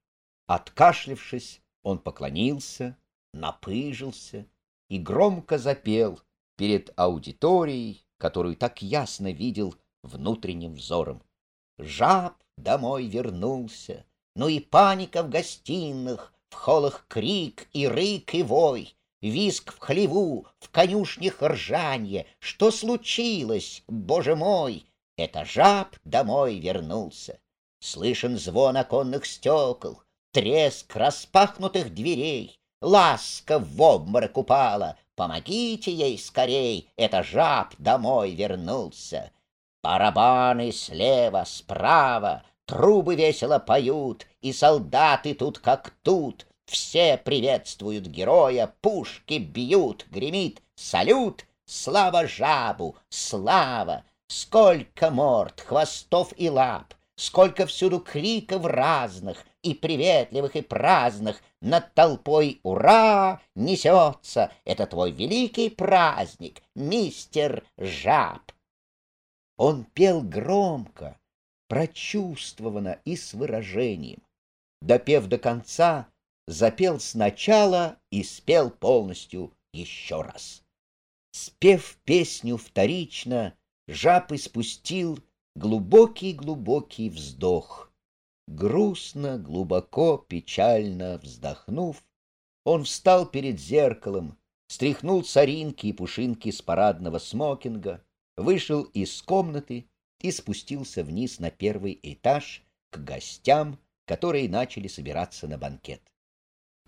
Откашлившись, он поклонился, напыжился и громко запел перед аудиторией, которую так ясно видел внутренним взором. Жаб домой вернулся, ну и паника в гостиных, в холлах крик и рык и вой, виск в хлеву, в конюшнях ржанье. Что случилось, боже мой? Это жаб домой вернулся. Слышен звон оконных стекол, треск распахнутых дверей. Ласка в обморок упала, помогите ей скорей, это жаб домой вернулся. Барабаны слева, справа, трубы весело поют, и солдаты тут как тут, все приветствуют героя, пушки бьют, гремит салют, слава жабу, слава! Сколько морд, хвостов и лап, сколько всюду криков разных, и приветливых, и праздных, над толпой «Ура!» несется, это твой великий праздник, мистер Жаб. Он пел громко, прочувствованно и с выражением. Допев до конца, запел сначала и спел полностью еще раз. Спев песню вторично, жаб испустил глубокий-глубокий вздох. Грустно, глубоко, печально вздохнув, он встал перед зеркалом, стряхнул соринки и пушинки с парадного смокинга, вышел из комнаты и спустился вниз на первый этаж к гостям, которые начали собираться на банкет.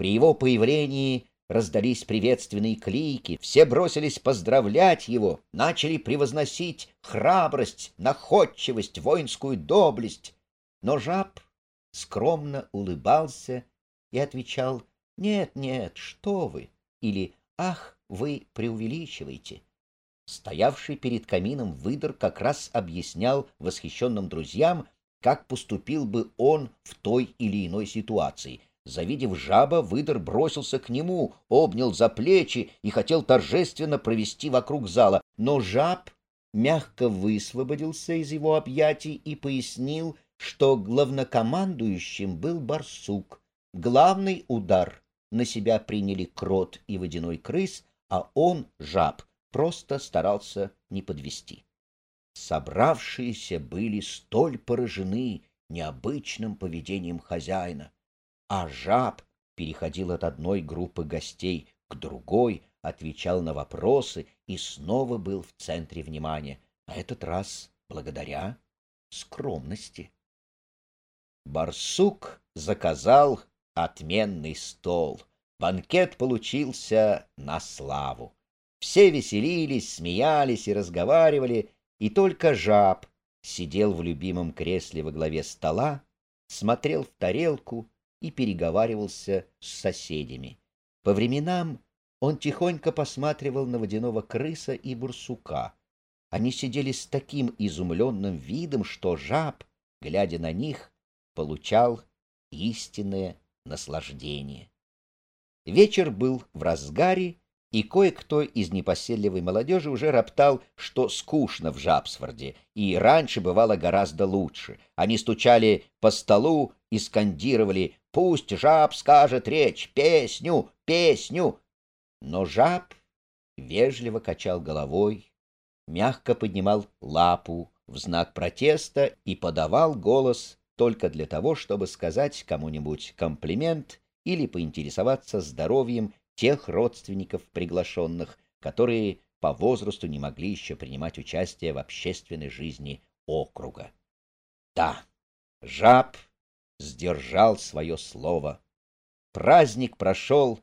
При его появлении раздались приветственные клики, все бросились поздравлять его, начали превозносить храбрость, находчивость, воинскую доблесть. Но жаб скромно улыбался и отвечал «Нет, нет, что вы!» или «Ах, вы преувеличиваете!» Стоявший перед камином выдор как раз объяснял восхищенным друзьям, как поступил бы он в той или иной ситуации — Завидев жаба, выдор бросился к нему, обнял за плечи и хотел торжественно провести вокруг зала, но жаб мягко высвободился из его объятий и пояснил, что главнокомандующим был барсук. Главный удар на себя приняли крот и водяной крыс, а он, жаб, просто старался не подвести. Собравшиеся были столь поражены необычным поведением хозяина, а жаб переходил от одной группы гостей к другой, отвечал на вопросы и снова был в центре внимания, на этот раз благодаря скромности. Барсук заказал отменный стол. Банкет получился на славу. Все веселились, смеялись и разговаривали, и только жаб сидел в любимом кресле во главе стола, смотрел в тарелку и переговаривался с соседями. По временам он тихонько посматривал на водяного крыса и бурсука. Они сидели с таким изумленным видом, что жаб, глядя на них, получал истинное наслаждение. Вечер был в разгаре, и кое-кто из непоседливой молодежи уже роптал, что скучно в Жабсфорде, и раньше бывало гораздо лучше. Они стучали по столу и скандировали «Пусть жаб скажет речь, песню, песню!» Но жаб вежливо качал головой, мягко поднимал лапу в знак протеста и подавал голос только для того, чтобы сказать кому-нибудь комплимент или поинтересоваться здоровьем тех родственников приглашенных, которые по возрасту не могли еще принимать участие в общественной жизни округа. Да, жаб сдержал свое слово. Праздник прошел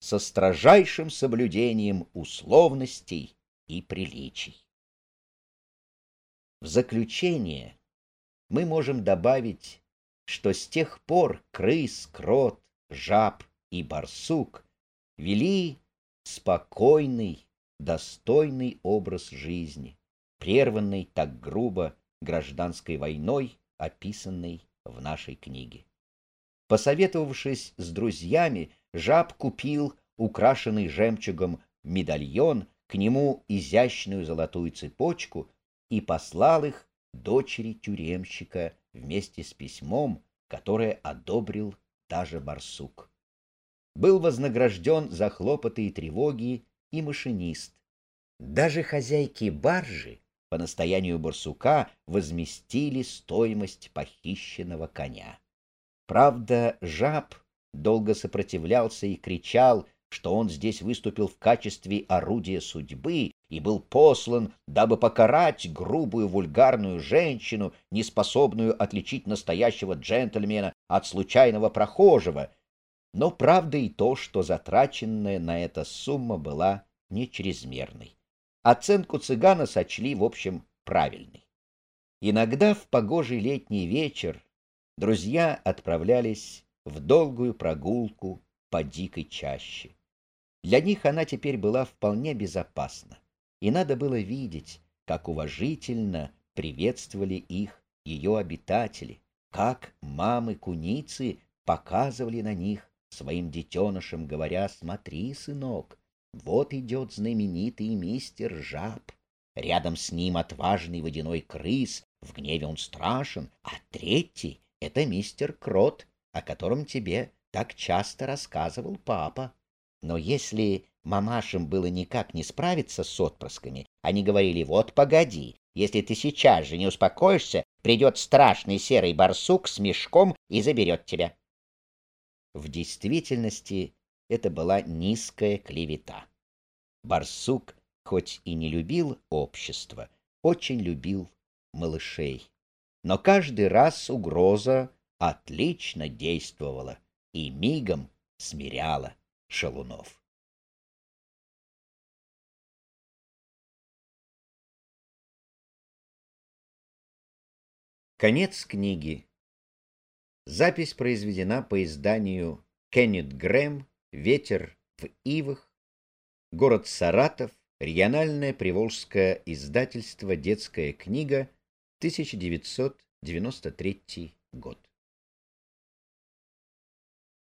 со строжайшим соблюдением условностей и приличий. В заключение мы можем добавить, что с тех пор крыс, крот, жаб и барсук вели спокойный, достойный образ жизни, прерванный так грубо гражданской войной, описанной в нашей книге. Посоветовавшись с друзьями, жаб купил украшенный жемчугом медальон, к нему изящную золотую цепочку и послал их дочери тюремщика вместе с письмом, которое одобрил даже барсук. Был вознагражден за хлопоты и тревоги и машинист. Даже хозяйки баржи по настоянию барсука возместили стоимость похищенного коня. Правда, жаб долго сопротивлялся и кричал, что он здесь выступил в качестве орудия судьбы и был послан, дабы покарать грубую вульгарную женщину, неспособную отличить настоящего джентльмена от случайного прохожего. Но правда и то, что затраченная на это сумма была не чрезмерной. Оценку цыгана сочли, в общем, правильной. Иногда в погожий летний вечер друзья отправлялись в долгую прогулку по дикой чаще. Для них она теперь была вполне безопасна, и надо было видеть, как уважительно приветствовали их ее обитатели, как мамы-куницы показывали на них своим детенышам, говоря, «Смотри, сынок, вот идет знаменитый мистер Жаб, рядом с ним отважный водяной крыс, в гневе он страшен, а третий — это мистер Крот, о котором тебе так часто рассказывал папа. Но если мамашам было никак не справиться с отпрысками, они говорили, вот погоди, если ты сейчас же не успокоишься, придет страшный серый барсук с мешком и заберет тебя. В действительности это была низкая клевета. Барсук, хоть и не любил общество, очень любил малышей. Но каждый раз угроза отлично действовала и мигом смиряла шалунов. Конец книги. Запись произведена по изданию Кеннет Грэм «Ветер в ивах», город Саратов, региональное приволжское издательство «Детская книга», 1993 год.